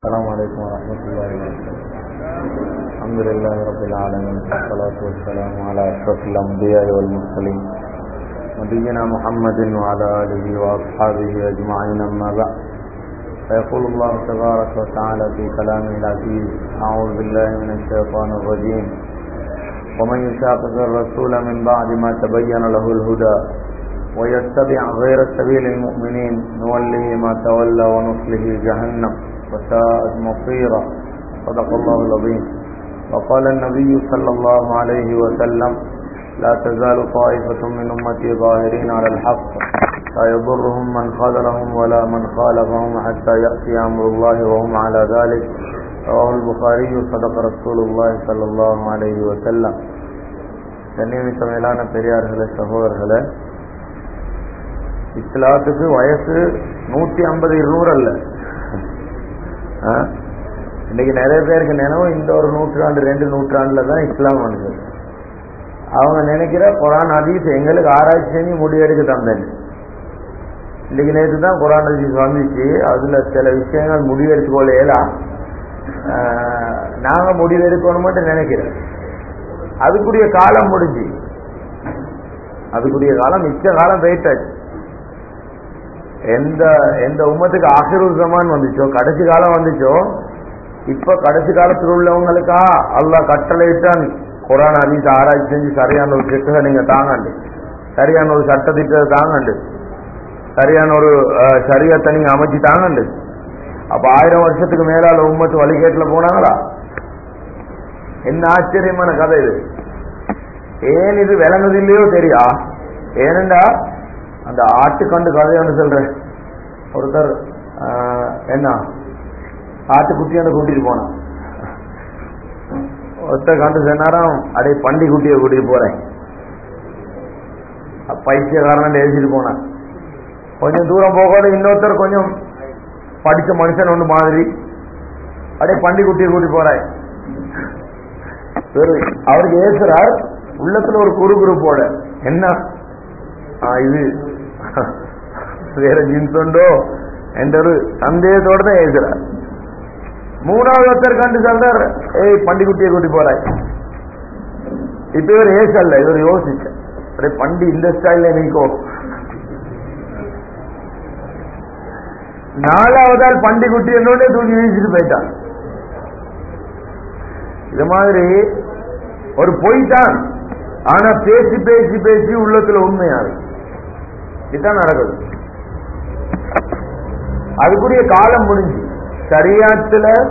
السلام عليكم ورحمة الله وبركاته. الحمد لله رب العالمين. والصلاة والسلام على أشرف الأنبياء والمرسلين. نبينا محمد وعلى آله وأصحابه أجمعين أما بعد. فيقول الله تبارك وتعالى في كلامه العزيز أعوذ بالله من الشيطان الرجيم. ومن يشاقق الرسول من بعد ما تبين له الهدى ويتبع غير سبيل المؤمنين نوله ما تولى ونصله جهنم وساءت مصيرا صدق الله العظيم وقال النبي صلى الله عليه وسلم لا تزال طائفة من أمتي ظاهرين على الحق لا يضرهم من خذلهم ولا من خالفهم حتى يأتي أمر الله وهم على ذلك رواه البخاري صدق رسول الله صلى الله عليه وسلم கண்ணியமிக்க மேலான பெரியார்களே சகோதரர்களே இஸ்லாத்துக்கு வயசு நூத்தி ஐம்பது இருநூறு அல்ல. ஆ? இன்னைக்கு நிறைய பேருக்கு நினைவு இந்த ஒரு நூற்றாண்டு ரெண்டு நூற்றாண்டுல தான் இஸ்லாம் வந்தது. அவங்க நினைக்கிற குரான் அதீஸ் எங்களுக்கு ஆராய்ச்சி செஞ்சு முடிவெடுக்க தந்தேன். இன்னைக்கு நேற்று தான் குரான் அதீஸ் வந்துச்சு. அதுல சில விஷயங்கள் முடிவெடுத்துக்கொள்ளலாம் நாங்க முடிவெடுக்கணும் மட்டும் நினைக்கிறேன் அதுக்குரிய காலம் முடிஞ்சு. அதுக்குரிய காலம் மிச்ச காலம் போயிட்டாச்சு. எந்த எந்த உம்மத்துக்கு ஆசிரியர் ஜமான் வந்துச்சோ கடைசி காலம் வந்துச்சோ இப்ப கடைசி காலத்தில் உள்ளவங்களுக்கா அல்லாஹ் கட்டளையிட்டான். கொரோனா அதிக ஆராய்ச்சி செஞ்சு சரியான ஒரு திட்டத்தை நீங்க தாங்கண்டு. சரியான ஒரு சட்ட திட்டத்தை தாங்கண்டு. சரியான ஒரு சரியத்தை நீங்க அமைச்சு தாங்கண்டு. அப்ப ஆயிரம் வருஷத்துக்கு மேலால உம்மத்து வழிகேட்டுல போனாங்களா? என்ன ஆச்சரியமான கதை இது. ஏன் இது விளங்குது இல்லையோ தெரியா? ஏனெண்டா அந்த ஆட்டுக்கண்டு கதையான்னு சொல்றேன். ஒருத்தர் என்ன? ஆட்டுக்குட்டியாண்டு கூட்டிட்டு போனான். ஒருத்தர் கண்டு சொன்னாராம் அடே பண்டி குட்டியை கூட்டிட்டு போறேன். பைத்தியக்காரன் எழுதிட்டு போனான். கொஞ்சம் தூரம் போகாத இன்னொருத்தர் கொஞ்சம் படிச்ச மனுஷன் ஒன்று மாதிரி. அப்படியே பண்டி குட்டியை கூட்டி போறாய் அவருக்கு ஏசுறார். உள்ளத்துல ஒரு குறு குறுப்போட என்ன? இது வேற ஜீன்ஸ் உண்டோ? என்ற ஒரு சந்தேகத்தோட தான் ஏசுறார் மூணாவது ஒருத்தர் கண்டு சொல்றார் ஏய் பண்டிகுட்டியை கூட்டி போறாய் இப்ப இவர் ஏசல்ல இவர் யோசிச்ச அடே பண்டி இந்த ஸ்டைல்ல நீக்கோ. நாலாவதால் பண்டி குட்டி என்னோட தூக்கி வீசிட்டு போயிட்டான். இது மாதிரி ஒரு பொய்தான் ஆனா பேசி பேசி பேசி உள்ளத்துல உண்மையாது இதுதான் நடக்குது. அதுக்குரிய காலம் முடிஞ்சு. சரியாத்துல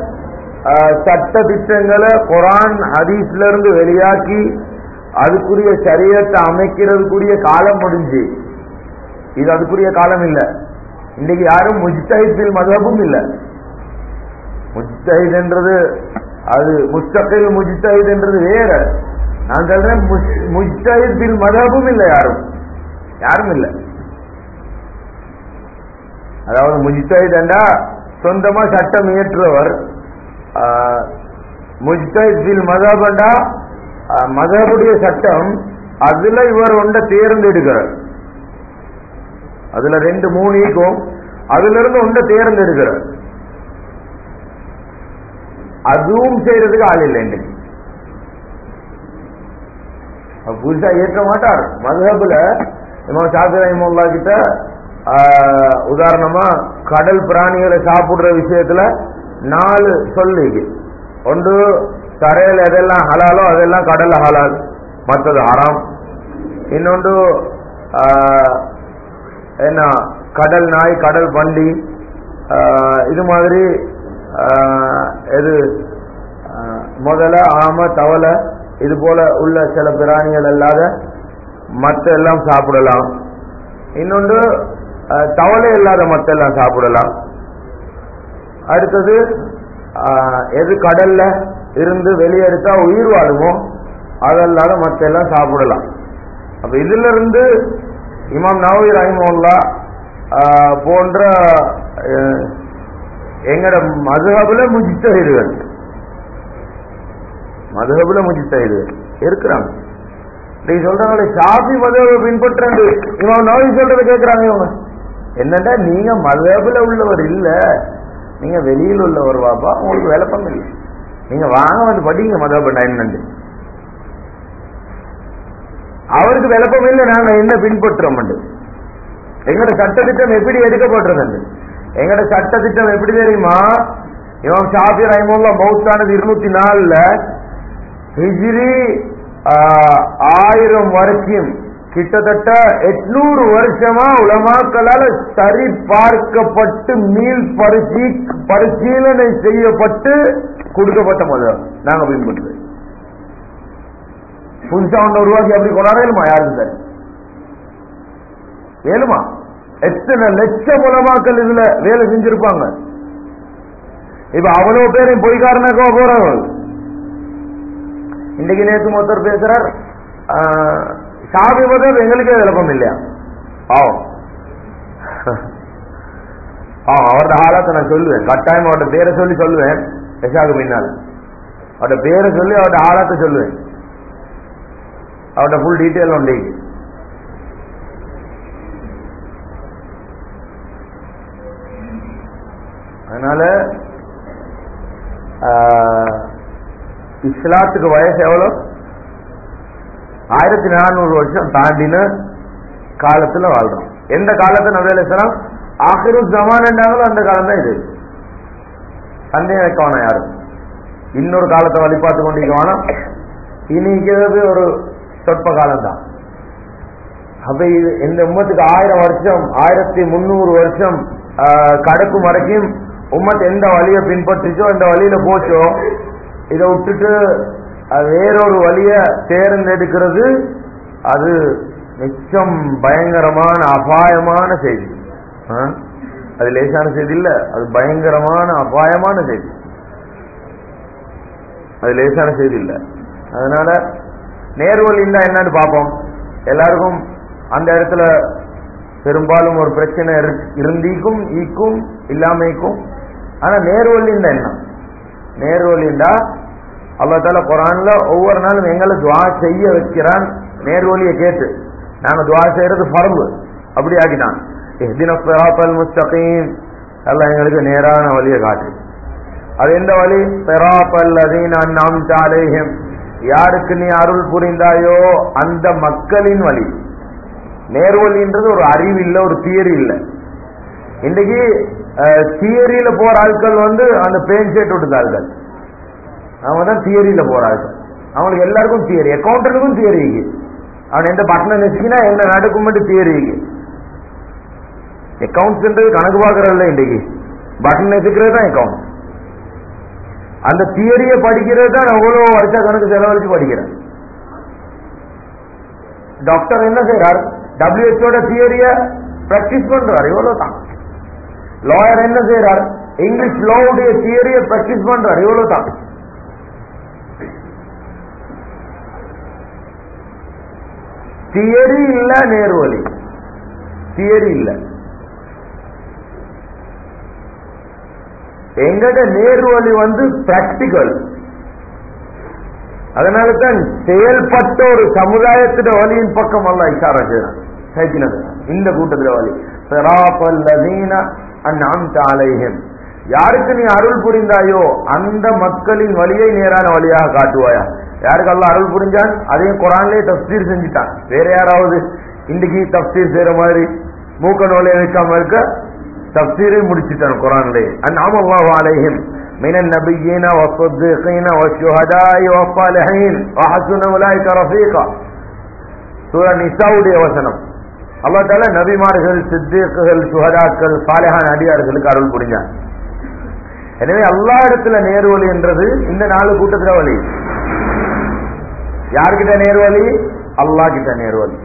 சட்ட திட்டங்களை குரான் ஹதீஸ்ல இருந்து வெளியாக்கி அதுக்குரிய சரியத்தை அமைக்கிறதுக்குரிய காலம் முடிஞ்சு. இது அதுக்குரிய காலம் இல்ல. இன்னைக்கு யாரும் முஜ்தஹித் மதபும் இல்ல. முஜ்தஹித் என்றது அது முஸ்தகில் முஜ்தஹித் என்றது வேற. நான் சொல்றேன் முஸ்- பில் மதபும் இல்ல யாரும். யாரும் இல்லை. அதாவது முஜ்தஹித் என்றா சொந்தமா சட்டம் இயற்றுவர் ஆஹ், முஜ்தஹித் மதபுடைய சட்டம் அதுல இவர் ஒன்றை தேர்ந்தெடுக்கிறார். அதுல ரெண்டு மூணு ஈக்கும் அதுல இருந்து ஒன்றை தேர்ந்தெடுக்கிறார். அதுவும் செய்யறதுக்கு ஆள் இல்லை இன்னைக்கு புதுசா ஏற்ற மாட்டார். மதுஹபுல இமாம் ஷாஃபி ரஹிமுல்லா கிட்ட உதாரணமா கடல் பிராணிகளை சாப்பிடுற விஷயத்துல நாலு சொல்லு ஒன்று தரையில் எதெல்லாம் ஹலாலோ அதெல்லாம் கடல்ல ஹலால். மற்றது ஹராம். இன்னொன்று என்ன கடல் நாய் கடல் பண்டி இது மாதிரி இது எது முதல ஆம தவளை இது போல உள்ள சில பிராணிகள் அல்லாத மற்ற எல்லாம் சாப்பிடலாம். இன்னொன்று தவளை இல்லாத மத்தெல்லாம் சாப்பிடலாம். அடுத்தது எது கடல்ல இருந்து வெளியெடுத்தா உயிர் வாழுமோ அதல்லாத மத்தெல்லாம் சாப்பிடலாம். அப்ப இதுல இருந்து இமாம் நவீர் ரஹிமுல்லா போன்ற எங்கட மதுகபுல முஜித்தஹிதுகள் மதுகபுல முஜித்தஹிதுகள் இருக்கிறாங்க. நீ சொல்றாங்களே சாபி மதுஹபை பின்பற்றது இமாம் நவவி சொல்றதை கேட்கிறாங்க இவங்க. என்னடா நீங்க மதுஹபுல உள்ளவர் இல்ல. நீங்க வெளியில் உள்ளவர் வாப்பா உங்களுக்கு விளப்பம் இல்லை நீங்க வாங்க வந்து படிங்க மதப என்னண்டு அவருக்கு விளப்பம் இல்லை நாங்க என்ன பின்பற்றுறோம் எங்கட சட்டத்திட்டம் எப்படி எடுக்கப்படுறது எங்கட சட்டத்திட்டம் எப்படி தெரியுமா? இவன் ஷாபி ரஹிமுல்லா மௌத்தானது இருநூத்தி நாலுல ஹிஜ்ரி ஆயிரம் வரைக்கும் கிட்டத்தட்ட எட்நூறு வருஷமா உலமாக்களால் சரி பார்க்கப்பட்டு மீள் பரிசீ பரிசீலனை செய்யப்பட்டு கொடுக்கப்பட்ட முதல் நாங்க பின்பற்றுறது புதுசா ஒன்று உருவாக்கி அப்படி கொண்டாட ஏழுமா? யாரும் சார் ஏழுமா? எத்தனை லட்சம் உலமாக்கள் இதுல வேலை செஞ்சிருப்பாங்க. இப்ப அவ்வளவு பேரையும் பொய்காரனாக போறாங்க இன்னைக்கு நேற்று மொத்தர் பேசுறார் ஆஹ், ஷாபி எங்களுக்கே விளக்கம் இல்லையா? பாவம் பாவம் அவரோட ஆளாத்த நான் சொல்லுவேன். கட்டாயம் அவரோட பேரை சொல்லி சொல்லுவேன். எஷாக்கு பின்னால். அவரோட பேரை சொல்லி அவரோட ஆளாத்த சொல்லுவேன். அவரோட ஃபுல் டீட்டெயில் உண்டு. அதனால இஸ்லாத்துக்கு வயசு எவ்வளோ ஆயிரத்தி நானூறு வருஷம் தாண்டின காலத்துல வாழ்றோம். எந்த காலத்தை நபி அலிஸ்லாம் ஆகிரு ஜமான்டாங்களோ அந்த காலம் தான் இது. சந்தேகம் வைக்க வேணாம் யாரும் இன்னொரு காலத்தை வழிபாட்டு கொண்டிருக்க வேணாம் இனிக்கிறது ஒரு சொற்ப காலம் தான் அப்ப இது இந்த உம்மத்துக்கு ஆயிரம் வருஷம் ஆயிரத்தி முந்நூறு வருஷம் கடக்கும் வரைக்கும் உம்மத் எந்த வழியை பின்பற்றிச்சோ எந்த வழியில போச்சோ இதை விட்டுட்டு வேறொரு வழிய தேர்ந்தெடுக்கிறது. அது மிச்சம் பயங்கரமான அபாயமான செய்தி. ஆ? அது லேசான செய்தி இல்ல. அது பயங்கரமான அபாயமான செய்தி. அது லேசான செய்தி இல்ல. அதனால நேர்வழி இருந்தா என்னன்னு பார்ப்போம். எல்லாருக்கும் அந்த இடத்துல பெரும்பாலும் ஒரு பிரச்சனை இரு- இருந்தீக்கும் ஈக்கும் இல்லாமைக்கும். ஆனா நேர்வழின்னா என்ன? நேர்வழிண்டா அல்லாஹ் தால குரான்ல ஒவ்வொரு நாளும் எங்களை துவா செய்ய வைக்கிறான். நேர்வழியை கேட்டு. நாங்க துவா செய்யறது பரவு அப்படி ஆக்கினான் முஸ்தகீம். எல்லாம் எங்களுக்கு நேரான வழியை காட்டு. அது எந்த வழி? சிராத்தல் நான் நாம் அலைஹிம். யாருக்கு நீ அருள் புரிந்தாயோ அந்த மக்களின் வழி. நேர்வழின்றது ஒரு அறிவு இல்லை ஒரு தியரி இல்லை. இன்னைக்கு தியரியில போற ஆட்கள் வந்து அந்த பெயின் ஷர்ட் விட்டுத அவன் தான் தியரியில போறாங்க அவனுக்கு எல்லாருக்கும் தியரி அக்கௌண்டனுக்கும் தியரி அவன் எந்த பட்டனை நெசிக்கினா என்ன நடக்கும் மட்டும் தியரி அக்கௌண்ட்ஸ்ன்றது கணக்கு பார்க்கறதில்ல இன்றைக்கு. பட்டன் நெசிக்கிறது தான் அக்கௌண்ட் அந்த தியரியை படிக்கிறது தான் எவ்வளவு வருஷ கணக்கு செலவழிச்சு படிக்கிறேன். டாக்டர் என்ன செய்யறார் டபிள்யூஹெச்ஓட தியரிய பிராக்டிஸ் பண்றார். இவ்வளவு தான் லாயர் என்ன செய்யறார் இங்கிலீஷ் லோவுடைய தியரிய பிராக்டிஸ் பண்றார். இவ்வளவு தான் தியரி இல்ல நேர்வழி. தியரி இல்ல. எங்கட நேர்வழி வந்து பிராக்டிக்கல் அதனால தான் செயல்பட்ட ஒரு சமுதாயத்திட வழியின் பக்கம் அல்ல இஷாரா செய்யறான் சைக்கினது இந்த கூட்டத்தில வழி. யாருக்கு நீ அருள் புரிந்தாயோ அந்த மக்களின் வழியை நேரான வழியாக காட்டுவாயா? யாருக்கு அல்லாஹ் அருள் புரிஞ்சான் அதையும் குரான்லயே தப்சீர் செஞ்சுட்டான் வேற யாராவது இன்னைக்கு தப்சீர் செய்யற மாதிரி மூக்க நோலை வைக்காம இருக்க தப்சீரை முடிச்சுட்டான் குரான்லயே அந்நாம் அல்லாஹ் அலைஹிம் من النبيين والصديقين والشهداء والصالحين وحسن أولئك رفيقا சூரா நிசாவுடைய வசனம் அல்லாஹ் தால நபிமார்கள் சித்திக்குகள் சுகதாக்கள் சாலைஹான் அடியார்களுக்கு அருள் புரிஞ்சான் எனவே அல்லா இடத்துல நேர்வழி என்றது இந்த நாலு கூட்டத்துல வழி யாருக்கிட்ட நேர்வழி? அல்லாஹ் கிட்ட நேர்வழி.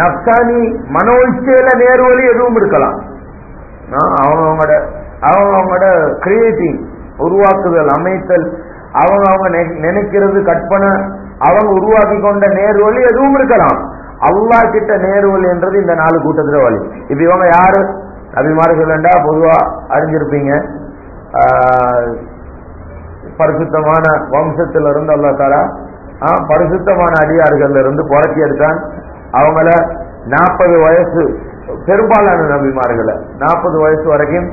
நப்சானி மனோ இச்சையில நேர்வழி எதுவும் இருக்கலாம். அவங்க அவங்களோட அவங்க கிரியேட்டிங் உருவாக்குதல் அமைத்தல் அவங்க அவங்க நினைக்கிறது கற்பனை அவங்க உருவாக்கி கொண்ட நேர்வழி எதுவும் இருக்கலாம். அல்லாஹ் கிட்ட நேர்வழி என்றது இந்த நாலு கூட்டத்துல வழி. இப்ப இவங்க யாரு? அபிமாரி சொல்லண்டா பொதுவா அறிஞ்சிருப்பீங்க. பரிசுத்தமான வம்சத்தில் இருந்து அல்லா தாரா பரிசுத்தமான அடியார்கள் இருந்து புறக்கி எடுத்தான். அவங்கள நாற்பது வயசு பெரும்பாலான நபிமார்களை நாற்பது வயசு வரைக்கும்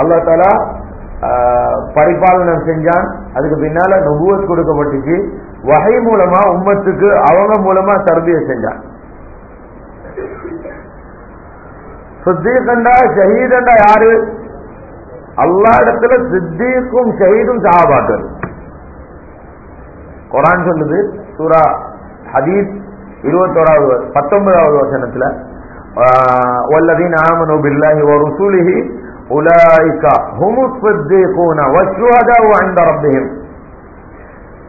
அல்லா தாலா பரிபாலனம் செஞ்சான். அதுக்கு பின்னால நுபுவத் கொடுக்கப்பட்டுச்சு. வகை மூலமா உம்மத்துக்கு அவங்க மூலமா தர்பிய செஞ்சான். சித்தீகண்டா ஷஹீதண்டா யாரு? அல்லா இடத்துல சித்தீக்கும் ஷஹீதும் சஹாபாக்கள். குரான் சொல்லுது சூரா ஹதீஸ் இருபத்தோராவது பத்தொன்பதாவது வசனத்துல ஆஹ், வல்லதீன ஆமனு பில்லாஹி வ ருசூலிஹி உலாயிக ஹுமு ஸித்தீகூன வஷ்ஷுஹதாஉ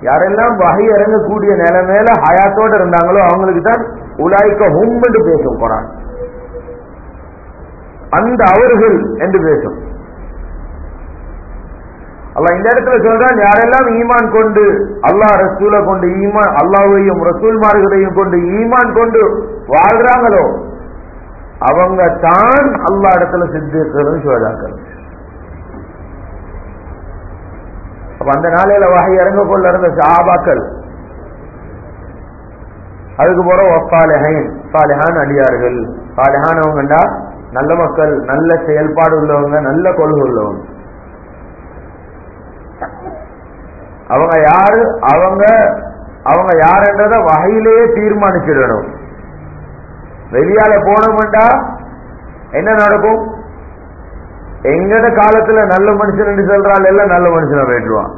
யாரெல்லாம் வகை இறங்கக்கூடிய நிலைமையில ஹயாத்தோட இருந்தாங்களோ அவங்களுக்கு தான் உலாய்க்க ஹும் என்று பேசும் குரான். அந்த அவர்கள் என்று பேசும். அல்ல இந்த இடத்துல சொல்றான் யாரெல்லாம் ஈமான் கொண்டு அல்லாஹ் ரசூலை கொண்டு ஈமான் அல்லாஹையும் ரசூல்மார்களையும் கொண்டு ஈமான் கொண்டு வாழ்றாங்களோ அவங்க தான் அல்லாஹ் இடத்துல சித்திகளும் சொல்றாங்கள் அப்ப அந்த நாளையில வகை இறங்க கொள்ள இருந்த சாபாக்கள் அதுக்கு போற ஒப்பாலிஹைன் சாலிஹான் அடியார்கள். சாலிஹானவங்கண்டா நல்ல மக்கள் நல்ல செயல்பாடு உள்ளவங்க நல்ல கொள்கை உள்ளவங்க. அவங்க யாரு? அவங்க அவங்க யாருன்றத வகையிலேயே தீர்மானிச்சிடணும். வெளியால போனோம்டா என்ன நடக்கும்? எங்கட காலத்துல நல்ல மனுஷன் சொல்றாள் எல்லாம் நல்ல மனுஷனை வேண்டுவான்.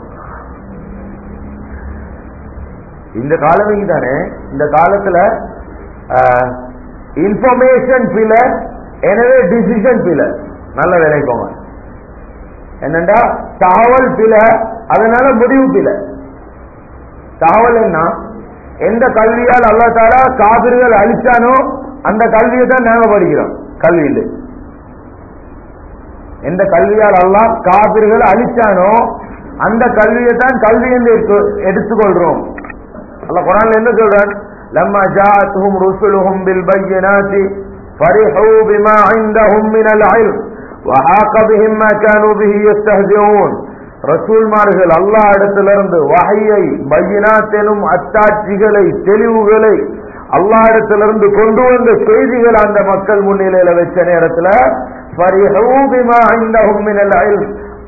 இந்த காலமே தானே இந்த காலத்துல இன்ஃபர்மேஷன் பில எனவே டிசிஷன் பில நல்ல விளைக்கோங்க என்னண்டா? தகவல் பில அதனால முடிவு பில தகவல் என்ன எந்த கல்வியால் அல்லா தாலா காபிர்கள் அழிச்சானோ அந்த கல்வியை தான் நாங்க படிக்கிறோம் கல்வியில் எந்த கல்வியால் அல்லாஹ் காபிர்கள் அழிச்சானோ அந்த கல்வியை தான் கல்வி என்று எடுத்து- எடுத்துக்கொள்றோம் அல்லாஹ் குரான்ல என்ன சொல்றான் لما جاءتهم رسلهم بالبينات فرحوا بما عندهم من العلم وحاق بهم ما كانوا به يستهزئون ரசூல்மார்கள் அல்லா இடத்திலிருந்து வகையை பயினாத்தெனும் அத்தாட்சிகளை தெளிவுகளை அல்லா இடத்திலிருந்து கொண்டு வந்த செய்திகள் அந்த மக்கள் முன்னிலையில வச்ச நேரத்தில்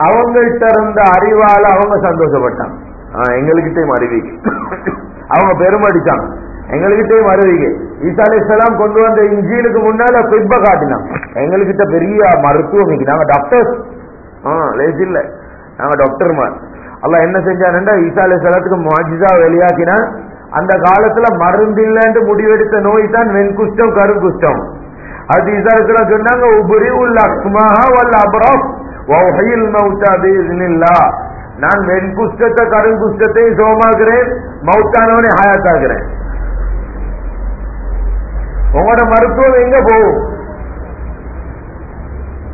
அவங்கள்ட்ட இருந்த அறிவால் அவங்க சந்தோஷப்பட்டாங்க. எங்ககிட்டயும் அறிவிக்கு. அவங்க பெருமடிச்சாங்க எங்ககிட்டயும் அறிவிக்கு. ஈசா அலிஸ்லாம் கொண்டு வந்த இஞ்சியலுக்கு முன்னால பிப்ப காட்டினாங்க. எங்ககிட்ட பெரிய மருத்துவம் நாங்க டாக்டர்ஸ் லேஜ் இல்லை நாங்க டாக்டர்மார் அல்ல என்ன செஞ்சாருன்னா ஈசா அலைஹிஸ்ஸலாத்துக்கு மாஜிதா வெளியாக்கினா அந்த காலத்துல மருந்து இல்லைன்னு முடிவெடுத்த நோய் தான் வெண்குஷ்டம் கருங்குஷ்டம். அது ஈசா அலைஹிஸ்ஸலாம் சொன்னாங்க உபரி உள்ள அக்மஹா வல்ல அபரம் வஹயில் மௌதா பிஇذنில்லாஹ் நான் வெண்குஷ்டத்தை கருங்குஷ்டத்தை சோமாக்குறேன் மௌத்தானவனை ஹயாத்தாக்குறேன். உங்களோட மருத்துவம் எங்க போகும்?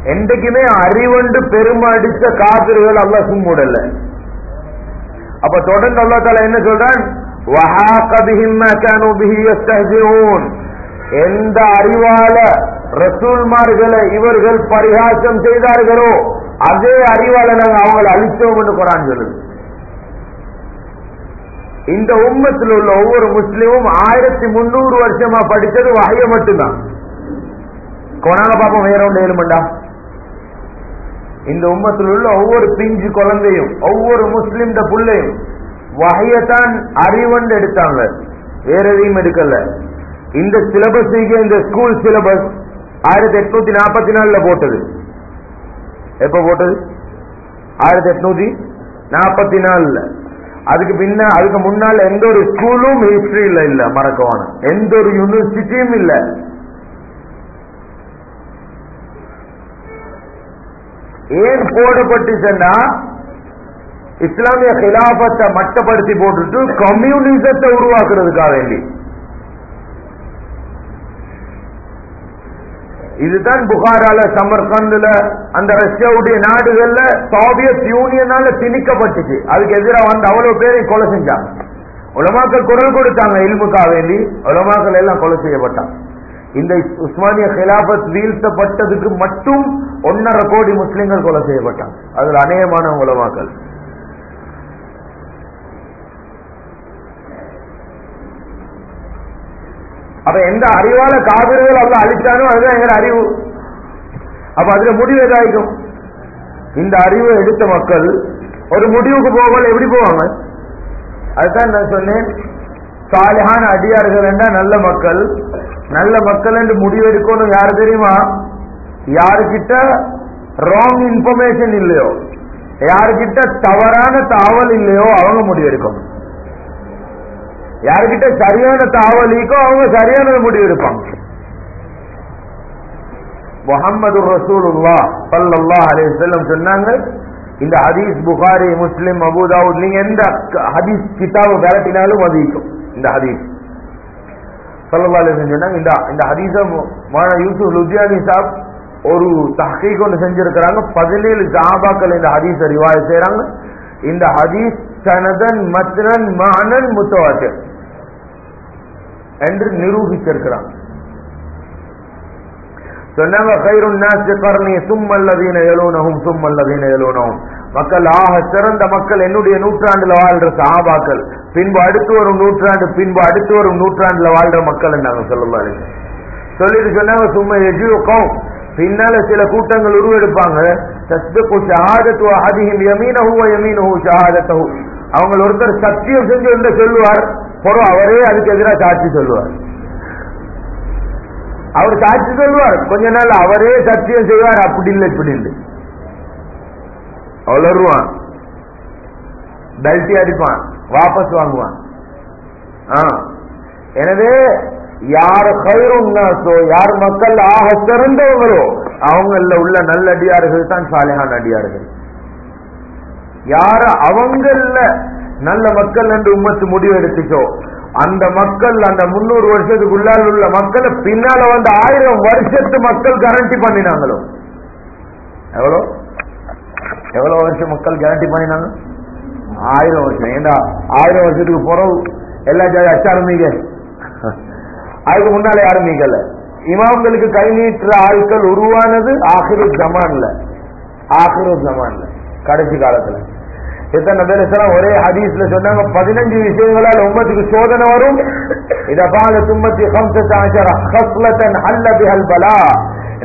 என்றைக்குமே அறிவண்டு பெருமடித்த காவிர்கள் அல்ல சும்முடல அப்ப தொடர்ந்து அல்லா தால என்ன சொல்றான்? எந்த அறிவால ரசூல்மார்களை இவர்கள் பரிகாசம் செய்தார்களோ அதே அறிவால நாங்கள் அவங்களை அழித்தோம் என்று குரான் இந்த உம்மத்தில் உள்ள ஒவ்வொரு முஸ்லீமும் ஆயிரத்தி முன்னூறு வருஷமா படித்தது வகைய மட்டும்தான். கொனாங்க பாப்பம் வேற ஒன்று ஏழுமண்டா இந்த உம்மத்தில் உள்ள ஒவ்வொரு பிஞ்சு குழந்தையும் ஒவ்வொரு முஸ்லிம் புள்ளையும் வகையத்தான் அறிவண்டு எடுத்தாங்க. வேற எதையும் எடுக்கல. இந்த சிலபஸ் இந்த ஸ்கூல் சிலபஸ் ஆயிரத்தி எட்நூத்தி நாற்பத்தி நாலுல போட்டது. எப்ப போட்டது? ஆயிரத்தி எட்நூத்தி நாற்பத்தி நாலுல அதுக்கு பின்ன அதுக்கு முன்னால எந்த ஒரு ஸ்கூலும் ஹிஸ்டரியில இல்ல மறக்கவான. எந்த ஒரு யூனிவர்சிட்டியும் இல்லை. ஏன் போடப்பட்டுச்சுன்னா இஸ்லாமிய கிலாபத்தை மட்டப்படுத்தி போட்டுட்டு கம்யூனிசத்தை உருவாக்குறதுக்காக வேண்டி. இதுதான் புகாரால சமர்கண்ட்ல அந்த ரஷ்யாவுடைய நாடுகள்ல சோவியத் யூனியனால திணிக்கப்பட்டுச்சு. அதுக்கு எதிராக வந்து அவ்வளவு பேரை கொலை செஞ்சாங்க. உலமாக்கள் குரல் கொடுத்தாங்க இல்முக்கா வேண்டி. உலமாக்கள் எல்லாம் கொலை செய்யப்பட்டாங்க. இந்த உஸ்மானிய கிலாபத் வீழ்த்தப்பட்டதுக்கு மட்டும் ஒன்னரை கோடி முஸ்லிம்கள் கொலை செய்யப்பட்டாங்க அதில் அநேகமான உலமாக்கள் அப்ப எந்த அறிவால காவிரிகள் அவ்வளவு அழிச்சானோ அதுதான் எங்க அறிவு அப்ப அதுல முடிவு எதாயிருக்கும் இந்த அறிவை எடுத்த மக்கள் ஒரு முடிவுக்கு போகல எப்படி போவாங்க அதுதான் நான் சொன்னேன் சாலிஹான அடியார்கள் என்றா நல்ல மக்கள். நல்ல மக்கள் என்று முடிவெடுக்கணும் யாரு தெரியுமா? யாருக்கிட்ட ராங் இன்ஃபர்மேஷன் இல்லையோ யாருக்கிட்ட தவறான தாவல் இல்லையோ அவங்க முடிவெடுக்கணும் யாருக்கிட்ட சரியான தாவல் இருக்கோ அவங்க சரியான முடிவெடுப்பாங்க முகமது ரசூலுல்லா சல்லல்லாஹு அலைஹி சொன்னாங்க இந்த ஹதீஸ் புகாரி முஸ்லிம் அபுதாவுத் நீங்க எந்த ஹதீஸ் கிதாபு விரட்டினாலும் அது இந்த ஹதீஸ். சல்லல்லாஹு அலைஹி சொன்னாங்க இந்த இந்த ஹதீஸ மானா யூசுப் லுஜியானி சாப் ஒரு தஹ்கீக் ஒன்று செஞ்சிருக்கிறாங்க பதினேழு சஹாபாக்கள் இந்த ஹதீஸ ரிவாய செய்றாங்க. இந்த ஹதீஸ் சனதன் மத்னன் மானன் முத்தவாத்தர் என்று நிரூபிச்சிருக்கிறாங்க. சொன்னாங்க கைருன் நாசி கர்ணி சும்மல்லதீன எலூனகும் சும்மல்லதீன எலூனகும் மக்கள் ஆக சிறந்த மக்கள் என்னுடைய நூற்றாண்டுல வாழ்ற சஹாபாக்கள் பின்பு அடுத்து வரும் நூற்றாண்டு பின்பு அடுத்து வரும் நூற்றாண்டுல வாழ்ற மக்கள் நாங்க சொல்லலாம் சொல்லிட்டு சொன்னாங்க சும்மா எஜுக்கம் பின்னால சில கூட்டங்கள் உருவெடுப்பாங்க. தஸ்பிகு ஷஹாதத்து அஹதிஹிம் யமீனஹு வ யமீனஹு ஷஹாதத்தஹு. அவங்க ஒருத்தர் சத்தியம் செஞ்சு என்ன சொல்லுவார். பொறம் அவரே அதுக்கு எதிராக சாட்சி சொல்லுவார். அவர் சாட்சி சொல்லுவார். கொஞ்ச நாள் அவரே சத்தியம் செய்வார். அப்படி இல்லை இப்படி இல்லை. வளருவான் பெல்ட்டி அடிப்பான். வாபஸ் வாங்குவான். ஆ. எனவே யார் கயிறுன்னாசோ யார் மக்கள் ஆக சிறந்தவங்களோ அவங்கள உள்ள நல்ல அடியார்கள் தான் சாலிஹான் அடியார்கள். யார அவங்கள நல்ல மக்கள் என்று உம்மத்து முடிவு எடுத்துச்சோ அந்த மக்கள் அந்த முன்னூறு வருஷத்துக்குள்ளால் உள்ள மக்களை பின்னால வந்து ஆயிரம் வருஷத்து மக்கள் கரண்டி பண்ணினாங்களோ? எவ்வளோ? எவ்வளவு வருஷம் மக்கள் கேரண்டி பண்ணினாங்க? ஆயிரம் வருஷம். ஏண்டா? ஆயிரம் வருஷத்துக்கு பிறகு எல்லா ஜாதி அச்சாரம்பிங்க அதுக்கு முன்னாலே ஆரம்பிக்கல இமாம்களுக்கு கை நீட்டுற ஆட்கள் உருவானது ஆகிரு ஜமான்ல. ஆகிரு ஜமான்ல. கடைசி காலத்துல. எத்தனை பேர் ஒரே ஹதீஸ்ல சொன்னாங்க பதினஞ்சு விஷயங்களால் உம்மத்துக்கு சோதனை வரும். இதை பால தும்மத்தி ஹம்சத்தன் அல்ல பிஹல் பலா.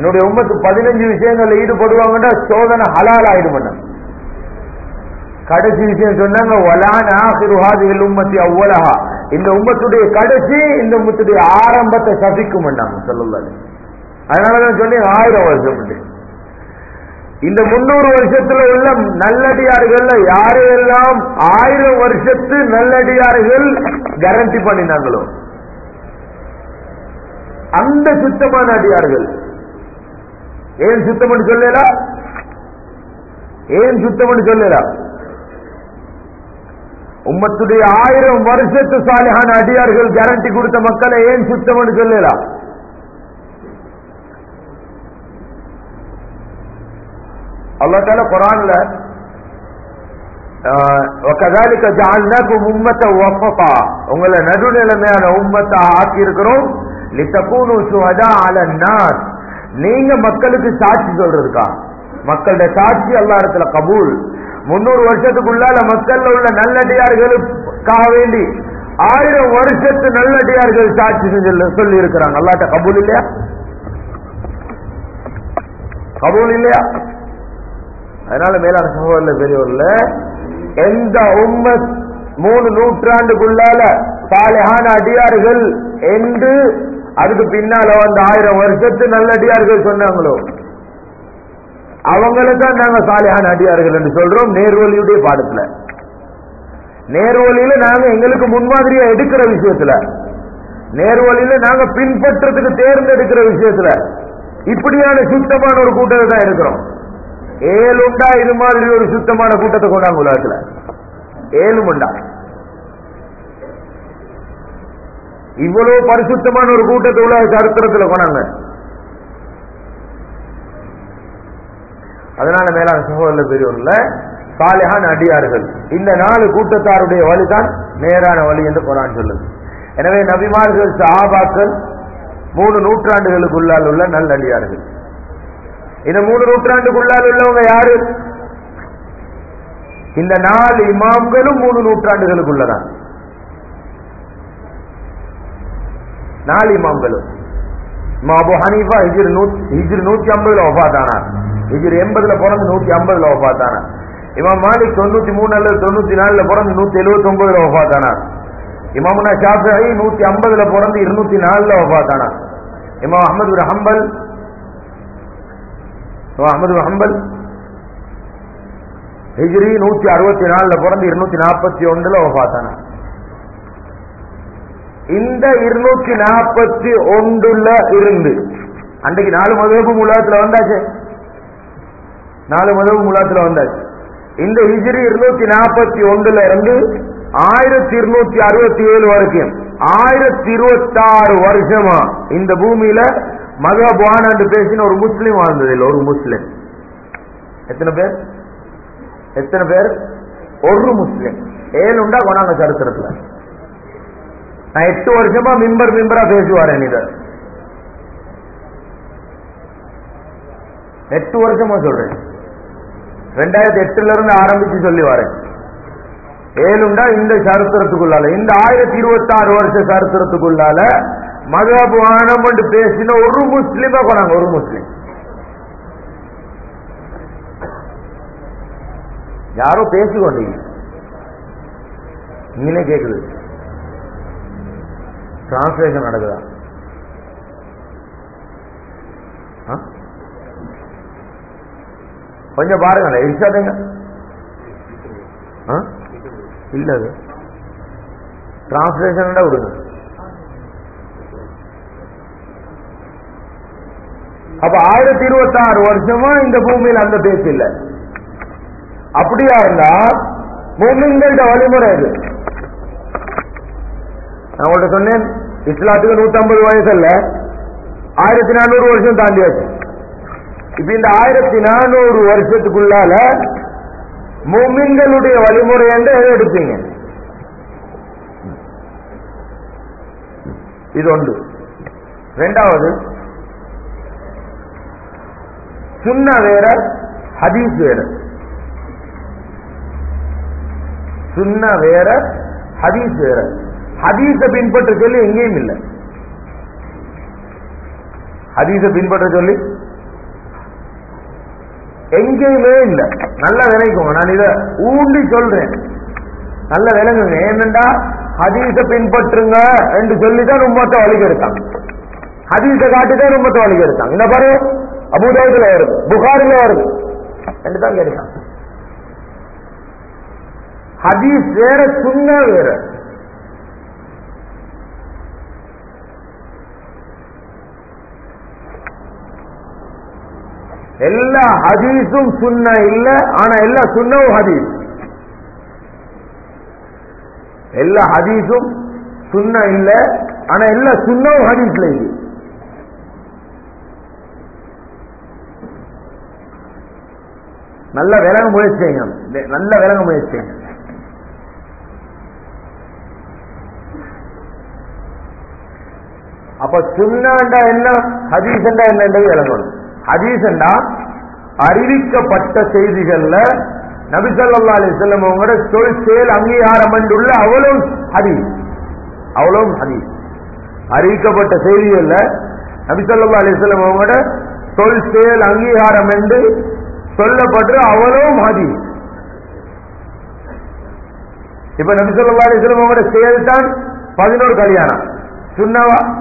என்னுடைய உண்மத்து பதினஞ்சு விஷயங்கள்ல ஈடுபடுவாங்கன்னா சோதனை ஹலால் ஆயிடும் கடைசி விஷயம் சொன்னாங்க வலான ஆகிரு உம்மத்தி அவ்வளஹா இந்த உம்மத்துடைய கடைசி இந்த உம்மத்துடைய ஆரம்பத்தை சபிக்கும் சொல்லல அதனாலதான் சொன்னேன் ஆயிரம் வருஷம் இந்த முன்னூறு வருஷத்துல உள்ள நல்லடியார்கள் யாரையெல்லாம் ஆயிரம் வருஷத்து நல்லடியார்கள் கேரண்டி பண்ணினாங்களோ அந்த சுத்தமான அடியார்கள் ஏன் சுத்தம் பண்ணி சொல்லலா? ஏன் சுத்தம் பண்ணி சொல்லலா? உம்மத்துடைய ஆயிரம் வருஷத்து சாலையான அடியார்கள் கேரண்டி கொடுத்த மக்களை ஏன் சுத்தம் சொல்லலா? அல்லாத்தால குரான்ல கதாலிக்க ஜான்னாக்கு உம்மத்தை ஒப்பப்பா உங்களை நடுநிலைமையான உம்மத்தை ஆக்கியிருக்கிறோம். இருக்கிறோம் லித்தபூனு சுஹதா அல நாஸ் நீங்க மக்களுக்கு சாட்சி சொல்றதுக்கா? மக்களுடைய சாட்சி எல்லா இடத்துல கபூல் முன்னூறு வருஷத்துக்குள்ளால மக்கள்ல உள்ள நல்லடியார்களுக்காக வேண்டி ஆயிரம் வருஷத்து நல்லடியார்கள் சாட்சி சொல்லி இருக்கிறாங்க அல்லாட்ட கபூல் இல்லையா? கபூல் இல்லையா? அதனால மேலான சகோதரர் பெரியவர்ல எந்த உண்மை மூணு நூற்றாண்டுக்குள்ளால சாலையான அடியார்கள் என்று அதுக்கு பின்னால வந்து ஆயிரம் வருஷத்து நல்லடியார்கள் சொன்னாங்களோ? அவங்கள தான் நாங்க சாலையான அடியார்கள் என்று சொல்றோம் நேர்வழியுடைய பாடத்துல. நேர்வழியில நாங்க எங்களுக்கு முன்மாதிரியா எடுக்கிற விஷயத்துல. நேர்வழியில நாங்க பின்பற்றதுக்கு தேர்ந்தெடுக்கிற விஷயத்துல. இப்படியான சுத்தமான ஒரு கூட்டத்தை தான் இருக்கிறோம் ஏழுண்டா இது மாதிரி ஒரு சுத்தமான கூட்டத்தை கொண்டாங்க உலகத்துல. ஏழு உண்டா இவ்வளவு பரிசுத்தமான ஒரு கூட்டத்தை உலக சரித்திரத்தில் கொண்டாங்க. அதனால மேலான சகோதரர் பெரியவர்ல சாலிஹான் அடியார்கள் இந்த நாலு கூட்டத்தாருடைய வழிதான் நேரான வழி என்று குரான் சொல்லுது. எனவே நபிமார்கள் சஹாபாக்கள் மூணு நூற்றாண்டுகளுக்குள்ளால் உள்ள நல்லடியார்கள் இந்த மூணு நூற்றாண்டுக்குள்ளால் உள்ளவங்க யாரு? இந்த நாலு இமாம்களும் மூணு நூற்றாண்டுகளுக்குள்ளதான். நாலு இமாம்களும் இமாம் அபு ஹனீஃபா ஹிஜிர் ஹிஜிர் நூத்தி ஐம்பதுல ஒஃபாத் ஹிஜிர் எண்பதுல பிறந்து நூத்தி ஐம்பதுல ஒஃபாத்தானா இமாம் மாலிக் தொண்ணூத்தி மூணு அல்லது தொண்ணூத்தி நாலுல பிறந்து நூத்தி எழுபத்தி ஒன்பதுல ஒஃபாத்தானா இமாமுனா ஷாஃபி நூத்தி ஐம்பதுல பிறந்து இருநூத்தி நாலுல ஒஃபாத்தானா இமாம் அஹமது பின் ஹம்பல் அஹமது ஹம்பல் ஹிஜ்ரி நூத்தி அறுபத்தி நாலுல பிறந்து இருநூத்தி நாற்பத்தி ஒன்றுல ஒஃபாத்தானா இந்த இருநூத்தி நாற்பத்தி ஒன்றுல இருந்து. அன்றைக்கு நாலு மதுரப்பு உலகத்துல வந்தாச்சு. நாலு மதுரப்பு உலகத்துல வந்தாச்சு. இந்த ஹிஜ்ரி இருநூத்தி நாற்பத்தி ஒன்றுல இருந்து ஆயிரத்தி இருநூத்தி அறுபத்தி ஏழு வரைக்கும் ஆயிரத்தி இருபத்தாறு வருஷமா இந்த பூமியில மதபான் என்று பேசின ஒரு முஸ்லீம் வாழ்ந்ததில்லை ஒரு முஸ்லீம். எத்தனை பேர்? எத்தனை பேர்? ஒரு முஸ்லீம். ஏழுண்டா கொண்டாங்க சரித்திரத்துல. நான் எட்டு வருஷமா மிம்பர் மிம்பரா பேசுவாரேன் இத எட்டு வருஷமா சொல்றேன். ரெண்டாயிரத்தி எட்டுல இருந்து ஆரம்பிச்சு சொல்லி வரேன். ஏழுண்டா இந்த சரித்திரத்துக்குள்ளால இந்த ஆயிரத்தி இருபத்தி ஆறு வருஷ சரித்திரத்துக்குள்ளால மதபானம் என்று பேசின ஒரு முஸ்லீமா போனாங்க ஒரு முஸ்லீம். யாரோ பேசிக்கொண்டீங்க இங்கே கேக்குது. டிரான்ஸ்லேஷன் நடக்குதா? ஆ? கொஞ்சம் பாருங்களேன் இருக்காதுங்க இல்ல அது. டிரான்ஸ்லேஷன் விடுங்க. அப்ப ஆயிரத்தி இருபத்தி ஆறு வருஷமா இந்த பூமியில் அந்த பேச்சு இல்லை. அப்படியா இருந்தா மூமின்கள்ட வழிமுறை அது நான் உங்கள்ட்ட சொன்னேன் இஸ்லாத்துக்கு நூத்தம்பது வயசு அல்ல ஆயிரத்தி நானூறு வருஷம் தாண்டியாச்சு. இப்ப இந்த ஆயிரத்தி நானூறு வருஷத்துக்குள்ளால மூமின்களுடைய வழிமுறை என்று எதை எடுப்பீங்க? இது ஒன்று. ரெண்டாவது சுண்ணா வேற ஹதீஸ் வேற. சுண்ணா வேற ஹதீஸ் வேற. ஹதீஸ பின்பற்ற சொல்லி எங்கேயும் இல்லை. ஹதீஸ பின்பற்ற சொல்லி எங்கேயுமே இல்லை. நல்லா விளைக்குங்க நான் இத ஊண்டி சொல்றேன். நல்ல விளங்குங்க ஏனென்றா ஹதீஸ பின்பற்றுங்க என்று சொல்லிதான் உம்மத்தை வழிக எடுத்தாங்க ஹதீஸ காட்டிதான் உம்மத்தை வழிக இந்த பாரு அபுதாபுல வருது புகாரில வருது என்று தான் கேட்டான். ஹதீஸ் வேற சுண்ணா வேற. எல்லா ஹதீஸும் சுண்ண இல்ல ஆனா எல்லா சுண்ணவும் ஹதீஸ். எல்லா ஹதீஸும் சுண்ண இல்ல ஆனா எல்லா சுண்ணவும் ஹதீஸ்ல இது. நல்ல விலங்க முயற்சி நல்ல விலங்க முயற்சி அப்ப சுண்ணாண்டா என்ன ஹதீஸ்ண்டா என்னன்றது விளங்கணும். ஹதீஸ்ண்டா அறிவிக்கப்பட்ட செய்திகள்ல நபிசல்லா அலிசல்லம் அவங்களோட சொல் செயல் அங்கீகாரம் உள்ள அவ்வளவு ஹதீஸ். அவ்வளவு ஹதீஸ். அறிவிக்கப்பட்ட செய்திகள்ல நபிசல்லா அலிசல்லம் அவங்களோட சொல் செயல் அங்கீகாரம் என்று சொல்லப்பட்டு அவ்வளவும் ஹதீஸ். இப்ப நபிசல்லா அலிஸ்லம் அவங்களோட செயல் தான் பதினோரு கல்யாணம். சுண்ணவா?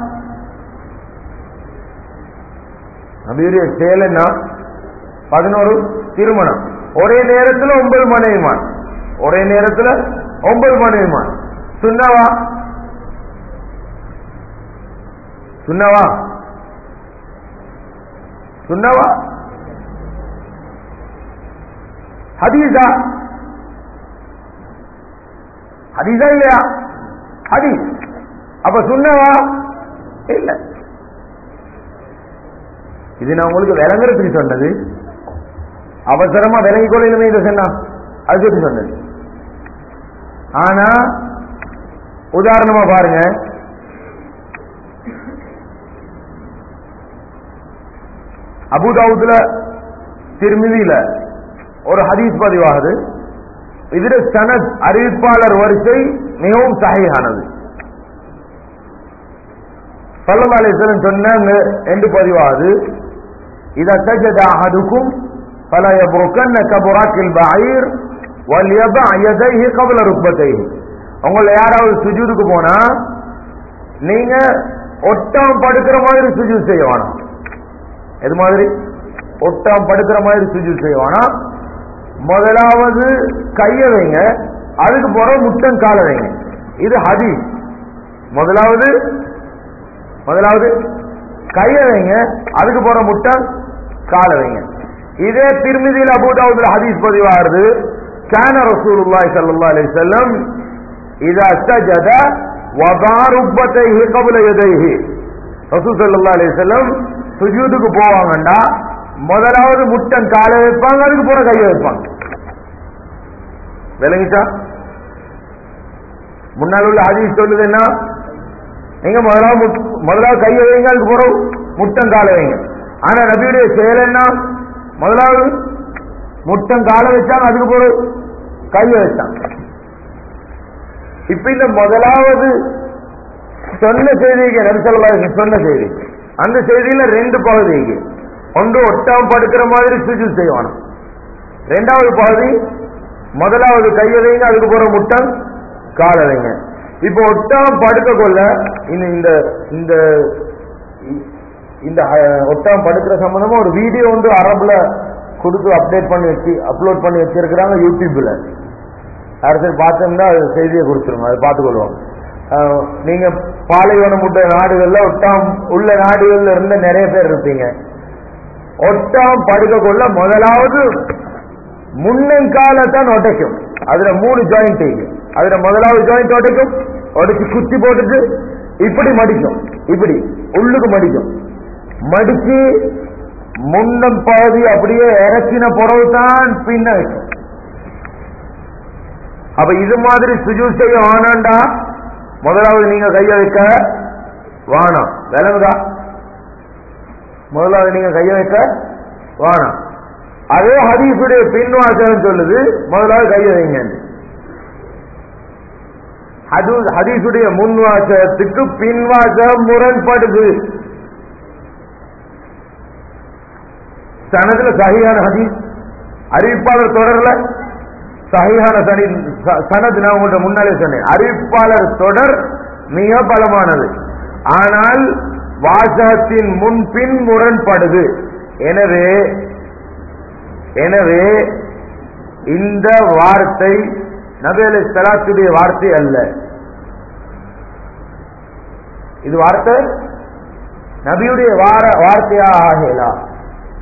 நபியுடைய செயல் என்ன? பதினோரு திருமணம். ஒரே நேரத்தில் ஒன்பது மனைவிமான் ஒரே நேரத்தில் ஒன்பது மனைவிமான் சுண்ணவா? சுண்ணவா? சுண்ணவா? ஹதீஸா? ஹதீஸா இல்லையா? ஹதீஸ். அப்ப சுண்ணவா? இல்லை. இது நான் உங்களுக்கு விளங்குறதுக்கு சொன்னது. அவசரமா விளங்கிக் கொள்ளையிலுமே இதை சொன்னா. அது எப்படி சொன்னது? ஆனா உதாரணமா பாருங்க. அபுதாவுதுல திருமிதியில ஒரு ஹதீஸ் பதிவாகுது. இதுல சனத் அறிவிப்பாளர் வரிசை மிகவும் சகையானது சல்லா சொன்ன என்று பதிவாகுது. இத சஜத அஹதுக்கும் فلا يبركن كبراك البعير وليضع يديه قبل ركبتيه உங்களை யாராவது சுஜூதுக்கு போனா நீங்க ஒட்டம் படுக்கிற மாதிரி சுஜூத் செய்ய வேணாம் எது மாதிரி ஒட்டம் படுக்கிற மாதிரி சுஜூத் செய்ய வேணாம் முதலாவது கைய வைங்க அதுக்கு பிறகு முட்டம் கால வைங்க இது ஹதீஸ் முதலாவது முதலாவது கைய வைங்க அதுக்கு போற முட்டம் கால வைங்க இதே திருமதியில் அபூதாவுதுல ஹதீஸ் பதிவாகிறது كان رسول الله صلى الله عليه وسلم إذا سجد وضع ركبتيه قبل يديه ரசூல் ஸல்லல்லாஹு அலைஹி வஸல்லம் சுஜூதுக்கு போவாங்கண்டா முதலாவது முட்டம் காலை வைப்பாங்க அதுக்கு போற கையை வைப்பாங்க விளங்கிச்சா முன்னால் உள்ள ஹதீஸ் சொல்லுது என்ன நீங்க முதலாவது முதலாவது கையை வைங்க அதுக்கு பிறகு முட்டங்காலை வைங்க. ஆனா நபியுடைய செயல் என்ன? முதலாவது முட்டம் காலை வச்சாங்க அதுக்கு பிறகு கையை வச்சாங்க. இப்ப இந்த முதலாவது சொன்ன செய்திக்கு நபிசல்லா சொன்ன செய்தி. அந்த செய்தியில ரெண்டு பகுதிக்கு ஒன்று ஒட்டாம் படுக்கிற மாதிரி சுஜூத் செய்வானா. ரெண்டாவது பகுதி முதலாவது கையை வைங்க அதுக்கு போற முட்டம் காலை வைங்க. இப்போ ஒட்டாம் படுக்க கொள்ள இந்த இந்த இந்த ஒட்டாம் படுக்கிற சம்பந்தமா ஒரு வீடியோ வந்து அரபுல கொடுத்து அப்டேட் பண்ணி வச்சு அப்லோட் பண்ணி வச்சிருக்கிறாங்க யூடியூப்ல அரசு பார்த்தோம்னா அது செய்தியை கொடுத்துருங்க அதை பார்த்துக்கொள்வோம் நீங்க பாலைவனம் உள்ள நாடுகள்ல ஒட்டாம் உள்ள நாடுகள்ல இருந்து நிறைய பேர் இருப்பீங்க. ஒட்டாம் படுக்க கொள்ள முதலாவது முன்னங்காலத்தான் உடைக்கும் அதுல மூணு ஜாயிண்ட் செய்யும் அதுல முதலாவது ஜாயிண்ட் உடைக்கும் உடைச்சு குத்தி போட்டுட்டு இப்படி மடிக்கும் இப்படி உள்ளுக்கு மடிக்கும். மடிச்சு முன்னம் பாதி அப்படியே இறக்கின புறவு தான் பின்ன வைக்கும். அப்ப இது மாதிரி சுஜூத் செய்ய வானாண்டா முதலாவது நீங்க கைய வைக்க வானம். விளங்குதா? முதலாவது நீங்க கைய வைக்க வானம். அதே ஹதீஃபுடைய பின்வாசகம் சொல்லுது முதலாவது கைய வைங்க அது ஹதீசுடைய முன்வாசகத்துக்கு பின்வாசகம் முரண்படுது. சனதுல சகியான ஹதீஸ். அறிவிப்பாளர் தொடர்ல. சகியான சனி ச- சனது நான் உங்கள்ட்ட முன்னாலே சொன்னேன். அறிவிப்பாளர் தொடர் மிக பலமானது. ஆனால் வாசகத்தின் முன்பின் முரண்படுது. எனவே எனவே இந்த வார்த்தை நபேலை அலி சலாத்துடைய வார்த்தை அல்ல. இது வார்த்தை நபியுடைய வார வார்த்தையா ஆகலாம்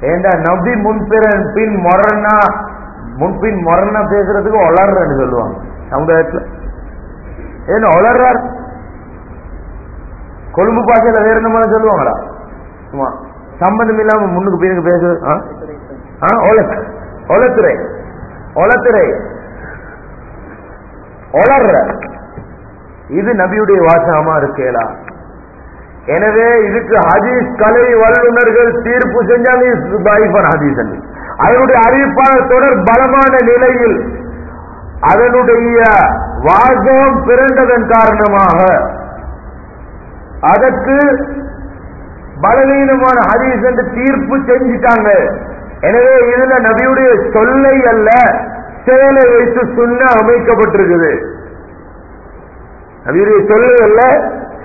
ஏண்டா நபி முன்பிறன் பின் மொரனா முன்பின் மொரனா பேசுறதுக்கு ஒளர்றன்னு சொல்லுவாங்க சமுதாயத்தில். ஏன்னா ஒளர்றார் கொழும்பு பாஷையில வேற என்ன சொல்லுவாங்களா? சும்மா சம்பந்தம் இல்லாம முன்னுக்கு பின்னுக்கு பேசு ஆ? ஆ, உளர்ற. இது நபியுடைய வாசகமா இருக்கேலா எனவே இதுக்கு ஹதீஸ் கலை வல்லுநர்கள் தீர்ப்பு செஞ்சாங்க ஹதீஸ் அல்ல. அதனுடைய அறிவிப்பாளர் தொடர் பலமான நிலையில் அதனுடைய வாசகம் பிறந்ததன் காரணமாக அதற்கு பலவீனமான ஹதீஸ் என்று தீர்ப்பு செஞ்சிட்டாங்க. எனவே இதுல நபியுடைய சொல்லை அல்ல செயலை வைத்து சுண்ண அமைக்கப்பட்டிருக்குது. நபியுடைய சொல்லுகள்ல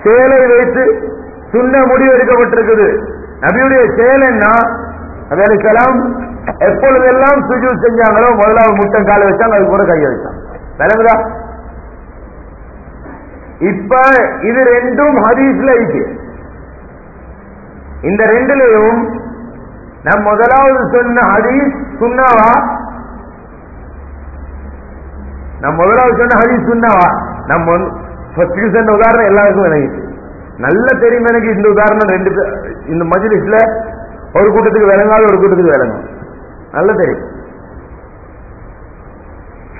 செயலை வைத்து சுண்ண முடிவெடுக்கப்பட்டிருக்குது நபியுடைய செயல் என்ன? நபி அலிசலாம் எப்பொழுதெல்லாம் சுஜூத் செஞ்சாங்களோ முதலாவது முட்டம் காலை வச்சாங்க அது கூட கையை வச்சாங்க விளங்குதா? இப்ப இது ரெண்டும் ஹதீஸ்ல இருக்கு. இந்த ரெண்டுலையும் நம் முதலாவது சொன்ன ஹதீஸ் சுண்ணாவா? நம்ம முதலாவது சொன்ன ஹதீஸ் சுண்ணாவா? நம்ம ஃபர்ஸ்ட் சொன்ன உதாரணம் எல்லாருக்கும் எனக்கு நல்ல தெரியும் எனக்கு இந்த உதாரணம் ரெண்டு இந்த மஜ்லிஸ்ல ஒரு கூட்டத்துக்கு விளங்காது ஒரு கூட்டத்துக்கு விளங்கும். நல்ல தெரியும்.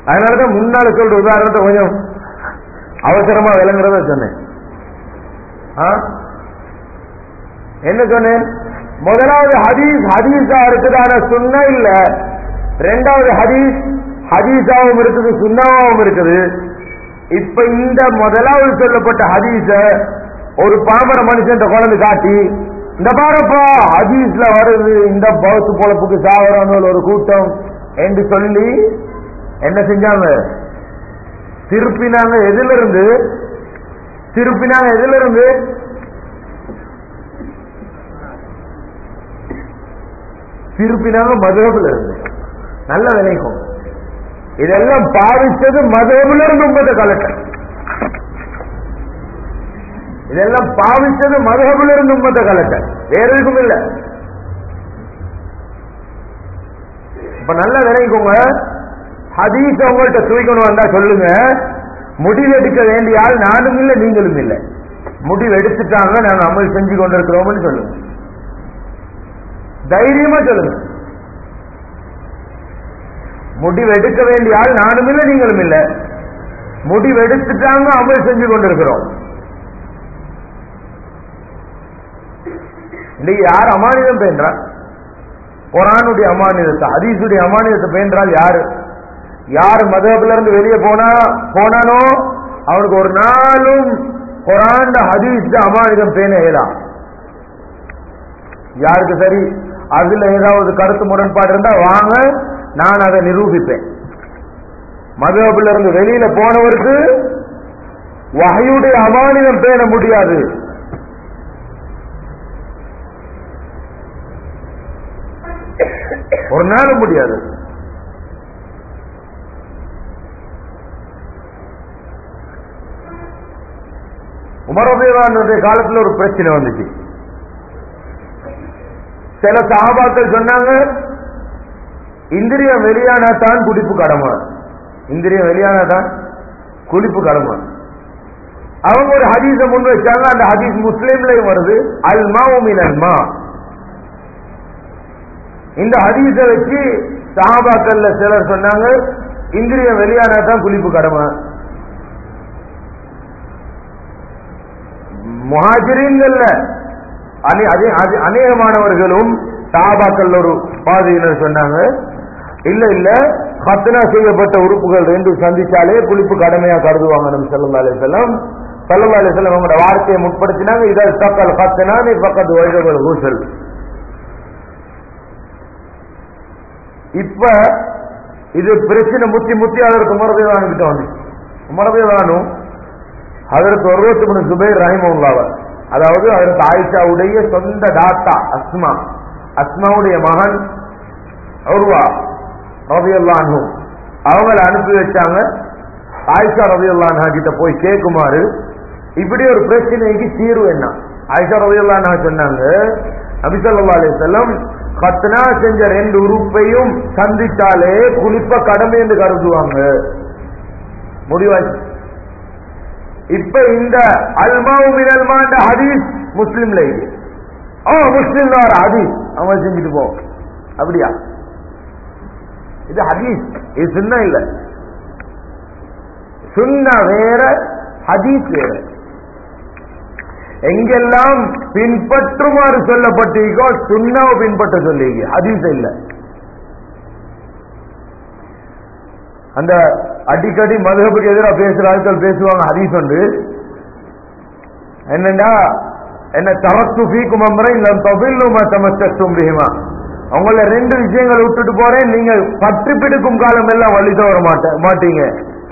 அதனாலதான் முன்னால சொல்ற உதாரணத்தை கொஞ்சம் அவசரமா விளங்குறத சொன்னேன். ஆ? என்ன சொன்னேன்? முதலாவது ஹதீஸ் ஹதீஸா இருக்குதான? சொன்ன இல்ல. ரெண்டாவது ஹதீஸ் ஹதீஸாவும் இருக்குது சுண்ணாவும் இருக்குது. இப்ப இந்த முதலாவது சொல்லப்பட்ட ஹதீஸ ஒரு பாமர மனுஷன் குழந்தை காட்டி இந்த பாருப்பா ஹதீஸ்ல வருது இந்த பௌத்து பொழப்புக்கு சாவரவங்க ஒரு கூட்டம் என்று சொல்லி என்ன செஞ்சாங்க? திருப்பினாங்க எதுல இருந்து திருப்பினாங்க எதுல இருந்து திருப்பினாங்க மதுரபுல இருந்து நல்ல விளைக்கும். இதெல்லாம் பாவிச்சது மதுரபுல இருந்து உங்கள்கிட்ட கலெக்டர் இதெல்லாம் பாவிச்சது மதுரபுல இருந்து உம்மத்த கலட்ட வேற எதுக்கும் இல்ல. இப்ப நல்லா நினைக்கோங்க. ஹதீஸ் உங்கள்கிட்ட தூக்கணும் வந்தா சொல்லுங்க. முடிவெடுக்க வேண்டிய ஆள் நானும் இல்லை நீங்களும் இல்லை. முடிவு எடுத்துட்டாங்க நாங்கள் அமல் செஞ்சு கொண்டிருக்கிறோம்னு சொல்லுங்க. தைரியமா சொல்லுங்க. முடிவெடுக்க வேண்டிய ஆள் நானும் இல்லை நீங்களும் இல்லை. முடிவெடுத்துட்டாங்க அமல் செஞ்சு கொண்டிருக்கிறோம். இன்னைக்கு யார் அமானிதம் பேன்றால் குரானுடைய அமானிதத்தை ஹதீஸுடைய அமானிதத்தை பேன்றால் யாரு? யார் மதபில இருந்து வெளியே போனா போனானோ அவனுக்கு ஒரு நாளும் குரான் ஹதீஸ் அமானிதம் பேண இயலாம் யாருக்கு சரி? அதுல ஏதாவது கருத்து முரண்பாடு இருந்தா வாங்க நான் அதை நிரூபிப்பேன். மதபில இருந்து வெளியில போனவருக்கு வகையுடைய அமானிதம் பேண முடியாது. ஒரு நாளும் முடியாது. உமரதேவானுடைய காலத்துல ஒரு பிரச்சனை வந்துச்சு. சில சகாபாக்கள் சொன்னாங்க இந்திரியம் வெளியானா தான் குடிப்பு கடமை. இந்திரியம் வெளியானா தான் குளிப்பு கடமை. அவங்க ஒரு ஹதீஸ முன் வச்சாங்க அந்த ஹதீஸ் முஸ்லீம்லயும் வருது அல் மாவுமின் அல்மா இந்த ஹதீஸ வச்சு சஹாபாக்கள்ல சிலர் சொன்னாங்க இந்திரியம் வெளியானா தான் குளிப்பு கடமை. முஹாஜிரீன்கள்ல அநேகமானவர்களும் சஹாபாக்கள் ஒரு பாதியினர் சொன்னாங்க இல்ல இல்ல. ஹத்னா செய்யப்பட்ட உறுப்புகள் ரெண்டு சந்திச்சாலே குளிப்பு கடமையா கருதுவாங்க நம்ம செல்லல்லா அலிசல்லாம் செல்லல்லா அலிசல்லாம் அவங்களோட வார்த்தையை முற்படுத்தினாங்க. இதை தக்கல் ஹத்னா நீ பக்கத்து வைகவல் ஊசல் இப்ப இது பிரச்சனை முத்தி முத்தி அதற்கு உமரதேவானு கிட்ட வந்து. உமரதேவானு அதற்கு ஒருவத்து சுபேர் ரஹிமவுல்லாவர் அதாவது அதற்கு ஆயிஷாவுடைய சொந்த தாத்தா அஸ்மா. அஸ்மாவுடைய மகன் உருவா ரவியல்லானு அவங்கள அனுப்பி வச்சாங்க. ஆயிஷா ரவியல்லானா கிட்ட போய் கேட்குமாறு இப்படி ஒரு பிரச்சனைக்கு தீர்வு என்ன? ஆயிஷா ரவியல்லானா சொன்னாங்க நபிசல்லா அலிசல்லம் கத்னா செஞ்ச ரெண்டு உறுப்பையும் சந்தித்தாலே குளிப்ப கடமை என்று கருதுவாங்க. முடிவாச்சு இப்ப இந்த அல்மாவு மினல்மாண்ட ஹதீஸ் முஸ்லீம்ல இது. ஆ முஸ்லிம்ல வர ஹதீஸ். அவன் செஞ்சுட்டு போ. அப்படியா? இது ஹதீஸ். இது சுண்ணா இல்ல. சுண்ணா வேற ஹதீஸ் வேற. எங்கெல்லாம் பின்பற்றுமாறு சொல்லப்பட்டிருக்கோ சுண்ணாவை பின்பற்ற சொல்லி ஹதீஸ் இல்ல. அந்த அடிக்கடி மதுகப்புக்கு எதிராக பேசுற ஆட்கள் பேசுவாங்க ஹதீஸ் உண்டு. என்னண்டா என்ன தமத்து பீக்கும் அம்ரை நம் தொபில்லுமா தமஸ்தும் பிஹிமா. அவங்கள ரெண்டு விஷயங்களை விட்டுட்டு போறேன். நீங்க பற்றி பிடிக்கும் காலம் எல்லாம் வழி தவற மாட்டீங்க.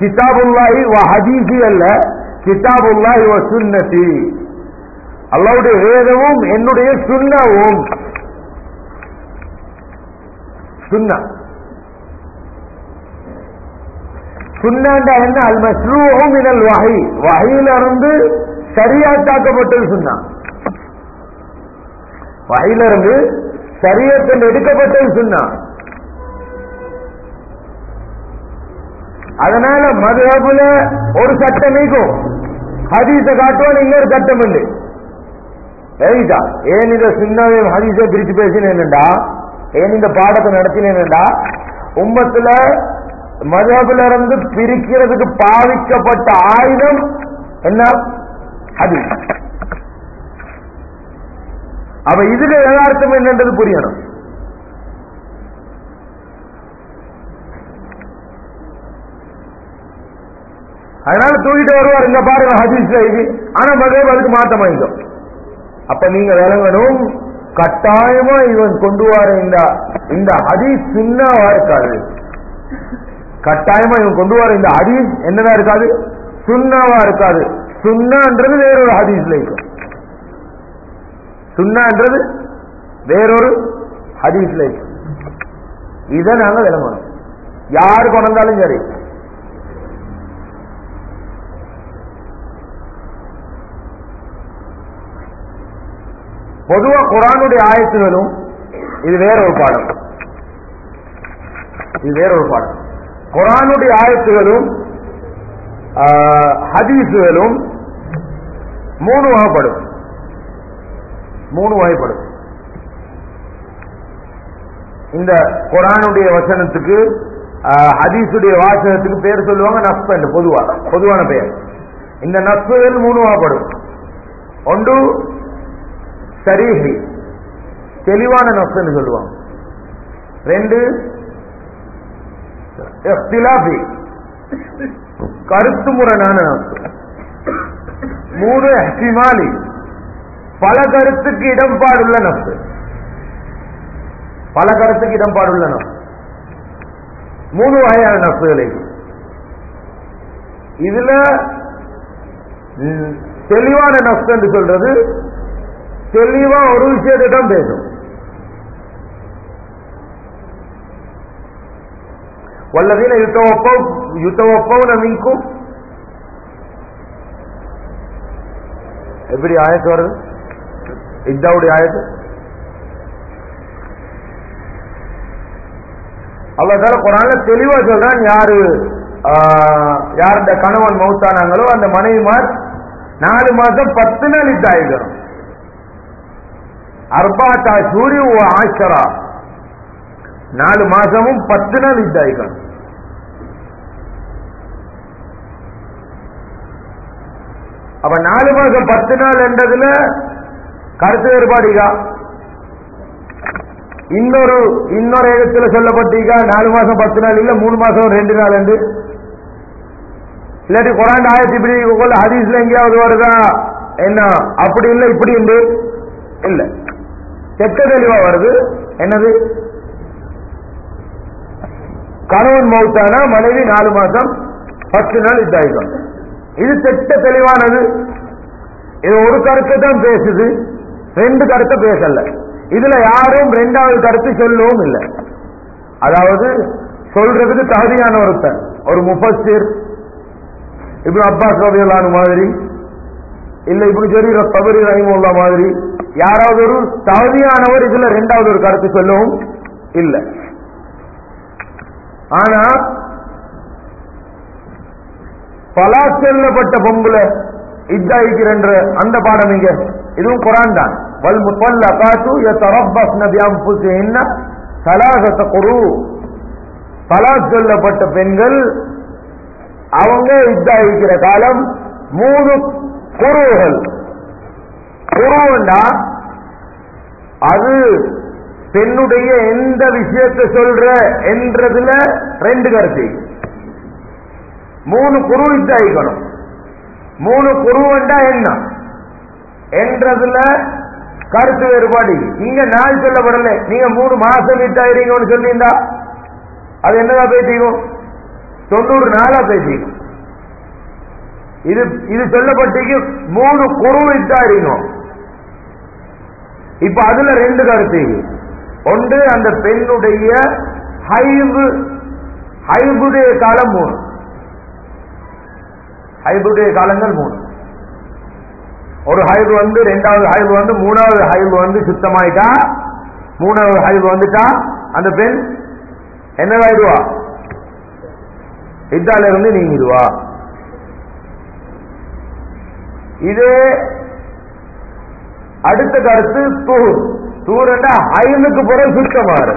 கிதாபுல்லாஹி ஹதீசி அல்ல. கிதாபுல்லாஹி சுன்னதி அல்லாவுடைய வேதமும் என்னுடைய சுண்ணவும் சுன்னா. சுண்ணாண்டா என்ன? அல் மஸ்ரூவும் மினல் வகை வஹியில இருந்து சரியாத்தாக்கப்பட்டது சுண்ணா வகையில இருந்து சரியத்தில் எடுக்கப்பட்டது சுண்ணா. அதனால மதுஹபுல ஒரு சட்டம் நீக்கும் ஹதீச காட்டுவோம் இன்னொரு சட்டம் உண்டு. சரிதா? ஏன் இந்த சுண்ணாவையும் ஹதீச பிரித்து பேசினேன்டா ஏன் இந்த பாடத்தை நடத்தினேன்டா உம்மத்துல மதபுல இருந்து பிரிக்கிறதுக்கு பாவிக்கப்பட்ட ஆயுதம் என்ன? ஹதீஸ். அப்ப இதுல யதார்த்தம் என்னன்றது புரியணும். அதனால தூக்கிட்டு வருவார் இங்க பாருங்க ஹதீஸ் இது. ஆனா மகேப் அதுக்கு மாத்தம் வாங்கிக்கும் அப்ப நீங்க விளங்கணும் கட்டாயமா இவன் கொண்டு வர இந்த இந்த ஹதீஸ் சுண்ணாவா இருக்காது. கட்டாயமா இவன் கொண்டு வர இந்த ஹதீஸ் என்னதான் இருக்காது? சுண்ணாவா இருக்காது. சுண்ணான்றது வேறொரு ஹதீஸ்ல இருக்கும் சுண்ணான்றது வேறொரு ஹதீஸ்ல இருக்கும் இதை நாங்க விளம்பரம் யாரு கொண்டாலும் சரி. பொதுவா குரானுடைய ஆயத்துகளும் இது வேற ஒரு பாடம். இது வேற ஒரு பாடம். குரானுடைய ஆயத்துகளும் ஹதீஸுகளும் மூணு வகைப்படும். மூணு வகைப்படும். இந்த குரானுடைய வசனத்துக்கு ஆஹ், ஹதீஸுடைய வாசகத்துக்கு பேர் சொல்லுவாங்க நஸ்ப என்று பொதுவா பொதுவான பெயர். இந்த நஸ்புகள் மூணு வகைப்படும். ஒன்று சரீஹி தெளிவான நஸ்புன்னு சொல்லுவாங்க. ரெண்டு இஃப்திலாஃபி கருத்து முரணான நஸ்பு மூணு ஹிமாலி பல கருத்துக்கு இடம்பாடுள்ள நப்பு பல கருத்துக்கு இடம்பாடுள்ள நப்பு மூணு வகையான நப்புகளை இதுல தெளிவான நப்சு என்று சொல்றது தெளிவா ஒரு விஷயத்திடம் பேசும். வல்லதீன யுத்தவப்போ யுத்தவப்பவுன மின்கும். எப்படி ஆயத்து வருது? இத்தாவுடைய ஆயத்து. அவ்வளவு குரான்ல தெளிவா சொல்றான் யாரு யார் இந்த கணவன் மௌத்தானாங்களோ அந்த மனைவிமார் நாலு மாசம் பத்து நாள் இதாயிக்கணும் அர்பாத்தா சூரிய ஆஷரா. நாலு மாசமும் பத்து நாள் இதாயிக்கணும் அப்ப நாலு மாசம் பத்து நாள் என்றதுல கருத்து வேறுபாடுகா இன்னொரு இன்னொரு இடத்துல சொல்லப்பட்டீங்க நாலு மாசம் பத்து நாள் இல்ல மூணு மாசம் ரெண்டு நாள் என்று. இல்லாட்டி குரான் ஆயிரத்தி இப்படி கொள்ள ஹதீஸ்ல எங்கேயாவது வருதா? என்ன அப்படி இல்லை இப்படி உண்டு இல்ல. செத்த தெளிவா வருது. என்னது? கணவன் மௌத்தானா மனைவி நாலு மாசம் பத்து நாள் இதாயிடும். இது தெட்ட தெளிவானது. இது ஒரு கருத்தை தான் பேசுது. ரெண்டு கருத்தை பேசல. இதுல யாரும் ரெண்டாவது கருத்து சொல்லவும் இல்லை. அதாவது சொல்றதுக்கு தகுதியான ஒருத்தன் ஒரு முஃபஸ்ஸிர் இப்படி அப்பாஸ் ரபியல்லானு மாதிரி இல்ல இப்படி ஜரீர் தபரி ரஹிமுல்லா மாதிரி யாராவது ஒரு தகுதியானவர் இதுல ரெண்டாவது ஒரு கருத்து சொல்லவும் இல்லை. ஆனா பலா செல்லப்பட்ட பொம்புல இத்தாயிக்கிறன்ற அந்த பாடம் இங்க இதுவும் குரான் தான். வல் முத்தல்லகாத்து யதரப்பஸ்ன என்ன சலாசத்த குரு. பலா சொல்லப்பட்ட பெண்கள் அவங்க இதாகிக்கிற காலம் மூணு குருவுகள் குருண்டா அது பெண்ணுடைய எந்த விஷயத்தை சொல்ற என்றதுல ரெண்டு கருத்து. மூணு குரு இதாகிக்கணும் மூணு குருவண்டா என்ன? என்றதுல கருத்து வேறுபாடு. இங்க நாள் சொல்லப்படல. நீங்க மூணு மாசம் வீட்டாயிருங்கன்னு சொல்லியிருந்தா அது என்னதான் பேசிக்கும் தொண்ணூறு நாளா பேசிக்கும் இது இது சொல்லப்பட்டிக்கு மூணு குருவிட்டாயிருக்கும் இப்ப அதுல ரெண்டு கருத்து. ஒன்று அந்த பெண்ணுடைய ஹைவு ஹைபுடைய காலம் மூணு. ஹைபுடைய காலங்கள் மூணு. ஒரு ஹைவு வந்து ரெண்டாவது ஹைவு வந்து மூணாவது ஹைவு வந்து சுத்தமாயிட்டா? மூணாவது ஹைவு வந்துட்டா? அந்த பெண் என்னதாயிடுவா? இதால இருந்து நீங்கிடுவா. இதே அடுத்த கருத்து தூர். தூரண்டா ஐந்துக்கு பிறகு சுத்தமாறு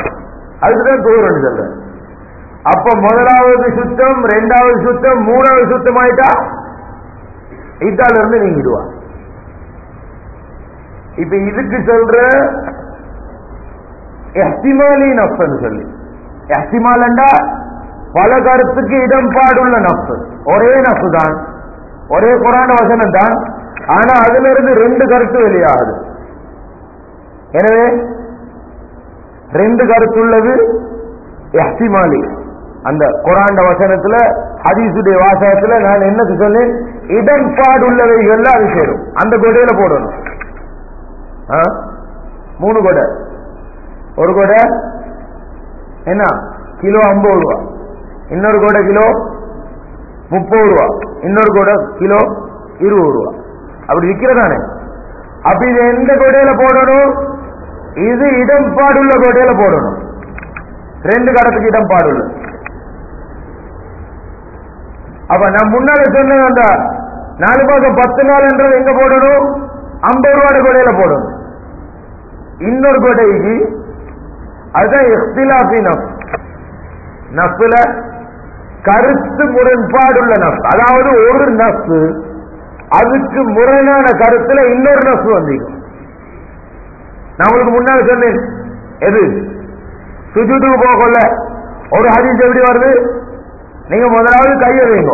அதுக்குதான் தூரன்னு சொல்றேன். அப்ப முதலாவது சுத்தம் ரெண்டாவது சுத்தம் மூணாவது சுத்தம் ஆயிட்டா இதால இருந்து நீங்கிடுவா. இப்ப இதுக்கு சொல்ற எஹ்திமாலி நப்சன்னு சொல்லி. எஹ்திமாலண்டா பல கருத்துக்கு இடம்பாடுள்ள நப்சு ஒரே நப்சு தான். ஒரே குரான வசனம் தான். ஆனா அதுல இருந்து ரெண்டு கருத்து வெளியாகுது. எனவே ரெண்டு கருத்துள்ளது எஹ்திமாலி. அந்த குராண்ட வசனத்துல ஹதீசுடைய வாசகத்துல நான் என்னது சொன்னேன்? இடன்பாடு உள்ளவைகள்ல அது சேரும். அந்த கொடையில போடணும். மூணு கொடை. ஒரு கொடை என்ன? கிலோ ஐம்பது ரூபா. இன்னொரு கொடை கிலோ முப்பது ரூபா. இன்னொரு கொடை கிலோ இருபது ரூபா. அப்படி விற்கிறதானே அப்ப இது எந்த கொடையில போடணும்? இது இடம்பாடுள்ள கொடையில போடணும். ரெண்டு கடத்துக்கு இடம்பாடுள்ள அப்ப நான் முன்னாடி சொன்னது அந்த நாலு மாசம் பத்து நாள் என்றது எங்க போடணும்? ஐம்பது ரூபாய் கொடையில போடணும். இன்னொரு கொடைக்கு அதுதான் இஃப்திலாஃபி நஃப். நஃப்ல கருத்து முரண்பாடுள்ள நஃப். அதாவது ஒரு நஃப் அதுக்கு முரணான கருத்துல இன்னொரு நஃப் வந்திருக்கும் நான் உங்களுக்கு முன்னால சொன்னேன். எது? சுஜுதுக்கு போகல ஒரு ஹதீஸ் எப்படி வருது? நீங்க முதலாவது கையை வைங்க.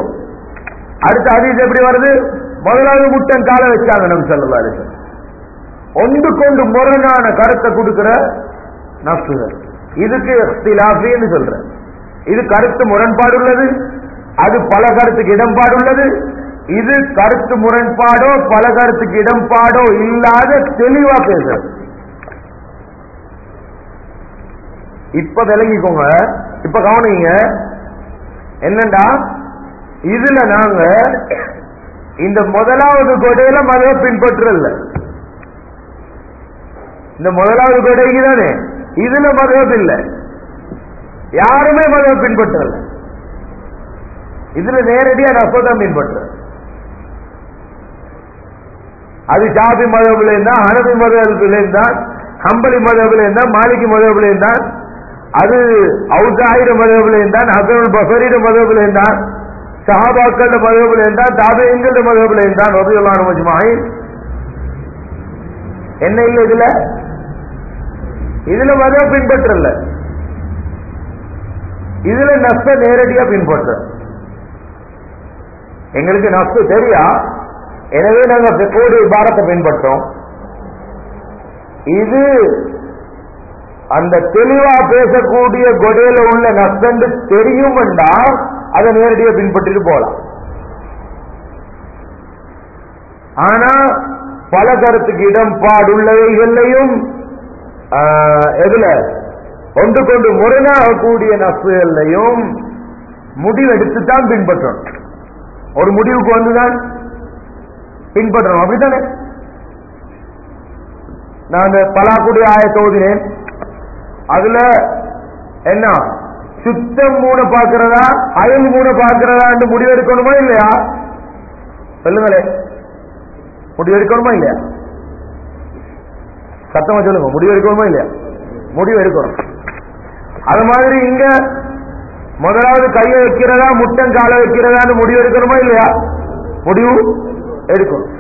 அடுத்த ஹதீஸ் எப்படி வருது? முதலாவது முட்டன் காலை வச்சாங்க நம்ம சொல்லலாம் ஒன்று கொண்டு முரணான கருத்தை கொடுக்கிற நப்சுகள் இதுக்கு இஃப்திலாஃபின்னு சொல்ற. இது கருத்து முரண்பாடு உள்ளது. அது பல கருத்துக்கு இடம்பாடு உள்ளது. இது கருத்து முரண்பாடோ பல கருத்துக்கு இடம்பாடோ இல்லாத தெளிவா பேசுறது. இப்ப விளங்கிக்கோங்க. இப்ப கவனிங்க. என்னண்டா? இதுல நாங்க இந்த முதலாவது கொடையில மதவை பின்பற்றல இந்த முதலாவது கொடைக்கு தானே இதுல மதம் இல்லை. யாருமே மதம் பின்பற்றல. இதுல நேரடியா நசோதான் பின்பற்ற அது ஜாபி மதபில் இருந்தா ஹனபி மதபில் இருந்தா ஹம்பலி மதபில் இருந்தா மாலிகி மதபில் இருந்தா அது அவுசாயிர மதபில் இருந்தா ஹசனுல் பசரீர மதபில் இருந்தா சஹாபாக்கள மதபில் இருந்தா தாபேங்கள மதபில் இருந்தா ரபியுல்லான மஜ்மாயின் என்ன இல்லை இதுல? இதுல மதம் பின்பற்றல இதுல நஷ்ட நேரடியா பின்பற்ற. எங்களுக்கு நஷ்ட தெரியா? எனவே நாங்க பெக்கோடு பாரத்தை பின்பற்றோம். இது அந்த தெளிவா பேசக்கூடிய கொடையில உள்ள நஷ்டம் தெரியும் அதை நேரடியா பின்பற்றிட்டு போலாம். ஆனா பல கருத்துக்கு இடம்பாடுள்ளவைகளையும் எதுல? ஒன்று கொண்டு முரணாகக்கூடிய நசுகளையும் முடிவெடுத்துத்தான் பின்பற்றணும். ஒரு முடிவுக்கு வந்துதான் பின்பற்றணும். அப்படித்தானே? நான் பலாக்குடி ஆயத்தை ஓதினேன். அதுல என்ன? சுத்தம் மூண பாக்குறதா அயல் மூண பாக்குறதா என்று முடிவெடுக்கணுமா இல்லையா? சொல்லுங்களே முடிவெடுக்கணுமா இல்லையா? சத்தமா சொல்லுங்க முடிவு எடுக்கணுமா இல்லையா? முடிவு எடுக்கணும். அது மாதிரி இங்க முதலாவது கையை வைக்கிறதா முட்டன் காலை வைக்கிறதான்னு முடிவு எடுக்கணுமா இல்லையா? முடிவு எடுக்கணும்.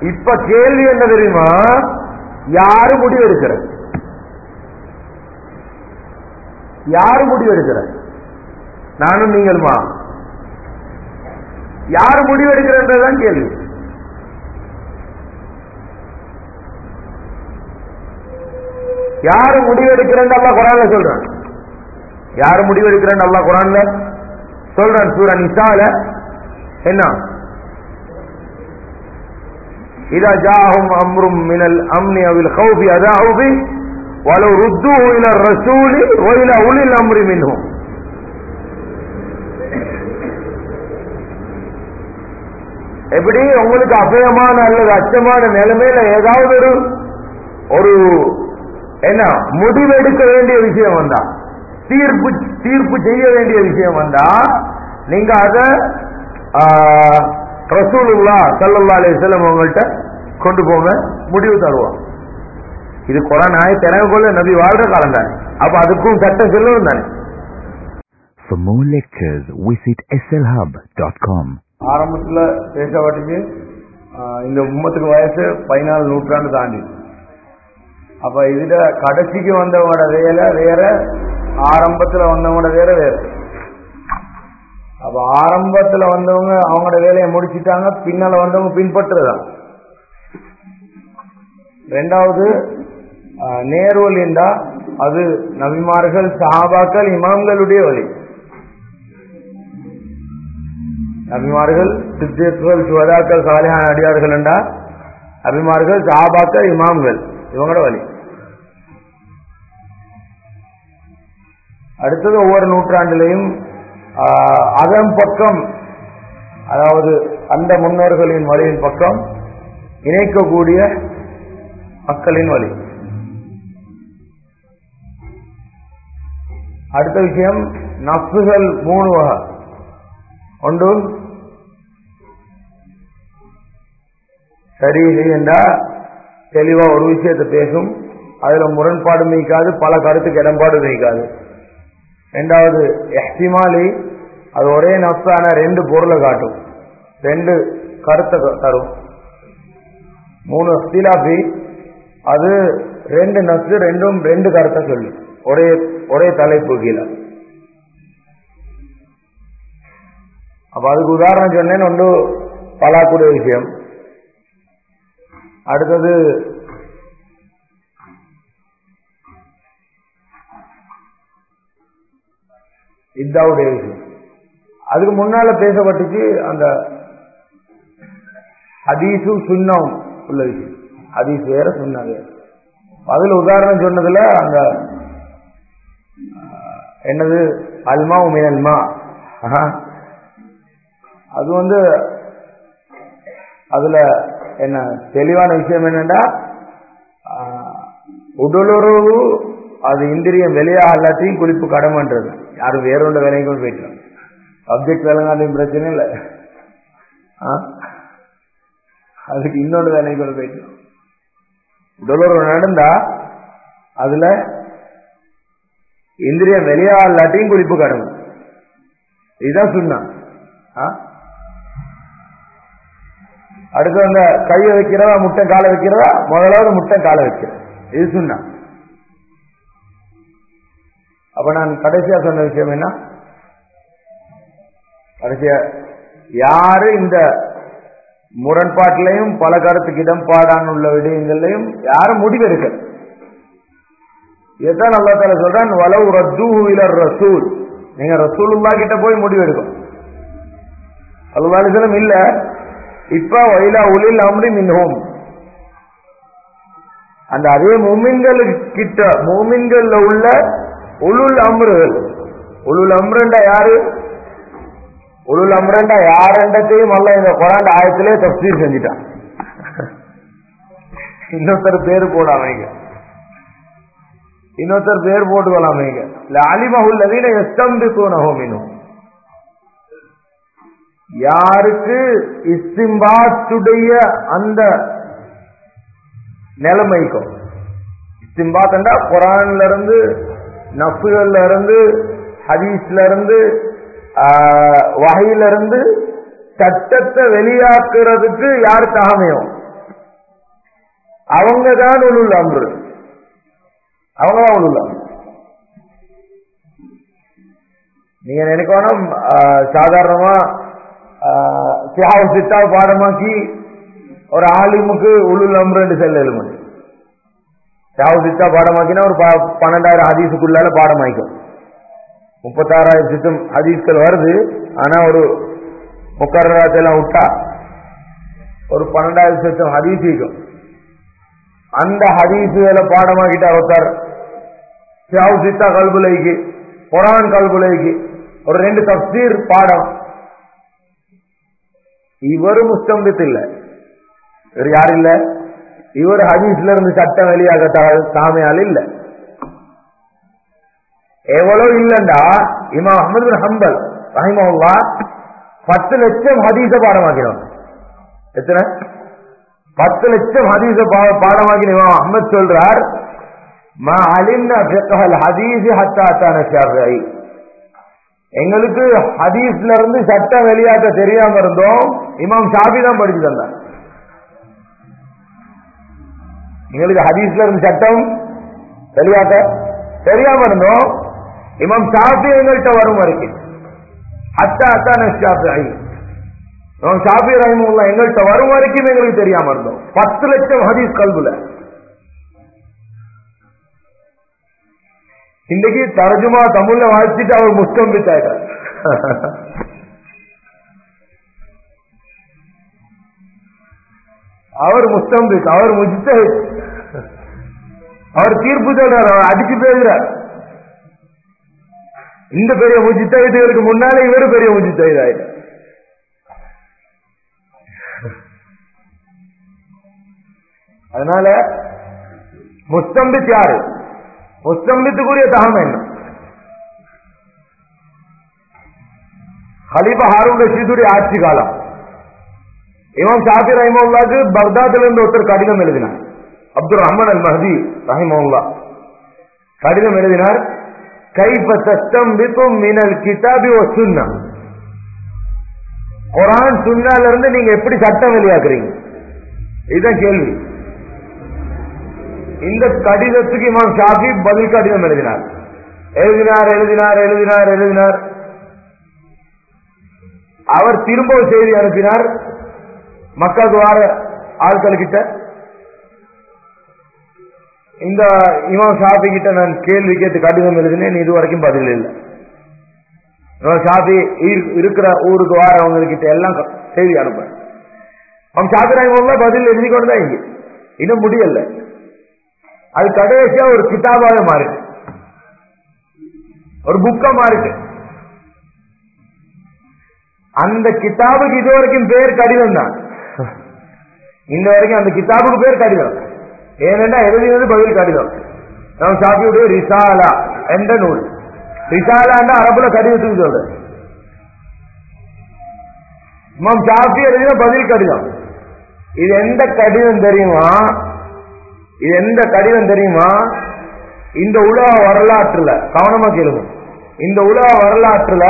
இப்ப கேள்வி என்ன தெரியுமா? யாரு முடிவு எடுக்கிற? யாரு முடிவு எடுக்கிற? நானும் நீங்களுமா? யாரு முடிவு எடுக்கிறன்றதுதான் கேள்வி. யாரு முடிவெடுக்கிறேன் அல்லா குரான்ல சொல்றான் யாரு முடிவெடுக்கிறேன் அல்லா குரான்ல சொல்றான் சூரா நிசால என்ன إذا جاءهم أمر من الأمن أو الخوف أذاعوا به ولو ردوه إلى الرسول وإلى أولي الأمر منهم எப்படி உங்களுக்கு அபயமான அல்லது அச்சமான நிலைமையில ஏதாவது ஒரு ஒரு என்ன? முடிவெடுக்க வேண்டிய விஷயம் வந்தா. தீர்ப்பு தீர்ப்பு செய்ய வேண்டிய விஷயம் வந்தா நீங்க அத ரசூலுல்லா சல்லல்லா அலிஸ்லாம் உங்கள்கிட்ட கொண்டு போங்க முடிவு தருவோம். இது குரான் ஆயத்தை எனக்கு கொள்ள நபி வாழ்ற காலம் தானே. அப்ப அதுக்கும் சட்டம் செல்லவும் தானே. For more lectures, visit slhub.com. ஆரம்பத்துல பேசப்பட்டுச்சு இந்த உம்மத்துக்கு வயசு பதினாலு நூற்றாண்டு தாண்டி. அப்ப இதுல கடைசிக்கு வந்தவங்களோட வேலை வேற ஆரம்பத்துல வந்தவங்களோட வேலை வேற. அப்ப ஆரம்பத்துல வந்தவங்க அவங்களோட வேலையை முடிச்சிட்டாங்க பின்னால வந்தவங்க பின்பற்றுதான் ரெண்டாவது ஆஹ், நேர்வழிண்டா அது நபிமார்கள் சாபாக்கள் இமாம்களுடைய வழி. நபிமார்கள் சித்தர்கள் சுவதாக்கள் சாலிஹான் அடியார்கள் என்றா நபிமார்கள் சாபாக்கள் இமாம்கள். இவங்களோட வழி. அடுத்தது ஒவ்வொரு நூற்றாண்டிலையும் அதன் பக்கம் அதாவது அந்த முன்னோர்களின் வழியின் பக்கம் இணைக்கக்கூடிய மக்களின் வழி. அடுத்த விஷயம் நப்சுகள் மூணு வகை. ஒன்று சரி என்றால் தெளிவா ஒரு விஷயத்தை பேசும். அதுல முரண்பாடு மீக்காது பல கருத்துக்கு இடம்பாடு மீக்காது ரெண்டாவது எஹ்திமாலி அது ஒரே நப்சான ரெண்டு பொருளை காட்டும். ரெண்டு கருத்தை க- தரும். மூணு இஃப்திலாஃபி அது ரெண்டு நப்சு ரெண்டும் ரெண்டு கருத்தை சொல்லும். ஒரே ஒரே தலைப்பு கீழே. அப்ப அதுக்கு உதாரணம் சொன்னேன்னு ஒன்று பலாக்கூடிய விஷயம். அடுத்தது இதாவுடைய விஷயம். அதுக்கு முன்னால பேசப்பட்டுச்சு அந்த ஹதீஸும் சுண்ணம் உள்ள விஷயம். ஹதீஸ் வேற சுண்ணா வேற. அதுல உதாரணம் சொன்னதுல அந்த என்னது? அல்மா உமினல்மா அது வந்து அதுல என்ன தெளிவான விஷயம் என்னன்னா உடலுறவு அது இந்திரியம் வெளியாக எல்லாத்தையும் குறிப்பு கடமைன்றது யாரும் வேற ஒன்று வேலையும் போயிட்டோம் சப்ஜெக்ட் விளங்காதையும் பிரச்சனை இல்லை. ஆ? அதுக்கு இன்னொன்று வேலையும் போயிட்டோம் உடலுறவு நடந்தா அதுல இந்திரியம் வெளியாக இல்லாட்டியும் குறிப்பு கடமை இதுதான் சொன்னான் அடுத்து அந்த கையை வைக்கிறதா முட்டை காலை வைக்கிறதா? முதலாவது முட்டை காலை வைக்கிறேன். இது சொன்னா அப்ப நான் கடைசியா சொன்ன விஷயம் என்ன? கடைசியா யாரு இந்த முரண்பாட்டிலையும் பல கருத்துக்கு இடம்பாடான உள்ள விடயங்கள்லையும் யாரும் முடிவெடுக்க இதுதான் நல்லா தலை சொல்றான் வலவு ரத்தூஹு ரசூல். நீங்க ரசூலுல்லா கிட்ட போய் முடிவெடுக்கும் அல்லாஹ் இல்ல. இப்ப வைலா உலில் அம்ரி மின்ஹோம். அந்த அதே மூமின்கள் கிட்ட மூமின்கள்ல உள்ள உளுல் அம்ருகள். உளுல் அம்ருண்டா யாரு? உளுல் அம்ருண்டா யாருன்றதையும் அல்ல இந்த குரான் ஆயத்திலே தப்சீர் செஞ்சிட்டான். இன்னொருத்தர் பேர் போடாமீங்க இன்னொருத்தர் பேர் போட்டுக்கலாமீங்க அலிமஹுல்லதீன எஸ்தம்பித்துனஹோமினும் யாருக்கு இஸ்திம்பாத்துடைய அந்த நிலைமைக்கும்? இஸ்திம்பாத்ண்டா குரான்ல இருந்து நஃபுகள்ல இருந்து ஹதீஸ்ல இருந்து வகையில இருந்து சட்டத்தை வெளியாக்குறதுக்கு யார் தகமையும் அவங்க தான் உள்ள அன்று அவங்க தான் உள்ள அம்ரு. நீங்க நினைக்கணும் சாதாரணமா சிஹாவு சித்தா பாடமாக்கி ஒரு ஆலிமுக்கு உளுல் அம்ரண்டு செல்ல எழுமணி சிஹாவு சித்தா பாடமாக்கினா ஒரு ப- பன்னெண்டாயிரம் ஹதீஸுக்குள்ளால பாடமாய்க்கும். முப்பத்தாறாயிரம் சித்தம் ஹதீஸ்கள் வருது ஆனா ஒரு முக்கரத்தெல்லாம் விட்டா ஒரு பன்னெண்டாயிரம் சித்தம் ஹதீஸ் இருக்கும். அந்த ஹதீஸுகளை பாடமாக்கிட்டா ஒருத்தர் சியாவு சித்தா கல்புலைக்கு குரான் கல்புலைக்கு ஒரு ரெண்டு தப்சீர் பாடம். இவரும் முஸ்தம்பித் இல்ல. இவர் யார் இல்ல? இவர் ஹதீஸ்ல இருந்து சட்டம் வெளியாக சாமியால் இல்ல. எவ்வளவு இல்லண்டா? இமா அஹமது பின் ஹம்பல் ரஹிமஹுல்லா பத்து லட்சம் ஹதீச பாடமாக்கினோம் எத்தனை? பத்து லட்சம் ஹதீச பாடமாக்கின இமாம் அஹமத் சொல்றார் மா அலிம்னா ஹதீஸ் ஹத்தா தான ஷாஃபிஈ எங்களுக்கு ஹதீஸ்ல இருந்து சட்டம் வெளியாக்க தெரியாம இருந்தோம். இமாம் ஷாபி தான் படிச்சு தந்தார். எங்களுக்கு ஹதீஸ்ல இருந்து சட்டம் வெளியாக்க தெரியாம இருந்தோம். இமாம் ஷாபி எங்கள்கிட்ட வரும் வரைக்கும் அத்தா அத்தான ஷாஃபி இமாம் ஷாபி ரஹிமுல்லா எங்கள்கிட்ட வரும் வரைக்கும் எங்களுக்கு தெரியாம இருந்தோம். பத்து லட்சம் ஹதீஸ் கல்வில இன்னைக்கு தரஜுமா தமிழ்ல வாசிச்சுட்டு அவர் முஸ்தம்பித் ஆயிட்டார் அவர் முஸ்தம்பித் அவர் முஜித்த அவர் தீர்ப்பு சொல்றார் அவர் அடிச்சு பேசுறார் இந்த பெரிய முஜித்தகிதுகளுக்கு முன்னாலே இவரு பெரிய முஜித்தகித் ஆயிட்டார் அதனால முஸ்தம்பித் யாரு முஸ்தம்பித்துக்குரிய தகவல் என்ன ஹலீபா ஹாரூன் ரஷீதுடைய ஆட்சி காலம் இமாம் ஷாஃபி ரஹிமவுல்லாக்கு பக்தாத்ல இருந்து ஒருத்தர் கடிதம் எழுதினார் அப்துல் ரஹ்மான் அல் மஹதி ரஹிமவுல்லா கடிதம் எழுதினார் கைஃப தஸ்தம்பித்தும் மினல் கிதாபி ஒ சுன்னா குரான் சுன்னால இருந்து நீங்க எப்படி சட்டம் வெளியாக்குறீங்க இதுதான் கேள்வி இந்த கடிதத்துக்கு இமாம் ஷாஃபி பதில் கடிதம் எழுதினார். எழுதினார் எழுதினார் எழுதினார் எழுதினார். அவர் திரும்ப செய்தி அனுப்பினார். மக்களுக்கு வார ஆட்கள் கிட்ட இந்த இமாம் ஷாஃபி கிட்ட நான் கேள்வி கேட்டு கடிதம் எழுதினேன் இது வரைக்கும் பதில் இல்லை. இமாம் ஷாஃபி இருக்கிற ஊருக்கு வாரவங்க கிட்ட எல்லாம் செய்தி அனுப்புறேன். அவன் ஷாஃபி பதில் எழுதி கொண்டு தான் இங்கே. இன்னும் முடியல. அது கடைசியா ஒரு கிதாபாக மாறிட்டு. ஒரு புக்கா மாறிட்டு. அந்த கிதாபுக்கு இது வரைக்கும் பேர் கடிதம் தான். இந்த வரைக்கும் அந்த கிதாபுக்கு பேர் கடிதம். ஏனென்றா எழுதினது பதில் கடிதம். நாம் ஷாஃபியுடைய ரிசாலா என்ற நூல்? ரிசாலான்னா அரபுல கடிதத்துக்கு சொல்ற இமாம் ஷாஃபி எழுதின பதில் கடிதம். இது எந்த கடிதம் தெரியுமா? இது எந்த கடிதம் தெரியுமா? இந்த உலக வரலாற்றுல கவனமா கேளுங்க. இந்த உலக வரலாற்றுல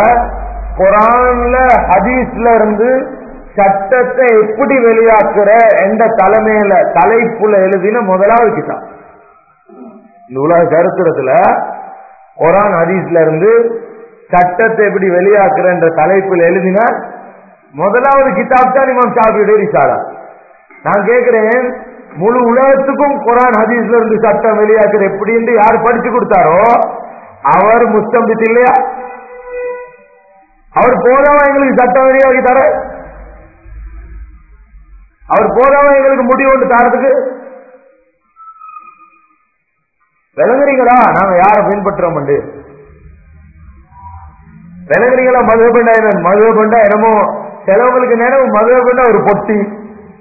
குரான்ல ஹதீஸ்ல இருந்து சட்டத்தை எப்படி வெளியாக்குற எந்த தலைமையில தலைப்புல எழுதின முதலாவது கிட்டா இந்த உலக சரித்திரத்துல குரான் ஹதீஸ்ல இருந்து சட்டத்தை எப்படி வெளியாக்குற என்ற தலைப்பில் எழுதின முதலாவது கிதாப் தான் இமாம் ஷாஃபியுடைய ரிசாலா நான் கேட்கிறேன் முழு உலகத்துக்கும் குரான் ஹதீஸ்ல இருந்து சட்டம் வெளியாக்குற எப்படின்னு யார் படிச்சு கொடுத்தாரோ அவர் முஸ்தம்பித்து இல்லையா? அவர் போதாம எங்களுக்கு சட்டம் வெளியாகி தர. அவர் போதாம எங்களுக்கு முடிவு ஒன்று தரதுக்கு. விளங்குறீங்களா? நாங்க யாரை பின்பற்றோம் விளங்குறீங்களா? மதுபண்டா என்ன மதுபண்டா என்னமோ? சிலவங்களுக்கு நேரம் மதுபண்டா ஒரு பொட்டி.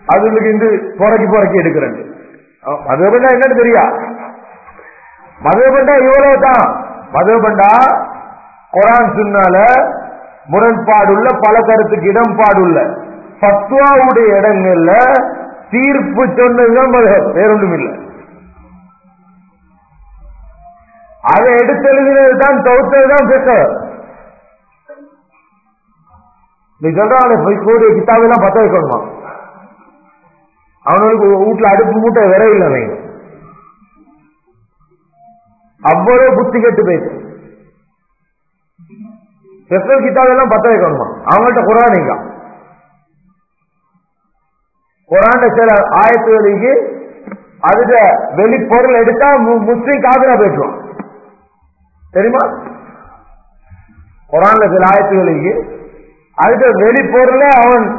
அதுங்களுக்கு இந்த புறக்கி புறக்கி எடுக்கிறேன். மதுபண்டா என்னன்னு தெரியா? மதுபண்டா இவ்வளவு தான் மதுபண்டா குரான் சொன்னால முரண்பாடுள்ள பல கருத்துக்கு இடம்பாடுள்ள பத்வாவுடைய இடங்கள்ல தீர்ப்பு சொன்னதுதான் மதுஹப் வேறொன்றும் இல்லை அதை எடுத்து எழுதினது தான் தொகுத்தது தான் பெற்ற நீ சொல்றான் கூடிய பத்த வைக்கணுமா? அவனுக்கு வீட்டுல அடுப்பு மூட்டை விரைவில் அவங்க அவ்வளவு புத்தி கெட்டு போயிட்டு. ஸ்பெஷல் கிட்டாவெல்லாம் பத்த வைக்கணுமா? அவங்கள்ட்ட குரானிங்க குரான் சில ஆயத்துகளுக்கு அதுல வெளிப்பொருள் எடுத்தா மு- காதலா காபிரா பேசுவான். தெரியுமா? குரான்ல சில ஆயத்துகளுக்கு அதுக்கு வெளிப்பொருள அவன்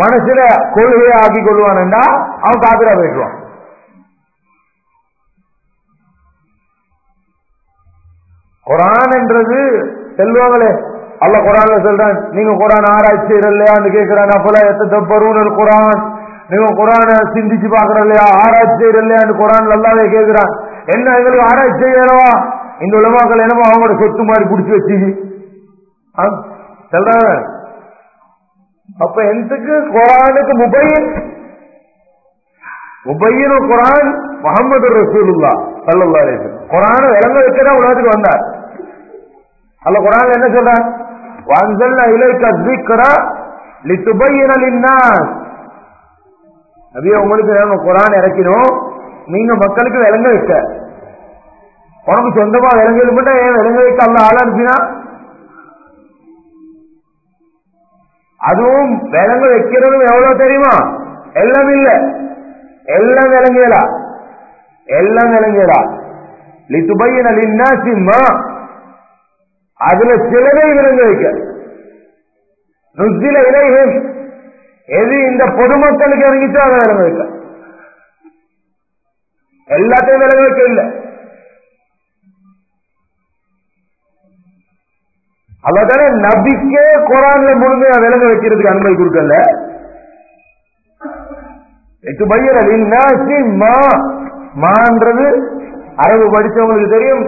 மனசுல கொள்கையை ஆக்கி கொள்வான்டா அவன் காத்திரா போயிடுவான். குரான் என்றது செல்வாங்களே. அல்ல குரான்ல சொல்றான் நீங்க குரான் ஆராய்ச்சி இல்லையான்னு கேட்கிறான் அப்பல எத்த பருவனர் குரான். நீங்க குரான சிந்திச்சு பாக்குற இல்லையா ஆராய்ச்சி இல்லையான்னு குரான் நல்லாவே கேட்கிறான் என்ன எங்களுக்கு ஆராய்ச்சி செய்யறவா? இந்த உலமாக்கள் என்னமோ அவங்களோட சொத்து மாதிரி பிடிச்சி வச்சு சொல்றாங்க. அப்ப எந்தக்கு? குரானுக்கு முபையின். முபையின் குரான் முகமது ரசூலுல்லா சல்லுல்லா குரான விளங்க வச்சுதான் உலகத்துக்கு வந்தார். அல்ல குரான் என்ன சொல்றார் வாங்கல் இலை கஸ்பிக்கிறா லித்துபையினாஸ் அப்படியே உங்களுக்கு குரான் இறக்கணும் நீங்க மக்களுக்கு விளங்க வைக்க. உனக்கு சொந்தமா விளங்க மட்டும் ஏன் விலங்கு வைக்க அல்ல ஆளா இருந்துச்சுன்னா அதுவும் விலங்கு வைக்கிறதும் எவ்வளவு தெரியுமா? எல்லாம் இல்ல. எல்லாம் விளங்கியலா எல்லாம் விளங்கியலா லித்துபையன லின்னாசி சிம்மா அதுல சிலவே விளங்க வைக்க. நுசில இலைகள். எது இந்த பொதுமக்களுக்கு இறங்கிச்சோ அதை விளங்க வைக்க. எல்லாத்தையும் விளங்க வைக்க இல்லை. அல்லாதான நபிக்கே குரான்ல முழுமையா விளங்க வைக்கிறதுக்கு அனுமதி கொடுக்கல. எட்டு பையன் மா மான்றது அரபு படிச்சவங்களுக்கு தெரியும்.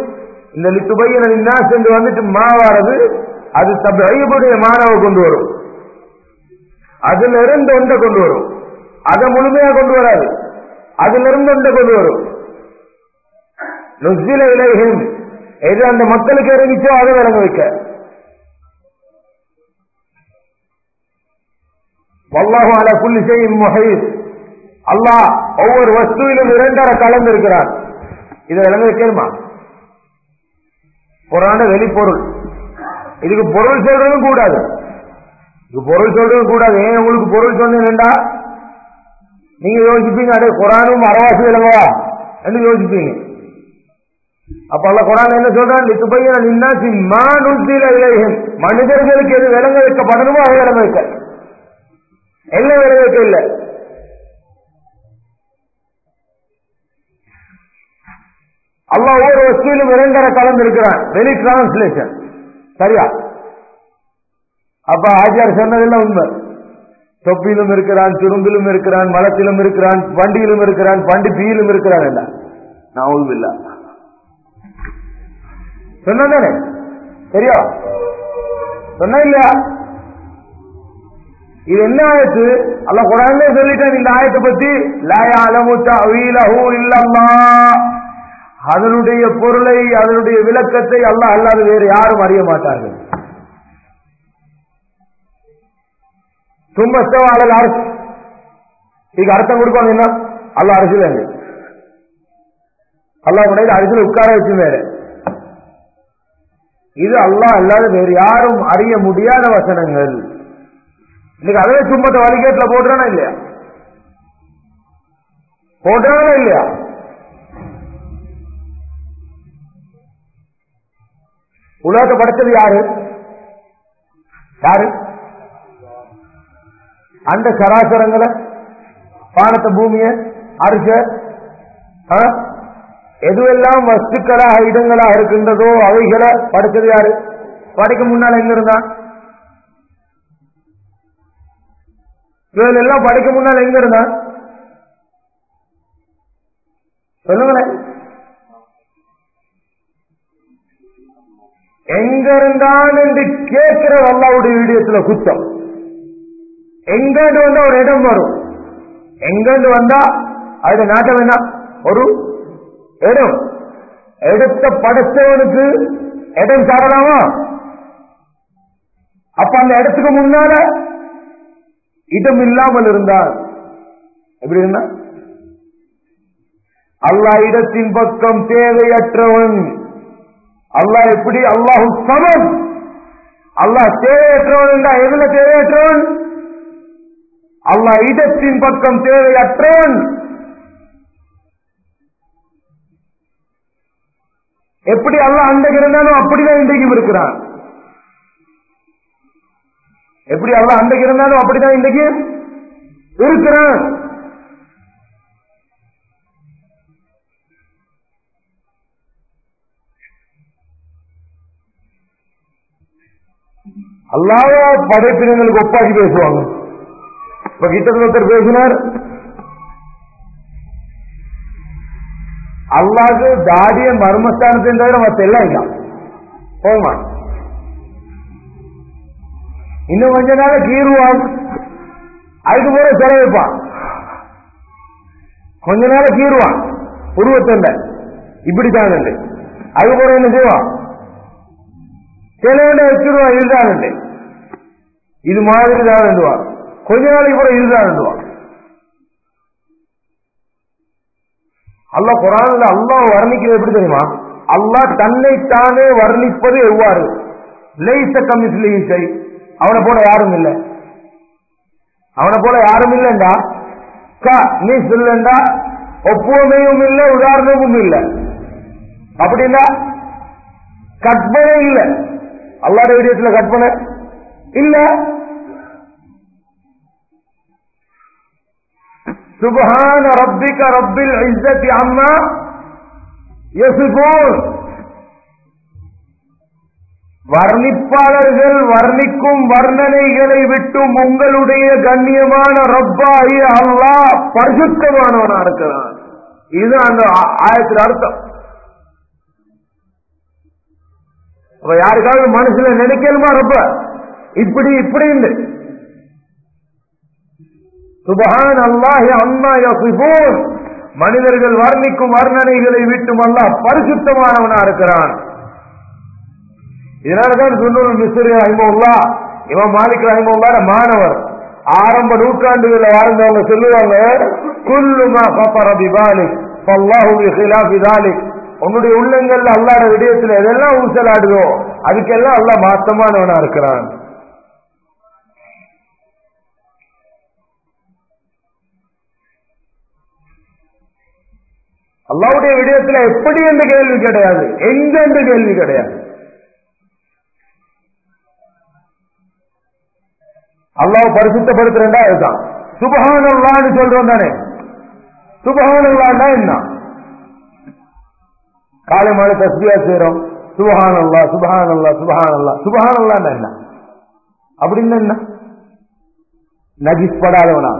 இந்த லித்து பையன் லின்னாஸ் என்று வந்துட்டு மா வாரது அது தபையுடைய மாணவை கொண்டு வரும். அதுல இருந்து ஒன்றை கொண்டு வரும். அதை முழுமையா கொண்டு வராது. அதுல இருந்து ஒன்றை கொண்டு வரும். நுசில இலைகள் எது அந்த மக்களுக்கு இறங்கிச்சோ அதை விளங்க வைக்க. வல்லாஹு அல குல்லி செய்யும் முஹீத். அல்லாஹ் ஒவ்வொரு வஸ்துவிலும் இரண்டரை கலந்து இருக்கிறார் இதை விளங்க வைக்கணுமா? புறான வெளிப்பொருள். இதுக்கு பொருள் சொல்றதும் கூடாது. இது பொருள் சொல்றதும் கூடாது. ஏன் உங்களுக்கு பொருள் சொன்னேன்டா நீங்க யோசிப்பீங்க அடே குரானும் அரவாசி விளங்கவா? என்று யோசிப்பீங்க. அப்ப அல்ல குரான் என்ன சொல்றான்? லித்துபையன நின்னாசி மானுசில இலைகள் மனிதர்களுக்கு எது விளங்க வைக்கப்படணுமோ அதை விளங்க வைக்க. என்ன விளங்க வைக்க இல்லை? அல்லா ஒவ்வொரு வசூலும் இரண்டர கலந்து இருக்கிறான். வெளி டிரான்ஸ்லேஷன் சரியா? அப்ப ஆச்சார் சொன்னதெல்லாம் உண்மை. தொப்பிலும் இருக்கிறான் சுருங்கிலும் இருக்கிறான் மலத்திலும் இருக்கிறான் வண்டியிலும் இருக்கிறான் பண்டி பீயிலும் இருக்கிறான் என்ன? நான் இல்ல சொன்னே சரியா? சொன்ன இல்லையா? இது என்ன ஆயத்து? அல்ல குரான்ல சொல்லிட்டேன் இந்த ஆயத்தை பத்தி இல்லம்மா அதனுடைய பொருளை அதனுடைய விளக்கத்தை அல்லாஹ் அல்லாது வேறு யாரும் அறிய மாட்டார்கள். தும்பஸ்தவாளர் அரசு இதுக்கு அர்த்தம் கொடுப்பாங்க என்ன? அல்ல அரசியல் அல்லா முன்னாடி அரசியல் உட்கார வச்சு வேற. இது அல்லாஹ் அல்லாத வேறு யாரும் அறிய முடியாத வசனங்கள். இன்னைக்கு அதே சும்பத்தை வழிகேட்டுல போடுறானா இல்லையா? போடுறானா இல்லையா? உலகத்தை படைச்சது யாரு? யாரு? அந்த சராசரங்களை பானத்தை பூமிய அரிச எதுவெல்லாம் வஸ்துக்களாக இடங்களாக இருக்கின்றதோ அவைகளை படைச்சது யாரு? படைக்க முன்னால் எங்க இருந்தான்? இவர்கள் எல்லாம் படைக்க முன்னால் எங்க இருந்தான்? சொல்லுங்களேன். எங்க இருந்தான் என்று கேட்கிற அல்லாவுடைய வீடியத்துல குத்தம். எங்கேண்டு வந்தா ஒரு இடம் வரும்? எங்கேண்டு வந்தா? அது நாட்டம் என்ன? ஒரு இடம். எடுத்த படைச்சவனுக்கு இடம் தரலாமா? அப்ப அந்த இடத்துக்கு முன்னால இடம் இல்லாமல் இருந்தார். எப்படி என்ன அல்லா இடத்தின் பக்கம் தேவையற்றவன். அல்லா எப்படி? அல்லாஹு சமம். அல்லாஹ் தேவையற்றவன் என்றா எதுல தேவையற்றவன்? அல்லாஹ் இடத்தின் பக்கம் தேவையற்றவன். எப்படி அல்லாஹ் அன்றைக்கு இருந்தாலும் அப்படிதான் இன்றைக்கும் இருக்கிறான். எப்படி அவ்வளவு அன்றைக்கு இருந்தாலும் அப்படிதான் இன்றைக்கு இருக்கிறான். அல்லாத படைப்பினங்களுக்கு ஒப்பாக்கி பேசுவாங்க. இப்ப கிட்டத்தட்ட ஒருத்தர் பேசினார். அல்லாது தாடிய மர்மஸ்தானத்தை தவிர மத்த எல்லாம் இல்ல. இன்னும் கொஞ்ச நாள் கீறுவான் அதுக்கு போல செலவிப்பான். கொஞ்ச நாள் கீறுவான் உருவத்தண்ட இப்படித்தான் அது போல என்ன செய்வான்? சிலவண்ட வச்சிருவான் இதுதான் இது மாதிரி தான் வேண்டுவான் கொஞ்ச நாளைக்கு கூட இதுதான் வேண்டுவான் அல்லா குரான்ல வர்ணிக்கிறது எப்படி தெரியுமா? அல்லாஹ் தன்னைத்தானே தானே வர்ணிப்பது எவ்வாறு? லைச கமிஸ்லி அவனை போல யாரும் இல்லை. அவனை போல யாரும் இல்லைண்டா. நீ சொல்லண்டா ஒப்புவமையும் இல்லை உதாரணமும் இல்லை. அப்படின்னா கற்பனை இல்லை. அல்லாட விடயத்தில் கற்பனை இல்ல. சுபஹான ரப்பிக ரப்பில் இஸ்ஸத்தி அம்மா யசிபூன் வர்ணிப்பாளர்கள் வர்ணிக்கும் வர்ணனைகளை விட்டும் உங்களுடைய கண்ணியமான ரப்பாயி அல்லாஹ் பரிசுத்தமானவனா இருக்கிறான். இது அந்த ஆயத்தில் அர்த்தம். அப்ப யாருக்காவது மனசுல நினைக்கணுமா ரொம்ப இப்படி இப்படின்னு சுபஹான் அல்லாஹி அம்மா யசிபூன் மனிதர்கள் வர்ணிக்கும் வர்ணனைகளை விட்டும் அல்லாஹ் பரிசுத்தமானவனா இருக்கிறான். இதனாலதான் சுன்னூர் மிஸ்ரி ரஹிமுல்லா இவன் மாலிக் ரஹிமுல்லாட மாணவர். ஆரம்ப நூற்றாண்டுகளில் வாழ்ந்தவங்க சொல்லுவாங்க குல்லுமா கஃபர பிபாலிக் ஃபல்லாஹு பிகிலாஃபி உன்னுடைய உள்ளங்கள்ல அல்லாட விடயத்துல எதெல்லாம் ஊசலாடுதோ அதுக்கெல்லாம் அல்லாஹ் மாத்தமானவனா இருக்கிறான். அல்லாவுடைய விடயத்துல எப்படி என்று கேள்வி கிடையாது. எங்க என்று கேள்வி கிடையாது. அல்லாவை பரிசுத்தப்படுத்துறா அதுதான். சுபஹான் அல்லான்னு சொல்றோம் தானே? சுபஹான் என்ன? காலை மாலை தஸ்பியா செய்யறோம் சுபஹான் அல்லா சுபஹான் அல்லா சுபஹான் அல்லா சுபஹான் என்ன? அப்படின்னு என்ன? நஜிஸ் படாதவனா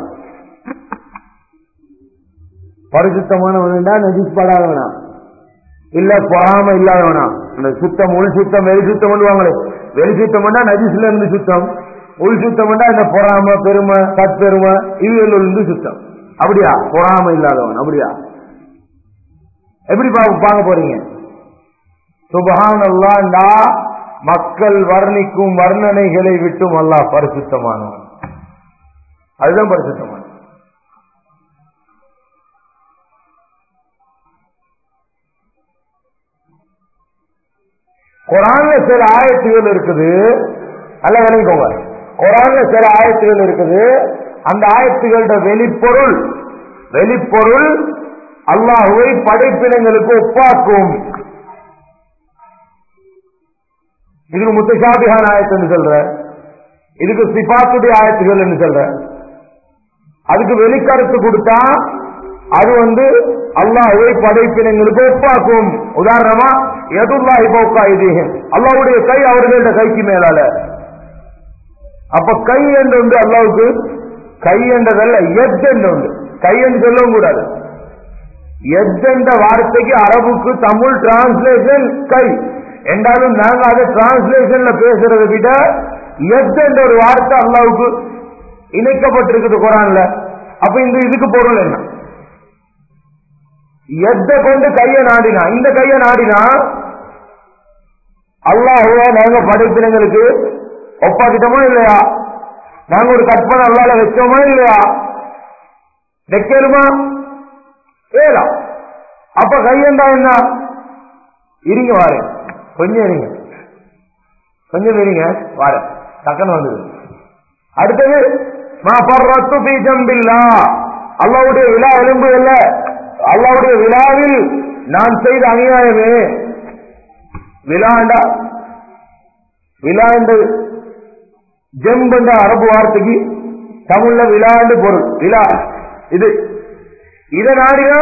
பரிசுத்தமானவனா? நஜிஸ் படாதவனா இல்ல பொறாம இல்லாதவனா? அந்த சுத்தம் உள் சுத்தம் வெளி சுத்தம் பண்ணுவாங்களே வெளி சுத்தம் நஜிஸ்ல இருந்து சுத்தம். உள் சுத்தம் இந்த பொறாம பெருமை தற்பெருமை இவையில இருந்து சுத்தம். அப்படியா? பொறாம இல்லாதவன் அப்படியா? எப்படி பார்க்க போறீங்க? சுபஹான் அல்லாண்டா மக்கள் வர்ணிக்கும் வர்ணனைகளை விட்டும் அல்லாஹ் பரிசுத்தமானவன். அதுதான் பரிசுத்தமான குரான்ல சில ஆயத்துகள் இருக்குது. நல்லா விளங்கிக்கோங்க குரான சில ஆயத்துகள் இருக்குது. அந்த ஆயத்துகளோட வெளிப்பொருள் வெளிப்பொருள் அல்லாஹுவை படைப்பினங்களுக்கு ஒப்பாக்கும். இதுக்கு முத்தசாபிகான ஆயத்துன்னு சொல்ற. இதுக்கு சிபாத்துடைய ஆயத்துகள் என்று சொல்ற. அதுக்கு வெளிக்கருத்து கொடுத்தா அது வந்து அல்லாஹுவை படைப்பினங்களுக்கு ஒப்பாக்கும். உதாரணமா எதுல்லாஹி போக்கா இது அல்லாவுடைய கை அவர்களோட கைக்கு மேலால. அப்ப கை என்று வந்து அல்லாவுக்கு கை என்றதல்ல எத் என்று உண்டு கை என்று சொல்லவும் கூடாது. எத் என்ற வார்த்தைக்கு அரபுக்கு தமிழ் டிரான்ஸ்லேஷன் கை. என்றாலும் நாங்க அதை டிரான்ஸ்லேஷன்ல பேசுறத விட எத் என்ற ஒரு வார்த்தை அல்லாவுக்கு இணைக்கப்பட்டிருக்குது குரான்ல. அப்ப இந்த இதுக்கு பொருள் என்ன? எத்தை கொண்டு கையை நாடினா இந்த கையை நாடினா அல்லாஹுவா நாங்க படைப்பினங்களுக்கு ஒப்பாக்கிட்டோமா இல்லையா? நாங்க ஒரு கற்பனை அல்லால வச்சோமா இல்லையா? வைக்கணுமா? ஏலா அப்ப கையண்டா என்ன? இருங்க வாரு கொஞ்சம் இருங்க. கொஞ்சம் இருங்க. வாரு டக்குன்னு வந்தது அடுத்தது பி அல்லாவுடைய விழா எலும்பு இல்ல அல்லாவுடைய விழாவில் நான் செய்த அநியாயமே. விழாண்டா விழா என்று ஜெம்பு என்ற அரபு வார்த்தைக்கு தமிழ்ல விழாண்டு பொருள். விழா இது. இத நாடினா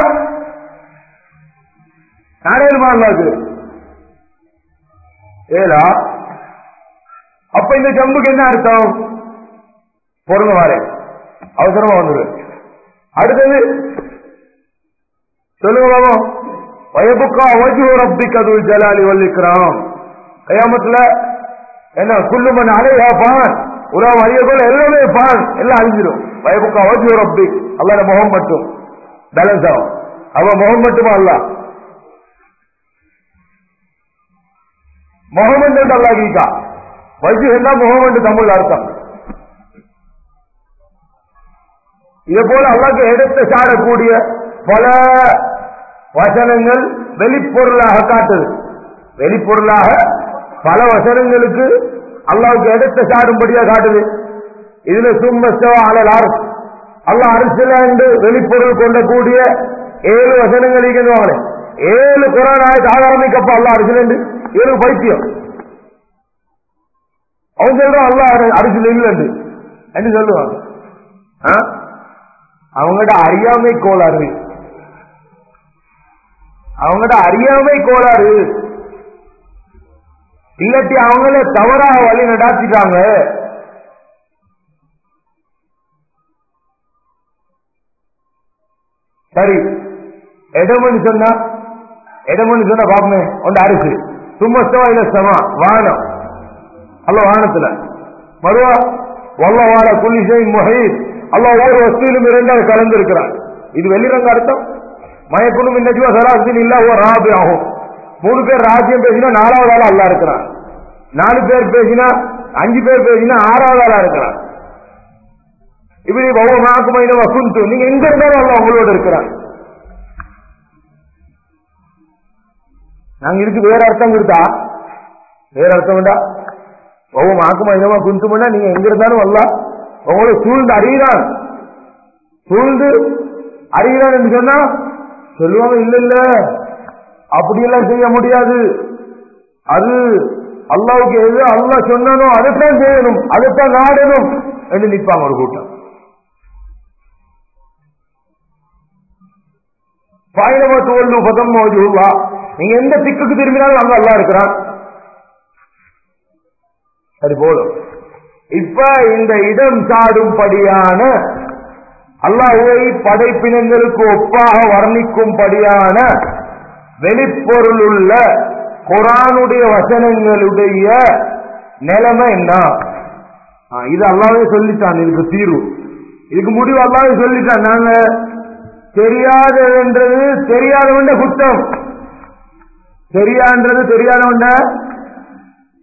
நாடகமா இருக்கு ஏலா அப்ப இந்த ஜம்புக்கு என்ன அர்த்தம்? பொருள் வாரே. அவசரமா வந்துரு. அடுத்தது சொல்லுங்க வயபுக்கா வயபுக்கா ஒரு ரப்பிக்கதுல் ஜலாலி வல்லிக்கிறான் கயாமத்துல என்ன குல்லுமன் அலையா பான் உலகம் அழியக்குள்ள எல்லாமே பான் எல்லாம் அழிஞ்சிடும் வயபுக்கா வஜு ரப்பி. அல்லாத முகம் மட்டும் பேலன்ஸ் ஆகும். அவன் முகம் மட்டுமா அல்ல? முகமது என்று அல்லா கீக்கா. வஜு என்ன முகம் என்று தமிழ் அர்த்தம். இதே போல அல்லாக்கு எடுத்து சாடக்கூடிய பல வசனங்கள் வெளிப்பொருளாக காட்டுது. வெளிப்பொருளாக பல வசனங்களுக்கு அல்லாவுக்கு எடுத்து சாடும்படியா காட்டுது. இதுல சும்மஸ்தவா அலல் அரசு அல்லாஹ் அரசுல என்று வெளிப்பொருள் கொண்டக்கூடிய ஏழு வசனங்கள் இருக்கின்றவாங்களே ஏழு குரான் ஆயத்து ஆதாரமைக்கப்ப அல்ல அரசியல் ஏழு பைத்தியம். அவன் சொல்றான் அல்லா அரசியல் இல்லைன்னு என்று சொல்லுவாங்க? ஆ? அறியாமை கோளாறு. அவங்கட அறியாமை கோளாறு. இல்லாட்டி அவங்கள தவறாக வழி நடாத்திட்டாங்க. சரி இடம்னு சொன்னா இடம்னு சொன்னா பாப்பமே ஒன்று அரிசி. சும்மஸ்தவா இல்ல சமா வானம். அல்ல வானத்துல. மறுவா வல்லவாட குளிசை முஹீத் அல்ல ஒவ்வொரு வஸ்துவிலும் இரண்டாவது கலந்து இருக்கிறார் இது வெளிரங்க அர்த்தம்? மயக்குணும் இன்னஜுவா சராசரி இல்ல ஒரு ராபி ஆகும் மூணு பேர் ராஜ்யம் பேசினா நாலாவது ஆளா அல்லா இருக்கிறான். நாலு பேர் பேசினா அஞ்சு பேர் பேசினா ஆறாவது ஆளா இருக்கிறான். இப்படி ஒவ்வொரு மாக்கு மைனம் வசுந்து நீங்க எங்க இருந்தாலும் அல்ல உங்களோட இருக்கிறான். நாங்க இதுக்கு வேற அர்த்தம் கொடுத்தா? வேற அர்த்தம் உண்டா? ஒவ்வொரு மாக்கு மைனமா குந்துமுன்னா நீங்க எங்க இருந்தாலும் அல்ல உங்களை சூழ்ந்து அறிகிறான். சூழ்ந்து அறிகிறான் என்று சொன்னா சொல்லுவாங்க இல்ல இல்ல. அப்படியெல்லாம் செய்ய முடியாது. அது அல்லாவுக்கு எது அல்லாஹ் சொன்னனும் அதைத்தான் செய்யணும் அதைத்தான் நாடணும் என்று நிற்பாங்க ஒரு கூட்டம். பாயிரமா தோல்வு பதம் மோஜூவா நீங்க எந்த திக்குக்கு திரும்பினாலும் அங்க அல்லா இருக்கிறான். சரி போதும். இப்ப இந்த இடம் சாடும்படியான அல்லாஹுவை படைப்பினங்களுக்கு ஒப்பாக வர்ணிக்கும்படியான வெளிப்பொருள் உள்ள குரானுடைய வசனங்களுடைய நிலைமை என்ன? இது அல்லாவே சொல்லிட்டான் இதுக்கு தீர்வு. இதுக்கு முடிவு அல்லாவே சொல்லிட்டான் நாங்க தெரியாததுன்றது தெரியாதவண்ட குற்றம். தெரியான்றது தெரியாதவண்ட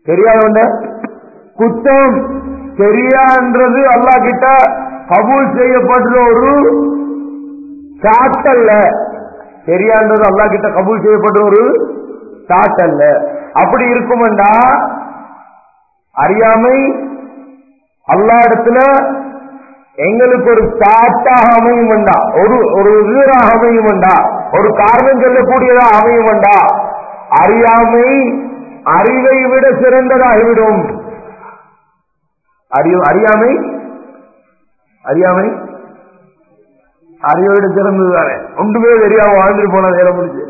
தெரியாதவண்ட குற்றம். தெரியான்றது அல்லா கிட்ட கபூல் செய்யப்பட்ட ஒரு சாட்டல்ல. தெரியான்றது அல்லா கிட்ட கபூல் செய்யப்பட்ட ஒரு சாட்டல்ல அப்படி இருக்குமெண்டா அறியாமை அல்லா இடத்துல எங்களுக்கு ஒரு சாட்டாக அமையும் வேண்டா ஒரு ஒரு வீராக அமையும் வேண்டா ஒரு காரணம் சொல்லக்கூடியதா அமையும் வேண்டா அறியாமை அறிவை விட சிறந்ததாகிவிடும். அறியாமை? அறியாமை? அறிவை விட தானே ஒன்றுமே தெரியாம வாழ்ந்துட்டு போன நேரம் முடிஞ்சு.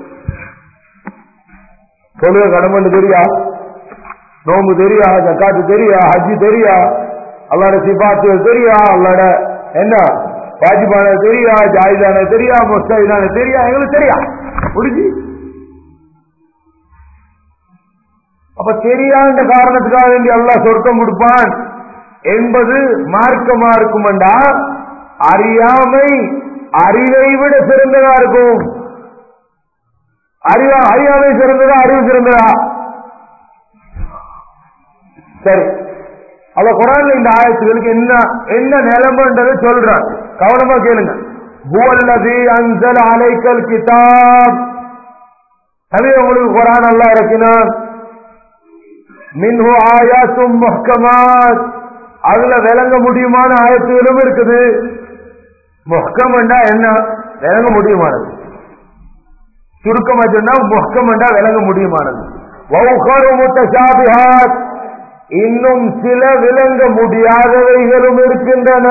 தொழுக கடமண்டு தெரியா? நோம்பு தெரியா? ஜக்காத்து தெரியா? ஹஜ்ஜி தெரியா? அல்லாட சிபாத்துகள் தெரியா? அல்லாட என்ன? வாஜிபான தெரியா? ஜாயிதான தெரியா? முஸ்தாயிதான தெரியா? எங்களுக்கு தெரியா? முடிஞ்சு. அப்ப தெரியாத காரணத்துக்காக வேண்டி அல்லா சொர்க்கம் கொடுப்பான் என்பது மார்க்கமா இருக்குமெண்டா? அறியாமை அறிவை விட சிறந்ததா இருக்கும்? அறிவா? அறியாமை சிறந்ததா? அறிவு சிறந்ததா? சரி. அவ குரான்ல இந்த ஆயத்துகளுக்கு என்ன என்ன நிலைமைன்றதை சொல்றான். கவனமா கேளுங்க. ஹுவல்லதி அலைக்கல் கிதாப். தவிர உங்களுக்கு குரான் அல்லா இறக்கினான் மின்ஹு ஆயாசும் மக்கமா அதுல விளங்க முடியுமான ஆயத்துகளும் இருக்குது. முஹக்கம்னா என்ன? விளங்க முடியுமானது? சுருக்கமா சொன்னா முஹக்கம்னா விளங்க முடியுமானது? இன்னும் சில விளங்க முடியாதவைகளும் இருக்கின்றன.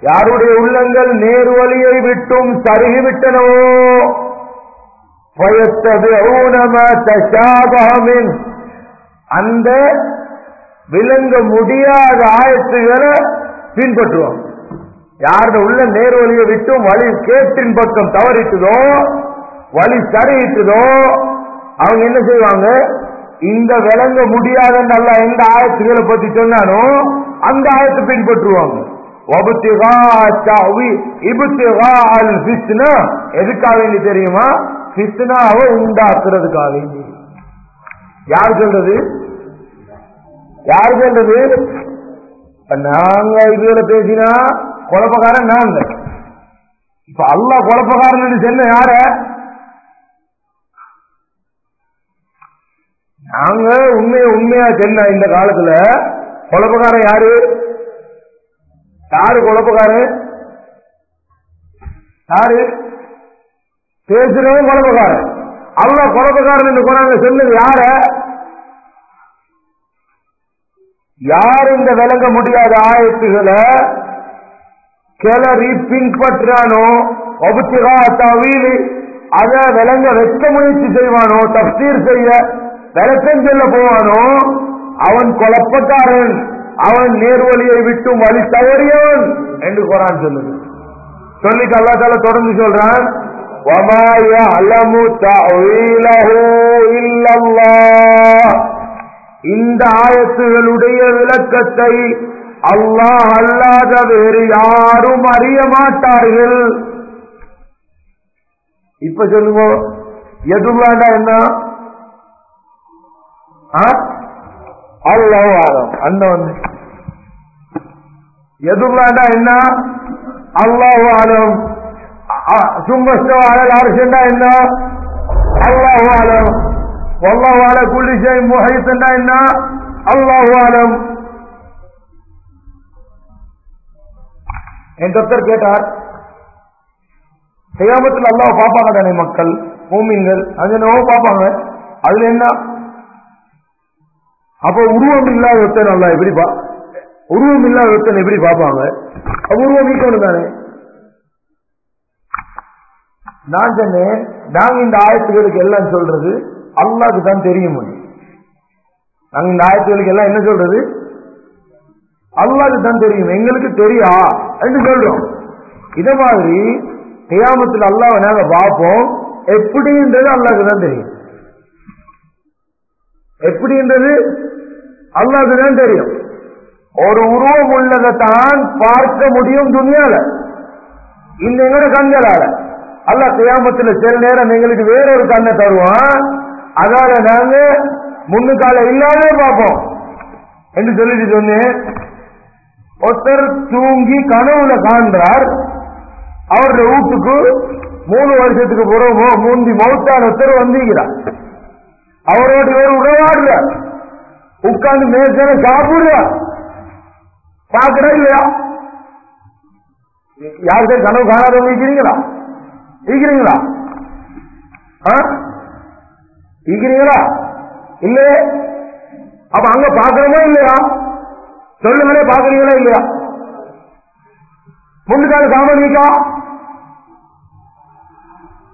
யாருடைய உள்ளங்கள் நேர்வழியை விட்டும் சருகிவிட்டனவோ பயத்தது அந்த விளங்க முடியாத ஆயத்துகளை பின்பற்றுவோம். யாருடைய உள்ள நேர்வழியை விட்டும் வழி கேட்டின் பக்கம் தவறிட்டுதோ வழி சரிட்டுதோ அவங்க என்ன செய்வாங்க? இந்த விளங்க முடியாத நல்லா எந்த ஆயத்துகளை பத்தி சொன்னானோ அந்த ஆயத்தை பின்பற்றுவாங்க. எதுக்காக வேண்டி தெரியுமா? ஃபித்னாவை உண்டாக்குறதுக்காக வேண்டி. யார் சொல்றது? யார் சொல்றது? நாங்க இதுல பேசினா குழப்பக்காரன் நாங்க. இப்ப அல்ல குழப்பக்காரன் சொன்ன யார? நாங்க உண்மைய உண்மையா சொன்ன இந்த காலத்துல குழப்பக்காரன் யாரு? யாரு குழப்பக்காரன்? யாரு? பேசுறவன் குழப்பக்காரன். அல்ல குழப்பக்காரன் என்று குரான்ல சொன்னது யார? யார் இந்த விளங்க முடியாத ஆயத்துகளை கிளறி பின்பற்றானோ ஒபுத்திகா தவீலி அத விளங்க வெட்ட முயற்சி செய்வானோ தப்சீர் செய்ய விளக்கம் சொல்ல போவானோ அவன் குழப்பக்காரன் அவன் நேர்வழியை விட்டு வழி தவறியவன் என்று குரான் சொல்லுது சொல்லிட்டு அல்லா தால தொடர்ந்து சொல்றான் وَمَا يَعْلَمُ تَأْوِيلَهُ إِلَّا اللَّهُ இந்த ஆயத்துகளுடைய விளக்கத்தை அல்லாஹ் அல்லாத வேறு யாரும் அறிய மாட்டார்கள். இப்ப சொல்லுவோம் எதுவாண்டா என்ன? அல்லாஹ் ஆரம் அந்த எதுவாண்டா என்ன? அல்லாஹ் ஆலம் சும்மஸ்தவான அரசுண்டா என்ன? அல்லாஹ் வல்லவால குளிசை முகைத்தண்டா என்ன அல்லாஹாலம் என் தொத்தர் கேட்டார் செய்யாமத்தில் அல்லாஹ் பார்ப்பாங்க தானே மக்கள் பூமிங்கள் அது என்னவோ பார்ப்பாங்க. அதுல என்ன? அப்ப உருவம் இல்லாத ஒருத்தன் அல்ல எப்படி பா உருவம் இல்லாத ஒருத்தன் எப்படி பார்ப்பாங்க? உருவம் நீக்கணும் தானே. நான் சொன்னேன் நாங்க இந்த ஆயத்துகளுக்கு எல்லாம் சொல்றது அல்லாக்கு தான் தெரியும் நாங்க இந்த ஆயத்துகளுக்கு எல்லாம் என்ன சொல்றது? அல்லாக்கு தான் தெரியும். எங்களுக்கு தெரியா? என்று சொல்றோம். இத மாதிரி தியாமத்தில் அல்லாவை நாங்க பார்ப்போம். எப்படின்றது அல்லாக்கு தான் தெரியும். எப்படின்றது அல்லாக்கு தான் தெரியும். ஒரு உருவம் உள்ளதை தான் பார்க்க முடியும் துணியால. இந்த எங்களோட கண்களால. அல்ல தியாமத்தில் சில நேரம் எங்களுக்கு வேறொரு கண்ணை தருவான். அதால நாங்க முன்னுக்கால இல்லாத பார்ப்போம். என்று சொல்லிட்டு சொன்னேன் ஒருத்தர் தூங்கி கனவுல காண்றார் அவருடைய வீட்டுக்கு மூணு வருஷத்துக்கு பிறகு மூந்தி மௌத்தான ஒருத்தர் வந்தீங்கிறார் அவரோட ஒரு உறவாடுற உட்கார்ந்து மேசன சாப்பிடுற. பாக்குறா இல்லையா? யாருக்கு கனவு காணாதவங்க இருக்கிறீங்களா? இருக்கிறீங்களா இருக்கிறீங்களா? இல்லையே. அப்ப அங்க பாக்குறோமா இல்லையா? சொல்லுங்களே பாக்குறீங்களா இல்லையா? முன்னுக்கால் சாமனிக்கா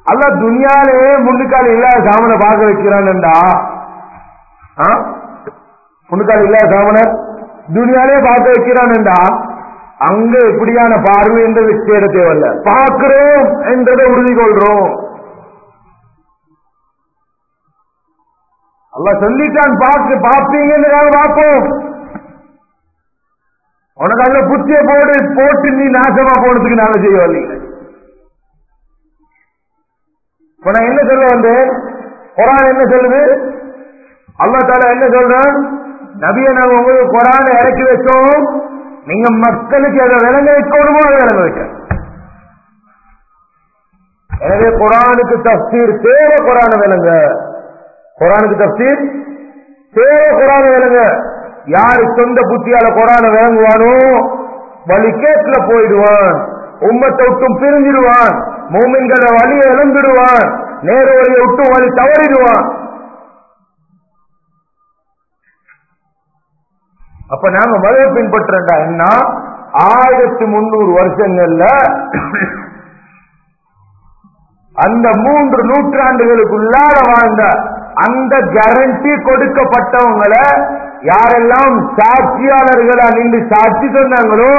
அல்ல துனியாலே முன்னுக்கால் இல்லாத சாமனை பார்க்க வைக்கிறான்டா முன்னுக்கால் இல்லாத சாமனை துனியாலே பார்க்க வைக்கிறான்டா அங்க எப்படியான பார்வை என்றது தேட தேவையில்ல. பார்க்கிறோம் என்றதை உறுதி கொள்றோம். அல்ல சொல்லிட்டான் பார்த்து பார்ப்பீங்கன்னு நாங்க பார்ப்போம். உனக்கு அதுல புத்திய போடு போட்டு நீ நாசமா போனதுக்கு நாங்க செய்யவில்லை இப்ப நான் என்ன சொல்ல வந்தேன்? குரான் என்ன சொல்லுது? அல்லா தால என்ன சொல்றான்? நபிய நாங்க உங்களுக்கு குரானை இறக்கி வச்சோம். நீங்க மக்களுக்கு அதை விளங்க வைக்கணுமோ அதை விளங்க வைக்க. எனவே குரானுக்கு தப்சீர் தேவை குரான விளங்க. குரானுக்கு தப்சீர். தேவை குரான விளங்க. யாரு சொந்த புத்தியால குரான விளங்குவானோ வழிகேட்டுல போயிடுவான். உம்மத்தை விட்டும் பிரிஞ்சிடுவான். மூமின்கள வழியை இழந்துடுவான். நேர வழியை விட்டும் வழி தவறிடுவான். அப்ப நாங்க மதுவை பின்பற்றா என்ன? ஆயிரத்தி முன்னூறு வருஷங்கள்ல அந்த மூன்று நூற்றாண்டுகளுக்குள்ளார வாழ்ந்த அந்த கேரண்டி கொடுக்கப்பட்டவங்களை யாரெல்லாம் சாட்சியாளர்களா நின்று சாட்சி சொன்னாங்களோ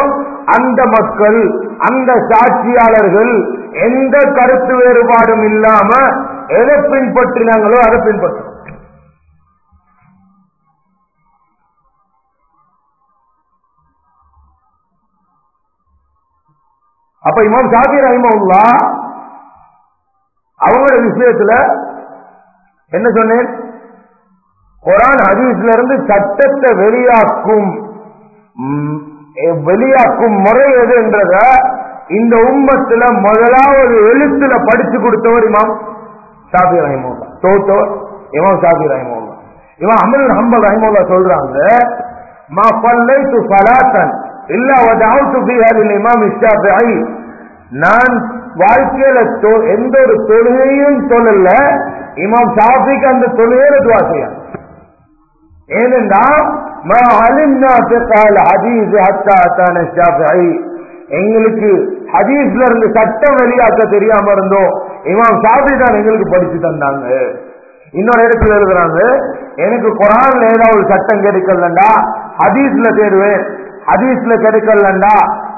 அந்த மக்கள் அந்த சாட்சியாளர்கள் எந்த கருத்து வேறுபாடும் இல்லாம எதை பின்பற்றினாங்களோ அதை பின்பற்ற அப்ப இமாம் ஷாபி ரஹிமவுல்லா அவங்களோட விஷயத்துல என்ன சொன்னேன்? குரான் ஹதீஸ்ல இருந்து சட்டத்தை வெளியாக்கும் வெளியாக்கும் முறை எது என்றத இந்த உம்மத்துல முதலாவது எழுத்துல படிச்சு கொடுத்தவர் இமாம் சாபி ரஹிமோல்லா தோத்தவர் இமாம் சாபி ரஹிமோல்லா இவன் அமல் ஹம்பல் ரஹிமோல்லா சொல்றாங்க மா பல்லைத்து ஃபலாத்தன் இல்ல வதஅவுத்து ஃபீஹா இமாம் ஷாஃபிஈ நான் வாழ்க்கையில எந்த ஒரு தொழுகையும் சொல்லல இமாம் ஷாஃபிக்கு அந்த தொழுகையில துவா செய்யும் ஏனென்றால் எங்களுக்கு ஹதீஸ்ல இருந்து சட்டம் வெளியாக்க தெரியாம இருந்தோம் இமாம் ஷாஃபி தான் எங்களுக்கு படிச்சு தந்தாங்க. இன்னொரு இடத்துல எழுதுறாங்க எனக்கு குரான்ல ஏதாவது ஒரு சட்டம் கிடைக்கலண்டா? ஹதீஸ்ல தேடுவேன். ஹதீஸ்ல கிடைக்கலண்டா?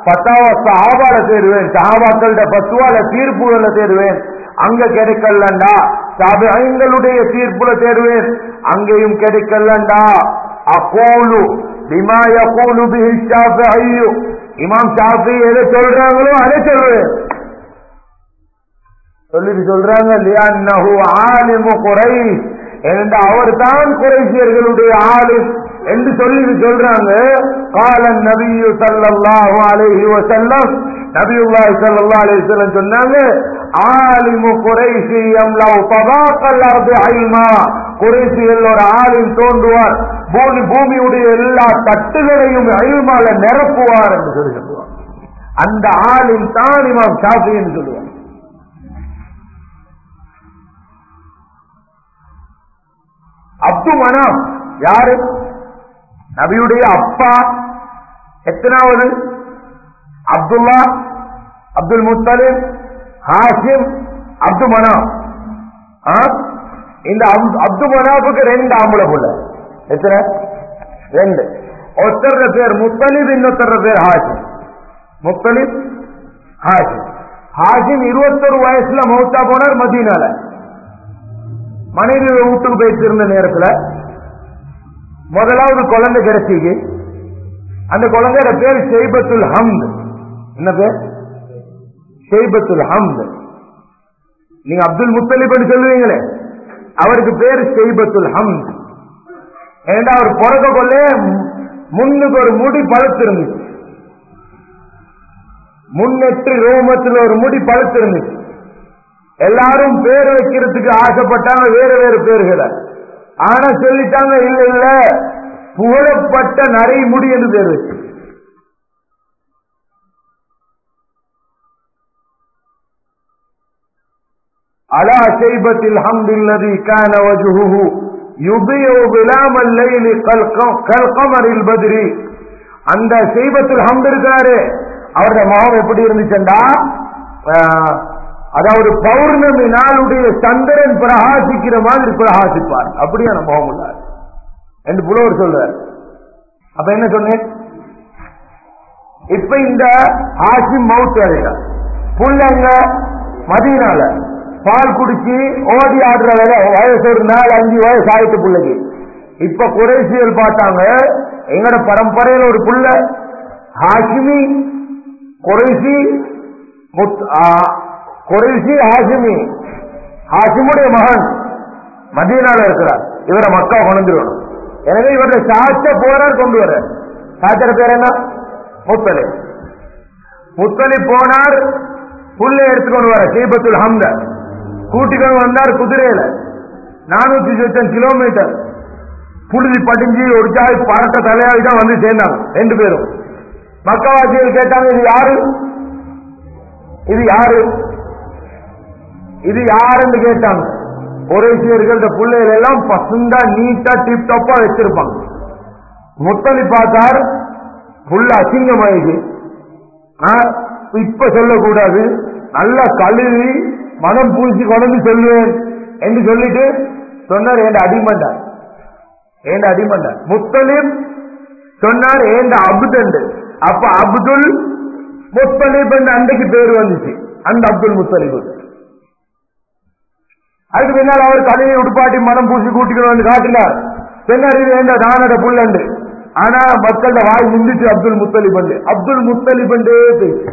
பத்தாவது சஹாபால தேடுவேன். சஹாபாக்கள்ட பத்துவால தீர்ப்புகள தேடுவேன். அங்க கிடைக்கலண்டா? தபைங்களுடைய தீர்ப்புல தேடுவேன். அங்கேயும் கிடைக்கலண்டா. அப்போலு பிமா யகூலு பிஹி இமாம் சாஃபி எதை சொல்றாங்களோ அதை சொல்றேன். சொல்லிட்டு சொல்றாங்க லியன்னஹு ஆலிமு குறை என்று அவர் தான் குறைசியர்களுடைய ஆளு. என்று சொல்லி சொல்றாங்க. காலன் நபியு ஸல்லல்லாஹு அலைஹி வசல்லம் நபியுல்லாஹி சல்லா அலைஹி சொல்லம் சொன்னாங்க ஆலிமு குறைஷி யம்லவு தபாக்கல் அர்து இல்மா குறைசிகள் ஒரு ஆளில் தோன்றுவார். பூமி பூமியுடைய எல்லா தட்டுகளையும் இல்மால நிரப்புவார் என்று சொல்லி சொல்லுவார் அந்த ஆளில் தான் இமாம் ஷாஃபி என்று சொல்லுவார் அப்து மனாம் யாரு? நபியுடைய அப்பா எத்தனாவது? அப்துல்லா அப்துல் முத்தலிம் ஹாசிம் அப்து மனாம் ஆ? இந்த அப்- அப்து மனாப்புக்கு ரெண்டு ஆம்பளை புள்ள. எத்தனை? ரெண்டு. ஒருத்தர பேர் முத்தலிப் இன்னொருத்தர பேர் ஹாசிம் முத்தலிப் ஹாசிம் ஹாசிம் இருபத்தொரு வயசுல மௌத்தா போனார் மதீனால. மனைவி வீட்டுக்கு போயிட்டு இருந்த நேரத்தில் முதலாவது குழந்தை கிடைச்சிக்கு அந்த குழந்தையோட பேர் ஷெய்பத்துல் ஹம்த். என்ன பேர்? ஷெய்பத்துல் ஹம்த். நீங்க அப்துல் முத்தலிப்னு சொல்லுவீங்களே அவருக்கு பேர் ஷெய்பத்துல் ஹம்த். ஏன்னா அவர் பிறக்க கொள்ள முன்னுக்கு ஒரு முடி பழுத்திருந்துச்சு. முன்னெட்டு ரோமத்தில் ஒரு முடி பழுத்திருந்துச்சு. எல்லாரும் பேர் வைக்கிறதுக்கு ஆசைப்பட்டாங்க வேற வேற பேர்களை. ஆனா சொல்லிட்டாங்க இல்ல இல்ல. புகழப்பட்ட நரைமுடி என்று பேர். அலா செய்பத்தில் ஹம்துல்லதி கான வஜுஹுஹு. யுபியு பிலாமல் லைலி கல்கம் கல்கமரில் பதிரி. அந்த செய்பத்தில் ஹம்து இருக்காரு அவருடைய முகம் எப்படி இருந்துச்சுண்டா? ஆஹ், அதாவது பௌர்ணமி நாளுடைய சந்திரன் பிரகாசிக்கிற மாதிரி பிரகாசிப்பார். அப்படியான போக உள்ளார் என்று புலவர் சொல்றார். அப்ப என்ன சொன்னேன்? இப்ப இந்த ஆசி மவுத் அடையிறார் புள்ளங்க மதியனால பால் குடிச்சு ஓடி ஆடுற வேலை வயசு ஒரு நாலு அஞ்சு வயசு ஆயிட்டு பிள்ளைக்கு. இப்ப குறைசியல் பார்த்தாங்க எங்கட பரம்பரையில ஒரு புள்ள ஹாஷிமி குறைசி முத்- குறைசி ஹாஷிமி. ஹாஷிமுடைய மகன் மதியனால இருக்கிறார். இவரை மக்கா கொண்டுருவணும் எனவே இவருடைய சாச்ச போறார் கொண்டு வர. சாச்சர பேர் என்ன? முத்தலி. முத்தலி போனார் புல்லை எடுத்துக்கொண்டு வர சீபத்துல் ஹம்த. கூட்டிக்கொண்டு வந்தார் குதிரையில. நானூத்தி சொச்சம் கிலோமீட்டர் புழுதி படிஞ்சு ஒரு சாய் பறக்க தலையாவி தான் வந்து சேர்ந்தாங்க ரெண்டு பேரும். மக்கவாசிகள் கேட்டாங்க இது யாரு? இது யாரு? இது யாருன்னு கேட்டாங்க. ஒரேசியர்கள் இந்த பிள்ளைகள் எல்லாம் பசுந்தா நீட்டா டிப் டாப்பா வச்சிருப்பாங்க. முத்தலி பார்த்தார் புள்ள அசிங்கமாயிடுச்சு ஆ, இப்ப சொல்லக்கூடாது. நல்லா கழுவி மனம் பூசி கொண்டு சொல்லுவேன் என்று சொல்லிட்டு சொன்னார் ஏண்ட அடிமண்டார் ஏண்ட அடிமண்டார் முத்தலிம் சொன்னார் ஏண்ட அபுதண்டு அப்ப அப்துல் முத்தலிப் என்று அன்றைக்கு பேர் வந்துச்சு. அந்த அப்துல் முத்தலிபு. அதுக்கு பின்னால் அவர் தலையை உடுப்பாட்டி மனம் பூசி கூட்டிக்கணும் வந்து காட்டினார் பின்னர் வேண்ட நானட புள்ளண்டு. ஆனா மக்களோட வாய் முந்திச்சு அப்துல் முத்தலிபண்டு. அப்துல் முத்தலிபண்டே பேச்சு.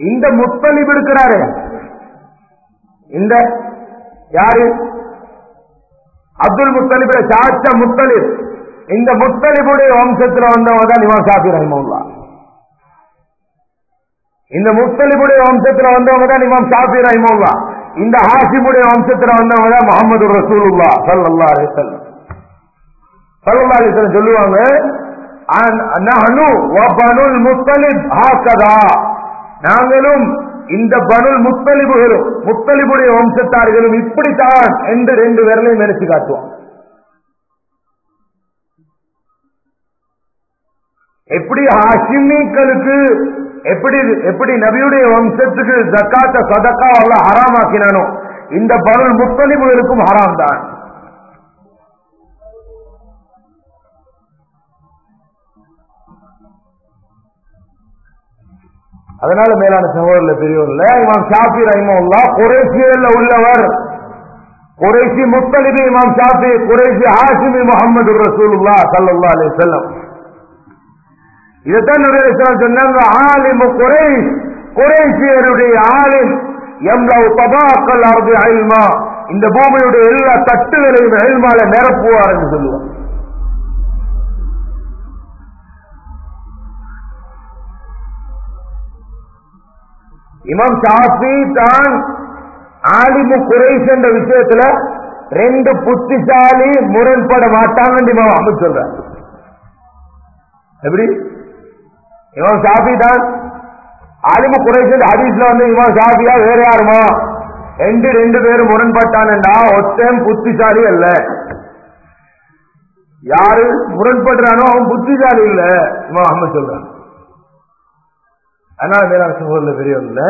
இந்த முத்தலிப் இருக்கிறாரு இந்த யாரு? அப்துல் முத்தலிபுடைய சாச்ச முத்தலிப். இந்த முத்தலிபுடைய வம்சத்தில் வந்தவங்க தான் இவன் ஷாஃபி ரஹிமவுல்லா இந்த முத்தலிபுடைய வம்சத்துல வந்தவங்க தான் இமாம் ஷாஃபி ரஹிமுல்லா இந்த ஹாசிமுடைய வம்சத்துல வந்தவங்க தான் முகமது ரசூலுல்லா சல்லா அலைஹி சல்லா சல்லல்லாஹு சொல்லுவாங்க பனுல் நாங்களும் இந்த பனுல் முத்தலிபுகளும் முத்தலிபுடைய வம்சத்தார்களும் இப்படித்தான் என்று ரெண்டு விரலையும் நினைச்சு காட்டுவோம். எப்படி ஹாஷிமிக்களுக்கு எப்படி எப்படி நபியுடைய வம்சத்துக்கு ஜக்காத்த சதக்கா எல்லாம் ஹராமாக்கினானோ இந்த பருள் முத்தலிபுகளுக்கும் ஹராம் தான் அதனால மேலான சகோதரில் பெரியவர்ல இமாம் ஷாஃபி ரஹிமவுல்லா குறைசியல்ல உள்ளவர். குறைசி முத்தலிபி இமாம் ஷாஃபி குறைசி ஹாஷிமி முகமது ரசூலுல்லா சல்லா அலி செல்லம் இதைத்தான் நபி சொன்னாங்க ஆலிமு குறை குறைசியருடைய ஆலிம் எவ்வளவு தபாக்கல் அர்து அயல்மா இந்த பூமியுடைய எல்லா தட்டுகளையும் அயல்மால நிரப்புவார் என்று சொல்லுவார். இமாம் ஷாஃபி தான் ஆலிமு குறைஸ் என்ற விஷயத்துல ரெண்டு புத்திசாலி முரண்பட மாட்டாங்க இமாம் அமைச்சர் சொல்றார். எப்படி? இமாம் ஷாஃபி தான். ஆலிமு குறைஸ் ஹதீஸ்ல வந்து இமாம் ஷாஃபியா வேற யாருமா? ரெண்டு ரெண்டு பேரும் முரண்பட்டானுண்டா. ஒத்தன் புத்திசாலி அல்ல. யாரு முரண்படுறானோ அவன் புத்திசாலி இல்ல. இமாம் அஹமது சொல்றான். அதனால மேலாண் சகோதரில் பெரியவர்கள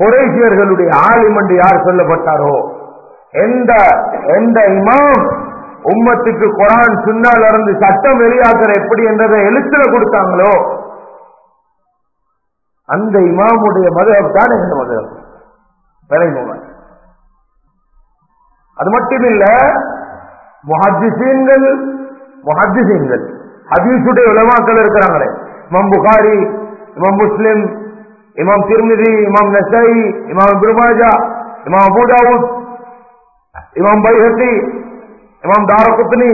குறைசியர்களுடைய ஆலிம் யார் சொல்லப்பட்டாரோ? எந்த எந்த இமாம் உம்மத்துக்கு குரான் சுண்ணால் இருந்து சட்டம் வெளியாக்குற எப்படி என்றதை எழுத்துல கொடுத்தாங்களோ அந்த இமாமுடைய மதம் தான் எங்க மதம் விரைமுகம் அது மட்டும் இல்ல முஹாஜிசீன்கள் முஹாஜிசீன்கள். ஹதீஸுடைய உலமாக்கள் இருக்கிறாங்களே. இமாம் புகாரி இமாம் முஸ்லிம் இமாம் திருமிதி இமாம் நசை இமாம் பிரமாஜா இமாம் அபுதாவுத் இமாம் பைஹத்தி இமாம் தாரகுத்னி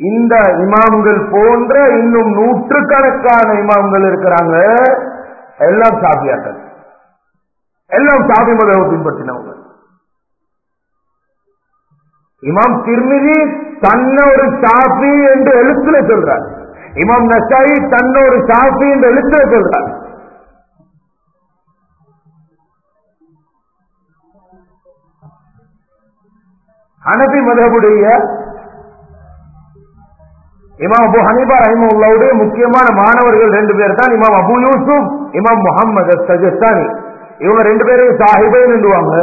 இந்த இமாம்கள் போன்ற இன்னும் நூற்றுக்கணக்கான இமாம்கள் இருக்கிறாங்க. எல்லாம் சாபியாக்கள் எல்லாம் சாபி மதவை பின்பற்றினவங்க. இமாம் திருமிதி தன்னை ஒரு சாபி என்று எழுத்துல சொல்றார். இமாம் நசாயி தன்னை ஒரு சாபி என்று எழுத்துல சொல்றார். ஹனபி மதகுடைய இமாம் அபு ஹனீபா ரஹிமுல்லாவுடைய முக்கியமான மாணவர்கள் ரெண்டு பேர் தான். இமாம் அபு யூசுப் இமாம் முகமது சஜஸ்தானி இவங்க ரெண்டு பேரையும் சாஹிபே நின்றுவாங்க.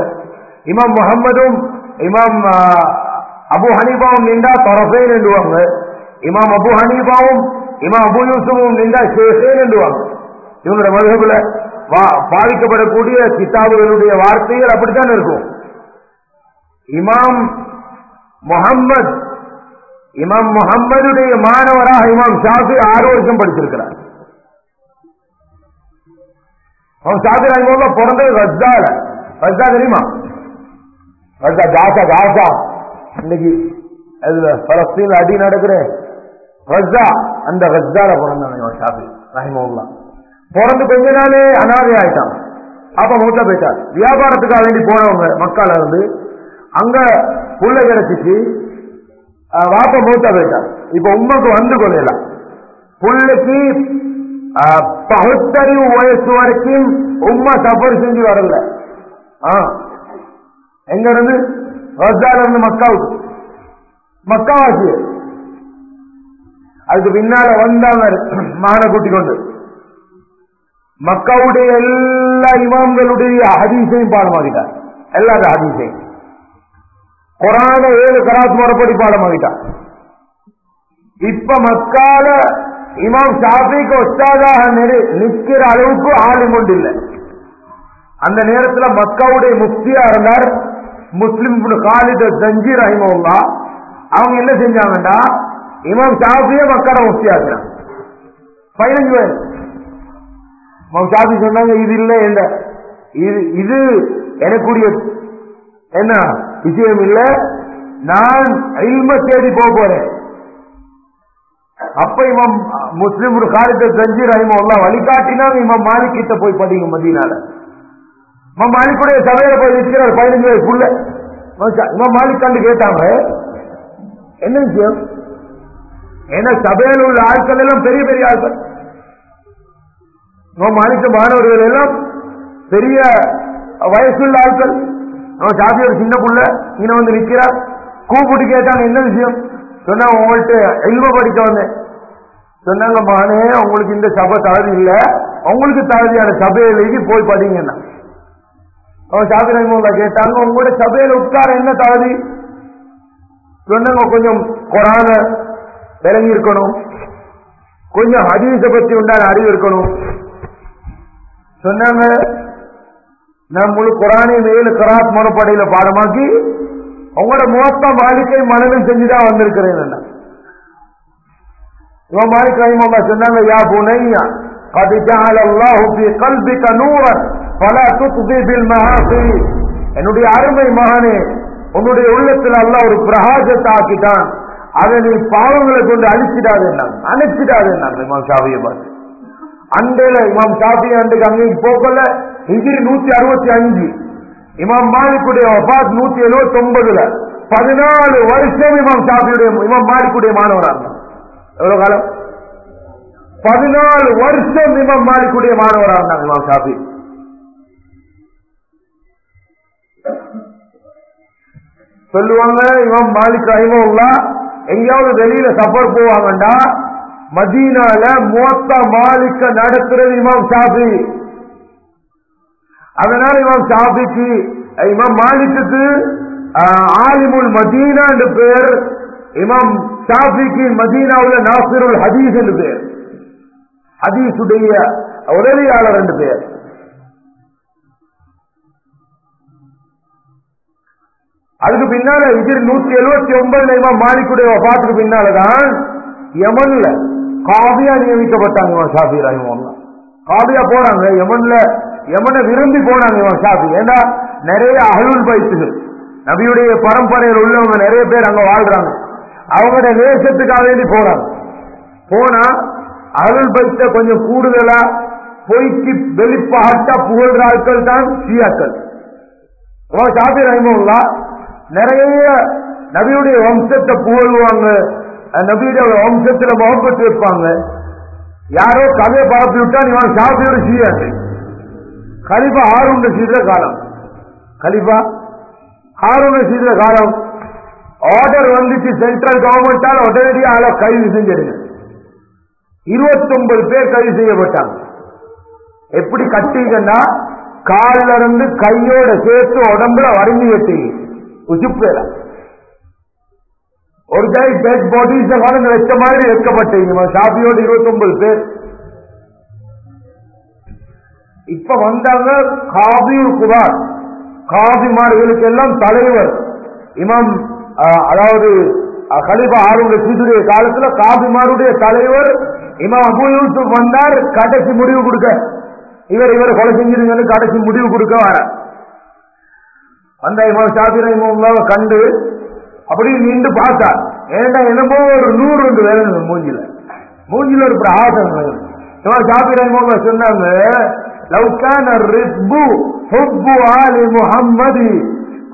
இமாம் முகம்மதும் இமாம் அபு ஹனீபாவும் நின்றா தொரஃபே நின்றுவாங்க. இமாம் அபு ஹனீபாவும் இமாம் அபு யூசுஃபும் நின்றா ஷேஷே நின்றுவாங்க. இவங்களோட மதுகபுல பாதிக்கப்படக்கூடிய கிதாபுகளுடைய வார்த்தைகள் அப்படித்தான் இருக்கும். இமாம் முகம்மது இமாம் முகம்மதுடைய மாணவராக இமாம் ஷாஃபி ஆறு வருஷம் படிச்சிருக்கிறார். அவன் ஷாஃபி ரஹிமுல்லா பிறந்தது ரஸ்தால ரஸ்தா தெரியுமா? ரஸ்தா காசா காசா இன்னைக்கு அதுல பலஸ்தீன் அடி நடக்கிற ரஸ்தா அந்த ரஸ்தால பிறந்தான் இவன் ஷாஃபி ரஹிமுல்லா பிறந்து கொஞ்ச நாளே அனாதை ஆயிட்டான். அப்ப மூத்த போயிட்டார். வியாபாரத்துக்காக வேண்டி போனவங்க மக்கால இருந்து அங்க புள்ள கிடைச்சிச்சு. வாப்ப மூத்தா போயிட்டான் இப்ப உண்மைக்கு வந்து கொள்ளலாம் புள்ளைக்கு பகுத்தறிவு வயசு வரைக்கும் உண்மை சஃபர் செஞ்சு வரல. எங்க இருந்து? ரஸ்தால இருந்து மக்காவுக்கு. மக்காவாசி. அதுக்கு பின்னால வந்தாங்க மகனை கூட்டிக் கொண்டு. மக்காவுடைய எல்லா இமாம்களுடைய ஹதீசையும் பாடமாக்கிட்டார். எல்லா ஹதீசையும் குரான ஏழு கராத் முறைப்படி பாடமாகிட்டான் இப்ப மக்கால இமாம் ஷாஃபிக்கு ஒஸ்தாதாக நிற்கிற அளவுக்கு ஆளும் கொண்டு இல்லை. அந்த நேரத்தில் மக்காவுடைய முக்தியா இருந்தார் முஸ்லிம் காலித தஞ்சி ரஹிமல்லா அவங்க என்ன செஞ்சாங்கடா இமாம் ஷாஃபிய மக்கால முக்தியாக்குறாங்க பதினஞ்சு வயசு இமாம் ஷாஃபி சொன்னாங்க இது இல்லை என்ன இது இது எனக்குரிய என்ன? விஷயம் இல்ல நான் இல்ம தேடி போக போறேன். அப்ப இவன் முஸ்லிம் ஒரு காலத்தை செஞ்சு ரஹிமல்லா வழிகாட்டினா இவன் மாலிக்கிட்ட போய் படிங்க மதியனால இவன் மாலிக்குடைய சபையில போய் நிற்கிறார் பதினஞ்சு வயசுக்குள்ள இவன் மாலிக்காண்டு கேட்டாங்க என்ன விஷயம்? ஏன்னா சபையில் உள்ள ஆட்கள் எல்லாம் பெரிய பெரிய ஆட்கள். இவன் மாணிக்க மாணவர்கள் எல்லாம் பெரிய வயசுள்ள ஆட்கள். நம்ம ஜாதி ஒரு சின்ன புள்ள இங்க வந்து நிக்கிறார் கூப்பிட்டு கேட்டாங்க என்ன விஷயம்? சொன்னா உங்கள்கிட்ட எல்வ படிக்க வந்தேன். சொன்னாங்க மானே உங்களுக்கு இந்த சபை தகுதி இல்லை. உங்களுக்கு தகுதியான சபையில எழுதி போய் படிங்கன்னா. அவன் சாப்பி ரஹிமுல்லா கேட்டாங்க உங்களோட சபையில உட்கார என்ன தகுதி சொன்னாங்க கொஞ்சம் கொரான விளங்கி இருக்கணும். கொஞ்சம் ஹதீச பத்தி உண்டான அறிவு இருக்கணும். சொன்னாங்க நான் முழு குரானையும் ஏழு கராத் மனப்படையில பாடமாக்கி உங்களோட முகத்த மாளிகை மனதில் செஞ்சுதான் வந்திருக்கிறேன் என்ன இவன் மாலிக் ரஹிமல்லா சொன்னாங்க யா புனையா قد جعل الله في قلبك نورا فلا تطفي بالمعاصي என்னுடைய அருமை மகனே உன்னுடைய உள்ளத்தில் அல்லாஹ் ஒரு பிரகாசத்தை ஆக்கிட்டான் அதை நீ பாவங்களை கொண்டு அழிச்சிடாது என்ன அணைச்சிடாது என்ன இமாம் ஷாபியை பார்த்து அண்டையில இமாம் ஷாபி அன்றைக்கு அங்கே போக்கல ஹிஜிரி நூத்தி அறுபத்தி அஞ்சு. இமாம் மாலிக்குடைய வபாத் நூத்தி எழுபத்தி ஒன்பதுல பதினாலு வருஷம் இமாம் ஷாபியுடைய இமாம் மாலிக்குடைய மாணவராக இருந்தார் எவ்வளவு காலம்? பதினாலு வருஷம் இமாம் மாலிக்குடைய மாணவராக இருந்தாங்க இமாம் ஷாபி சொல்லுவாங்க இமாம் மாலிக் ரஹிமவுல்லா எங்கேயாவது வெளியில சஃபர் போவாங்கண்டா மதீனால மூத்த மாலிக்க நடத்துறது இமாம் ஷாஃபி. அதனால இமாம் ஷாபிக்கு இமாம் மாலிக்கு ஆலிமுல் மதீனா என்று பேர் இமாம் ஷாபிக்கு மதீனாவில் நாசிருல் ஹதீஸ் என்று பேர். ஹதீசுடைய உதவியாளர் என்று பேர். அதுக்கு பின்னால இதில் நூத்தி எழுபத்தி ஒன்பதுல இமாம் மாலிக்குடைய வபாத்துக்கு பின்னால்தான் யமன்ல காவியா நியமிக்கப்பட்டாங்க இவன் ஷாஃபி காவியா போறாங்க யமன்ல எமனை விரும்பி போனாங்க இவன் ஷாஃபி? ஏன்னா நிறைய அகலுல் பைத்துகள் நபியுடைய பரம்பரையில் உள்ளவங்க நிறைய பேர் அங்க வாழ்றாங்க. அவங்களோட நேசத்துக்காக வேண்டி போறாங்க. போனா அருள் பைத்த கொஞ்சம் கூடுதலா பொய்க்கு வெளிப்பாட்டா புகழ்ற ஆட்கள் தான் ஷியாக்கள். இவன் ரஹிமுல்லா நிறைய நபியுடைய வம்சத்தை புகழ்வாங்க. நபியுடைய வம்சத்துல முகப்பட்டு வைப்பாங்க. யாரோ கதையை பரப்பி விட்டா இவன் ஷாஃபியோட சீயாட்டு கலிபா ஆறுண்ட சீதுல காலம். கலிபா ஆறுண்ட சீதுல காலம். ஆர்டர் வந்துச்சு சென்ட்ரல் கவர்மெண்டால் உடனடியாக ஆளை கைது செஞ்சிருங்க இருபத்தி ஒன்பது பேர் கைது செய்யப்பட்டாங்க. எப்படி கட்டிங்கன்னா காலில் இருந்து கையோட சேர்த்து உடம்புல வரைஞ்சி கட்டி. உசுப்பேல ஒரு கை டெட் பாடிஸ் காலங்கள் வச்ச மாதிரி வைக்கப்பட்டீங்க. ஷாபியோட இருபத்தி ஒன்பது பேர். இப்ப வந்தாங்க காபியுல் குபார். காபிமார்களுக்கு எல்லாம் தலைவர். இமாம் அதாவது கலிபா ஆறுங்க சீதுடைய காலத்துல காபிமாருடைய தலைவர் இமாம் அபு யூசுப் வந்தார் கடைசி முடிவு கொடுக்க. இவர் இவர் கொலை செஞ்சிருங்கன்னு கடைசி முடிவு கொடுக்க வர. அந்த இமாம் ஷாபி கண்டு அப்படி நின்று பார்த்தார். ஏன்னா என்னமோ ஒரு நூறு ரெண்டு வேலை மூஞ்சில. மூஞ்சில ஒரு பிரகாசம். இமாம் ஷாபி ரஹிமுல்லா சொன்னாங்க لو كان الرب حب آل محمد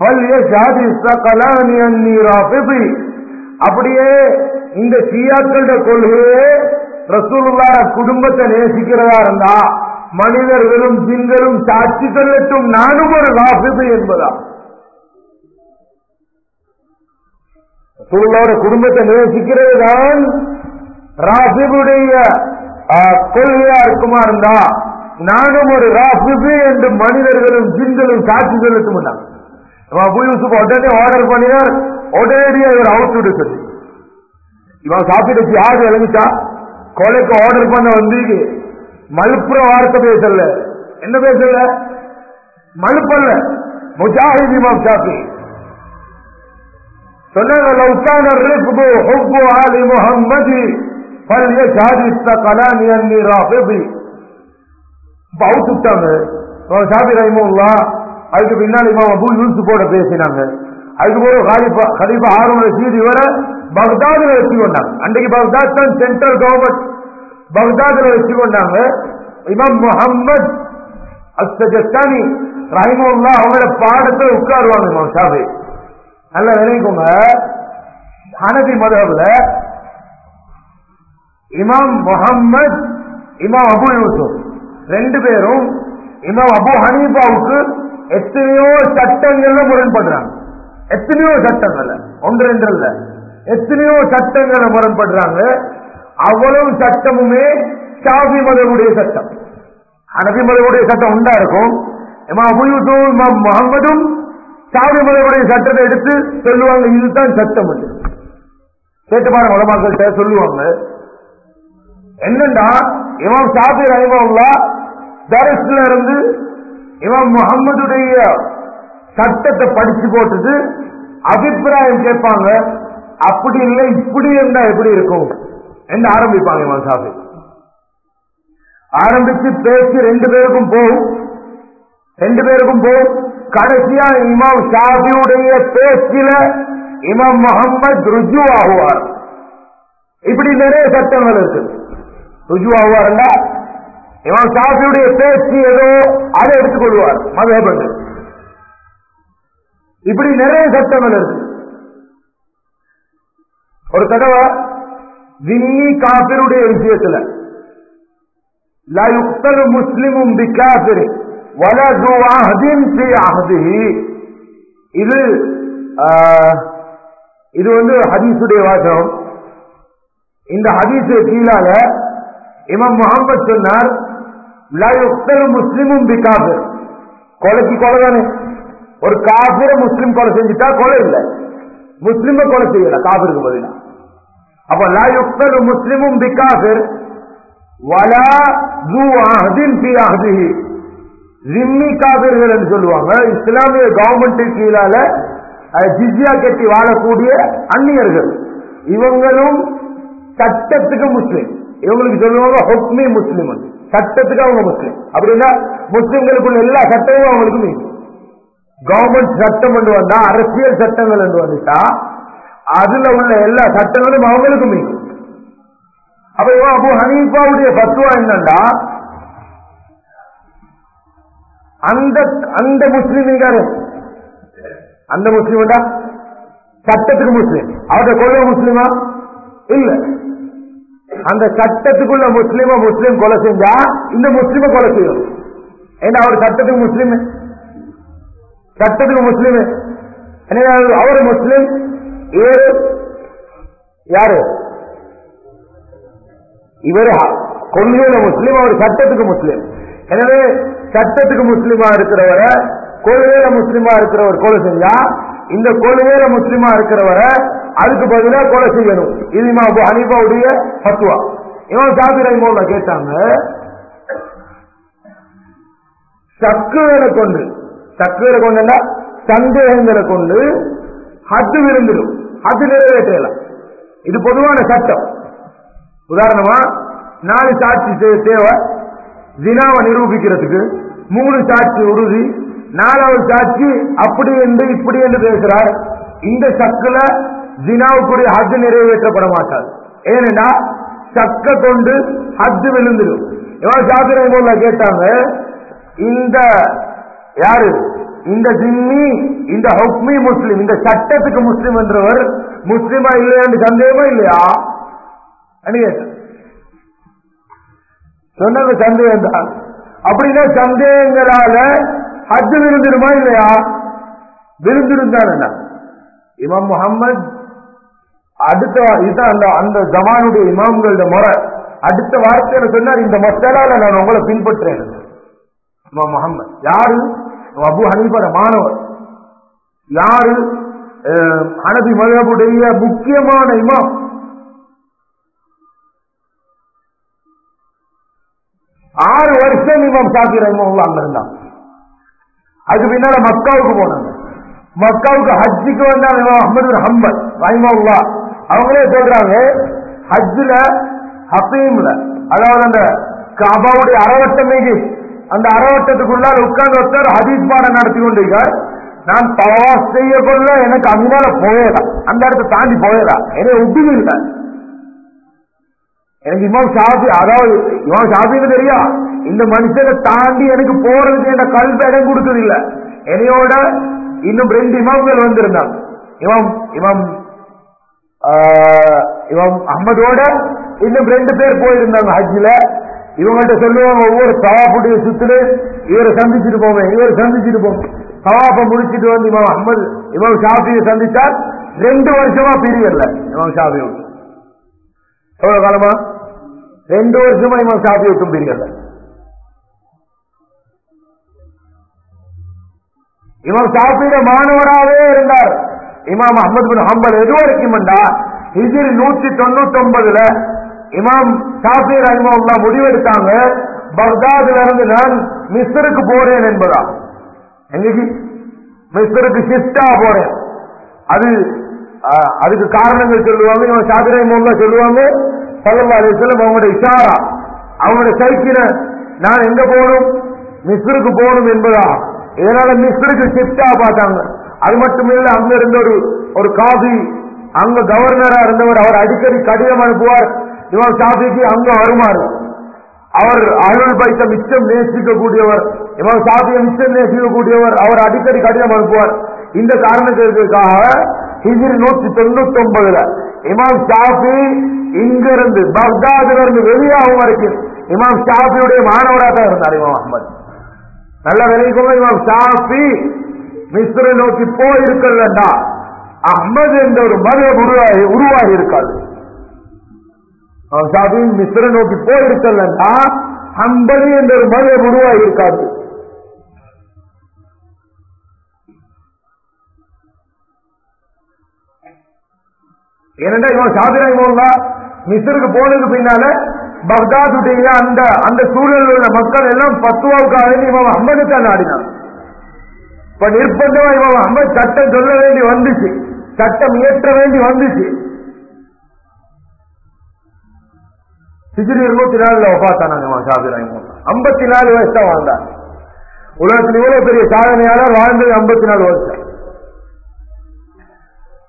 فليشهد الثقلان أني رافضي அப்படியே இந்த ஷியாக்களோட கொள்கையே ரசூலுல்லாஹ் குடும்பத்தை நேசிக்கிறதா இருந்தா மனிதர்களும் ஜின்களும் சாட்சி சொல்லட்டும் நானும் ஒரு ராபிது என்பதா ரசூலுல்லாஹோட குடும்பத்தை நேசிக்கிறது தான் ராபிபுடைய கொள்கையா இருக்குமா இருந்தா நானும் ஒரு ராபுது என்று மனிதர்களும் ஜின்களும் சாட்சி சொல்லட்டும் அபு உடனே ஆர்டர் பண்ணினார். உடனடியாக இவர் அவுட் விட சொல்லி இவன் சாப்பிட்டு யாரு இறங்கிட்டா கொலைக்கு ஆர்டர் பண்ண வந்து மலுப்புற வார்த்தை பேசல. என்ன பேசல? மலுப்பல்ல முஜாஹித் இமாம் ஷாஃபி. சொன்னாங்க இப்ப அவுத்து விட்டாங்க ஷாபி அதுக்கு பின்னால் இமாம் அபு பேசினாங்க. அதுக்கு போக ஹாலிஃபா ஹலீஃபா ஹாரூன் ரஷீத் இவரை பக்தாதுல வச்சு அன்றைக்கு பக்தாத் தான் சென்ட்ரல் கவர்மெண்ட் பக்தாதுல வச்சு கொண்டாங்க. இமாம் முகமது அஸ்தஜஸ்தானி ரஹிமுல்லா அவங்களோட பாடத்தை உட்காருவாங்க இமாம் ஷாபி நல்ல விளைவிக்கோங்க ஹனபி மதபுல இமாம் முகம்மது இமாம் அபு ரெண்டு பேரும் இமாம் அபு ஹனீஃபாவுக்கு எத்தனையோ சட்டங்கள்ல முரண்படுறாங்க. எத்தனையோ சட்டங்கள்ல? ஒன்று ரெண்டு இல்ல எத்தனையோ சட்டங்களை முரண்படுறாங்க. அவ்வளவு சட்டமுமே ஷாஃபி மதவுடைய சட்டம். ஹனபி மதவுடைய சட்டம் உண்டா இருக்கும்? இமா அபு யூசுப் இமாம் முகம்மதும் மதவுடைய சட்டத்தை எடுத்து சொல்லுவாங்க. இதுதான் சட்டம் என்று. கேட்டு பாருங்க உலமாக்கள்கிட்ட சொல்லுவாங்க. என்னண்டா? இமாம் ஷாஃபி ரஹிமா தரஸ்ல இருந்து இவன் முகம்மதுடைய சட்டத்தை படிச்சு போட்டுட்டு அபிப்பிராயம் கேட்பாங்க அப்படி இல்லை இப்படி இருந்தா எப்படி இருக்கும்? என்று ஆரம்பிப்பாங்க இவன் சாபி ஆரம்பிச்சு பேச்சு ரெண்டு பேருக்கும் போகும். ரெண்டு பேருக்கும் போகும். கடைசியா இமாம் ஷாஃபியுடைய பேச்சில இமாம் முகமது ருஜு ஆகுவார். இப்படி நிறைய சட்டங்கள் இருக்கு. ருஜு ஆகுவார்னா இவன் சாஃபியுடைய பேச்சு ஏதோ அதை எடுத்துக்கொள்வார் மதுஹபண்டு இப்படி நிறைய சட்டங்கள் இருக்கு. ஒரு தடவை வின்னி காபிருடைய விஷயத்துல லாயுக்தர் முஸ்லிமும் பி காபிரி வலது அஹதின் பி அஹதி. இது இது வந்து ஹதீஸுடைய வாசகம். இந்த ஹதீஸு கீழால இமம் முகமது சொன்னார் முஸ்லிமும் பிகாபர் கொலைக்கு கொலை தானே ஒரு காபிர முஸ்லிம் கொலை செஞ்சுட்டா கொலை இல்லை முஸ்லிம கொலை செய்யல காபிருக்கு பதிலா அப்ப லாயுக்தர் முஸ்லிமும் பிகாபிர் வலா து அஹதின் பி அஹதிஹி ஜிம்மி காபிர்கள் என்று சொல்லுவாங்க இஸ்லாமிய கவர்மெண்ட் கீழால ஜிஜியா கட்டி வாழக்கூடிய அந்நியர்கள் இவங்களும் சட்டத்துக்கு முஸ்லீம் இவங்களுக்கு சொல்லுவாங்க ஹொக்மி முஸ்லிம் சட்டத்துக்கு அவங்க முஸ்லீம். அப்படின்னா முஸ்லிம்களுக்குள்ள எல்லா சட்டமும் அவங்களுக்கு மீன் கவர்மெண்ட் சட்டம் கொண்டு வந்தா அரசியல் சட்டங்கள் என்று வந்துட்டா அதுல உள்ள எல்லா சட்டங்களும் அவங்களுக்கு மீன் அப்ப இவன் அபு ஹனீஃபாவுடைய பத்துவா என்னன்னா அந்த அந்த முஸ்லீம் அந்த முஸ்லீம் சட்டத்துக்கு முஸ்லீம். அவருடைய கொள்ள முஸ்லீமா? இல்ல. அந்த சட்டத்துக்குள்ள முஸ்லீம முஸ்லீம் கொலை செஞ்சா இந்த முஸ்லீம கொலை செய்யும். ஏன்னா அவர் சட்டத்துக்கு முஸ்லீம். சட்டத்துக்கு முஸ்லீம். எனவே அவர் முஸ்லீம். இவர் யாரு? இவர் கொள்கையில முஸ்லீம் அவர் சட்டத்துக்கு முஸ்லீம். எனவே சட்டத்துக்கு முஸ்லீமா இருக்கிறவரை கொள்கையில முஸ்லீமா இருக்கிறவர் கொலை செஞ்சா இந்த கொள்கையில முஸ்லீமா இருக்கிறவரை அதுக்கு பதிலா கொலை செய்யணும். இது இமாம் அபு ஹனீஃபாவுடைய பத்துவா இவன் சாபி ரஹிமோல்ல கேட்டாங்க சக்குகளை கொண்டு சக்குகளை கொண்டு சந்தேகங்களை கொண்டு ஹத்து விரும்பிடும். ஹத்து நிறைவேற்றலாம் இது பொதுவான சட்டம். உதாரணமா நாலு சாட்சி தேவை. தினாவை நிரூபிக்கிறதுக்கு மூணு சாட்சி உறுதி நாலாவது சாட்சி அப்படி என்று இப்படி என்று பேசுறார் இந்த சக்குல ஜினாவுக்குரிய ஹஜ் நிறைவேற்றப்பட மாட்டார். ஏனென்றா சக்க கொண்டு ஹஜ் விழுந்துடும் இவன் சாத்திரை போல கேட்டாங்க? இந்த யாரு? இந்த ஜிம்மி இந்த ஹொக்மி முஸ்லீம் இந்த சட்டத்துக்கு முஸ்லீம் என்றவர் முஸ்லீமா இல்லையா சந்தேகமா இல்லையா? சொன்னது சந்தேகம் தான் அப்படின்னா சந்தேகங்களால ஹஜ் விருந்திருமா இல்லையா? விருந்திருந்தான் இமாம் முகம்மது அடுத்த இதுதான் அந்த அந்த ஜமானுடைய இமாம்களோட முறை அடுத்த வார்த்தையில சொன்னார் இந்த மசாலால நான் உங்களை பின்பற்றேன் இமாம் முகம்மது யாரு? அபு ஹனீஃபோட மாணவர். யாரு? அனதி ஹனபி மதபுடைய முக்கியமான இமாம். ஆறு வருஷம் இமாம் சாக்கி ரஹிமஹுல்லா அங்க இருந்தான். அதுக்கு பின்னால மக்காவுக்கு போனாங்க. மக்காவுக்கு ஹஜ்ஜுக்கு வந்தாங்க அஹமது ஹம்பல் ரஹிமஹுல்லா. அவங்களே சொல்றாங்க ஹஜ்ஜுல ஹபீம்ல அதாவது அந்த கபாவுடைய அறவட்டம் மீது அந்த அறவட்டத்துக்குள்ளால் உட்கார்ந்து ஒருத்தர் ஹதீஸ் பாடம் நடத்தி கொண்டிருக்கார். நான் தவாஸ் செய்ய கொள்ள எனக்கு அங்கால போயலாம் அந்த இடத்தை தாண்டி போயலாம் எனக்கு உப்பிது இல்லை எனக்கு இமாம் ஷாபி அதாவது இமாம் ஷாபின்னு தெரியா? இந்த மனுஷனை தாண்டி எனக்கு போறதுக்கு என்ற கல்வி இடம் கொடுத்தது இல்ல என்னையோட இன்னும் ரெண்டு இமாம்கள் வந்திருந்தாங்க. இமாம் இமாம் இவம் இமாம் அஹமதோட இன்னும் ரெண்டு பேர் போயிருந்தாங்க ஹஜ்ஜில. இவங்கள்ட்ட சொல்லுவாங்க ஒவ்வொரு சவாப்புடைய சுத்துல இவரை சந்திச்சுட்டு போவேன் இவரை சந்திச்சுட்டு போவேன் தவாப்பை முடிச்சிட்டு வந்து இமாம் அஹமது இமாம் ஷாஃபியை சந்திச்சார். ரெண்டு வருஷமா பிரியல இமாம் ஷாஃபி விட்டு. எவ்வளவு காலமா? ரெண்டு வருஷமா இமாம் ஷாஃபி விட்டும் பிரியல இமாம் ஷாஃபியோட மாணவராகவே இருந்தார். இமாம் அஹமது பின் ஹம்பல் எது வரைக்கும் ஹிஜிரி நூற்றி தொண்ணூத்தி ஒன்பதுல இமாம் ஷாஃபி ரஹிமல்லா முடிவெடுத்தாங்க பக்தாதுல இருந்து நான் மிஸ்ருக்கு போறேன் என்பதா எங்கக்கு மிஸ்ருக்கு ஷிஃப்டா போறேன் அது அதுக்கு காரணங்கள் சொல்லுவாங்க இவன் ஷாஃபி ரஹிமல்லா சொல்லுவாங்க சல்லா அலிஸ்லம் அவங்களோட இஷாரா அவங்களோட சைக்கின நான் எங்க போகணும் மிஸ்ருக்கு போகணும் என்பதா இதனால மிஸ்ருக்கு ஷிப்டா பார்த்தாங்க. அது மட்டும் இல்ல அங்க இருந்த ஒரு ஒரு காபி அங்க கவர்னரா இருந்தவர் அவர் அடிக்கடி கடிதம் அனுப்புவார். இவன் ஷாஃபிக்கு அங்க வருமாறு. அவர் அருள் பைத்த மிச்சம் நேசிக்கக்கூடியவர் இமாம் ஷாஃபியை மிச்சம் நேசிக்கக்கூடியவர் அவர் அடிக்கடி கடிதம் அனுப்புவார். இந்த காரணத்திற்காக ஹிஜிரி நூற்றி தொண்ணூத்தி ஒன்பதுல இமாம் ஷாஃபி இங்கிருந்து பக்தாதுல இருந்து வெளியாகும் வரைக்கும் இமாம் ஷாஃபியுடைய மாணவராக தான் இருந்தார் இமாம் அஹமது. நல்ல விளைவிக்கோங்க இவன் ஷாஃபி மிஸ்ரை நோக்கி போயிருக்கலண்டா அஹ்மது என்ற ஒரு மத உருவாகி உருவாகி இருக்காது இமாம் ஷாஃபி மிஸ்ரை நோக்கி போயிருக்கலண்டா ஹம்பலி என்ற ஒரு மத உருவாகி இருக்காது ஏனென்றா இவன் சாதினா மோல்லா மிஸ்ருக்கு போனதுக்கு பின்னால பக்தாதுடைய அந்த அந்த சூழலில் உள்ள மக்கள் எல்லாம் பத்துவாவுக்காக இவன் அம்மது தான் நாடினான் இப்ப நிர்பந்தமா இவன் அம்பது சட்டம் சொல்ல வேண்டி வந்துச்சு. சட்டம் இயற்ற வேண்டி வந்துச்சு. சிஜிரி இருநூத்தி நாலுல ஒப்பாத்தானாங்க ஷாபிராய் ஐம்பத்தி நாலு வயசு தான் வாழ்ந்தார் உலகத்தில் இவ்வளவு பெரிய சாதனையாளர் வாழ்ந்தது ஐம்பத்தி நாலு வருஷம்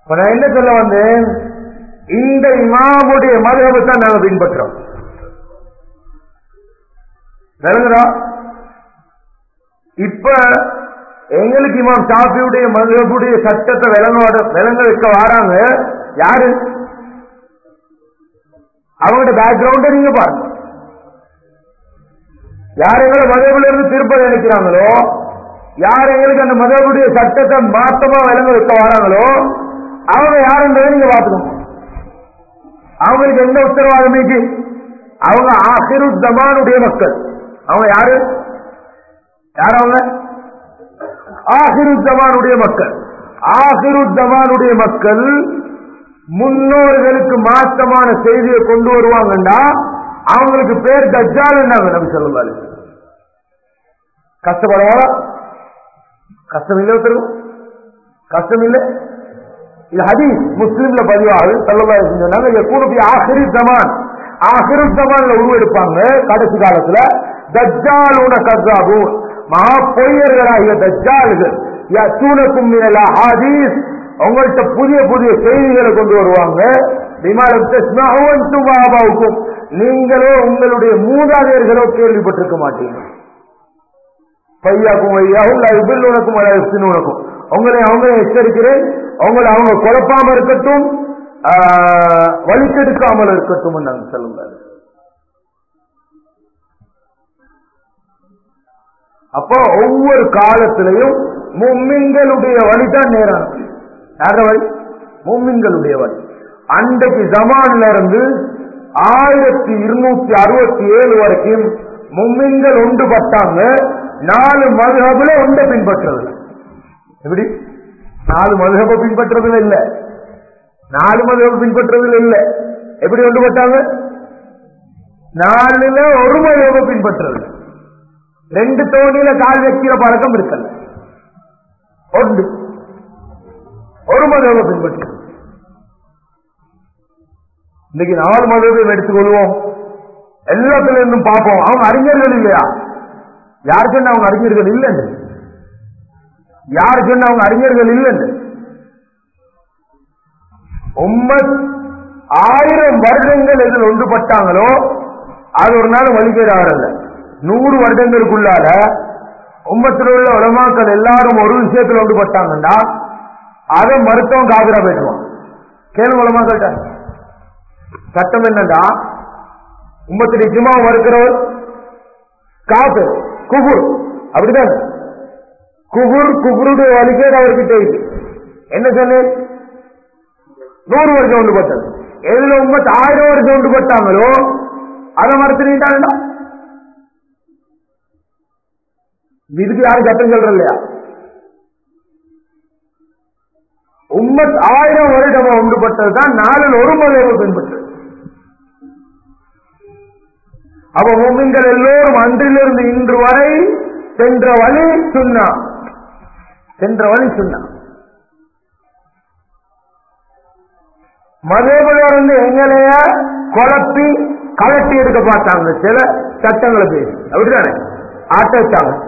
இப்ப நான் என்ன சொல்ல வந்தேன்? இந்த இமாமுடைய மதகவை தான் நாங்கள் பின்பற்றோம். விளங்குதா? இப்ப எங்களுக்கு இமாம் ஷாஃபியுடைய மதுரபுடைய சட்டத்தை விளங்க விளங்க வைக்க வராங்க. யாரு? அவங்களோட பேக்ரவுண்ட நீங்க பாருங்க. யார் எங்களை மதகுல இருந்து திருப்ப நினைக்கிறாங்களோ யார் எங்களுக்கு அந்த மதகுடைய சட்டத்தை மாத்தமா விளங்க வைக்க வராங்களோ அவங்க யாருன்றதை நீங்க பாத்துக்கணும் அவங்களுக்கு எந்த உத்தரவாதம் அவங்க ஆசிரு தமானுடைய மக்கள். அவங்க யாரு? யார் அவங்க? ஆசிருத்தமானுடைய மக்கள். ஆசிருத்தமானுடைய மக்கள் முன்னோர்களுக்கு மாற்றமான செய்தியை கொண்டு வருவாங்கண்டா அவங்களுக்கு பேர் தஜால் என்னாங்க நம்பி சொல்லுவாரு கஷ்டப்படுவாரா கஷ்டம் இல்லை ஒருத்தருக்கும் கஷ்டம் இல்லை. இது ஹதீஸ் முஸ்லீம்ல பதிவாகுது. சல்லல்லாஹு சொன்னாங்க யகூனு ஃபி ஆஹிரி ஜமான். உருவெடுப்பாங்க கடைசி காலத்துல. தஜ்ஜாலுன கஸாபூன் மகா பொய்யர்களாகிய தஜ்ஜால்கள். யசூனக்கும் மினல் உங்கள்கிட்ட புதிய புதிய செய்திகளை கொண்டு வருவாங்க. விமானம் ஆபாவுக்கும் நீங்களோ உங்களுடைய மூதாதையர்களோ கேள்விப்பட்டிருக்க மாட்டீங்க. பையாக்கும் வையாவும் உனக்கும் அலாசின் உனக்கும் உங்களை அவங்க எச்சரிக்கிறேன். அவங்களை அவங்க குழப்பாம இருக்கட்டும். ஆஹ், வழிக்கெடுக்காமல் இருக்கட்டும் நாங்கள் சொல்லுங்கள் அப்போ ஒவ்வொரு காலத்திலையும் மும்மின்களுடைய வழிதான் நேரானது யார வழி? மும்மின்களுடைய வழி. அன்றைக்கு ஜமான்ல இருந்து ஆயிரத்தி இருநூத்தி அறுபத்தி ஏழு வரைக்கும் மும்மின்கள் ஒன்றுபட்டாங்க. நாலு மதுகபுல ஒன்றை பின்பற்றுறது எப்படி? நாலு மதுகப பின்பற்றுறதுல இல்ல. நாலு மதுகப பின்பற்றுறதுல இல்ல. எப்படி ஒன்றுபட்டாங்க? நாலுல ஒரு மதுகப பின்பற்றுறது ரெண்டு தோணியில கால் வைக்கிற பழக்கம் இருக்கல. ஒன்று. ஒரு மதவை பின்பற்று இன்னைக்கு நாலு மதத்தையும் எடுத்துக்கொள்வோம். எல்லாத்துல இருந்தும் பார்ப்போம். அவங்க அறிஞர்கள் இல்லையா? யார் சொன்ன அவங்க அறிஞர்கள் இல்லைன்னு? யார் சொன்ன அவங்க அறிஞர்கள் இல்லைன்னு? உம்மத் ஆயிரம் வருடங்கள் எதில் ஒன்றுபட்டாங்களோ அது ஒரு நாள் வழிகேடு ஆறல்ல நூறு வருடங்களுக்குள்ளால உம்பத்தில் உள்ள உலமாக்கள் எல்லாரும் ஒரு விஷயத்தில் ஒன்றுபட்டாங்கன்னா அதை மருத்துவம் காவிரா போயிடுவான் கேள்வி உலமாக்கள்கிட்ட. சட்டம் என்னன்னா உம்பத்தில் இஜ்மா மறுக்கிறவர் காசு குபுர் அப்படிதான் குபுர் குபுருடைய வலிக்கே அவர்கிட்ட இருக்கு. என்ன சொன்னேன்? நூறு வருஷம் ஒன்று பட்டது எதுல உம்மத்து ஆயிரம் வருஷம் ஒன்று பட்டாங்களோ அதை மறுத்து இதுக்கு யாரும் சட்டம் சொல்ற இல்லையா உம்மத் ஆயிரம் வருடம் ஒன்றுபட்டது தான் நாளில் ஒரு மதேவு பின்பற்றது. அவ மூமின்கள் எல்லோரும் அன்றிலிருந்து இன்று வரை சென்ற வழி சுண்ணா சென்ற வழி சுண்ணா மதேபுல இருந்து எங்களைய குழப்பி கலட்டி எடுக்க பார்த்தாங்க. சில சட்டங்களை பேசி. அப்படித்தானே? ஆட்ட வச்சாங்க.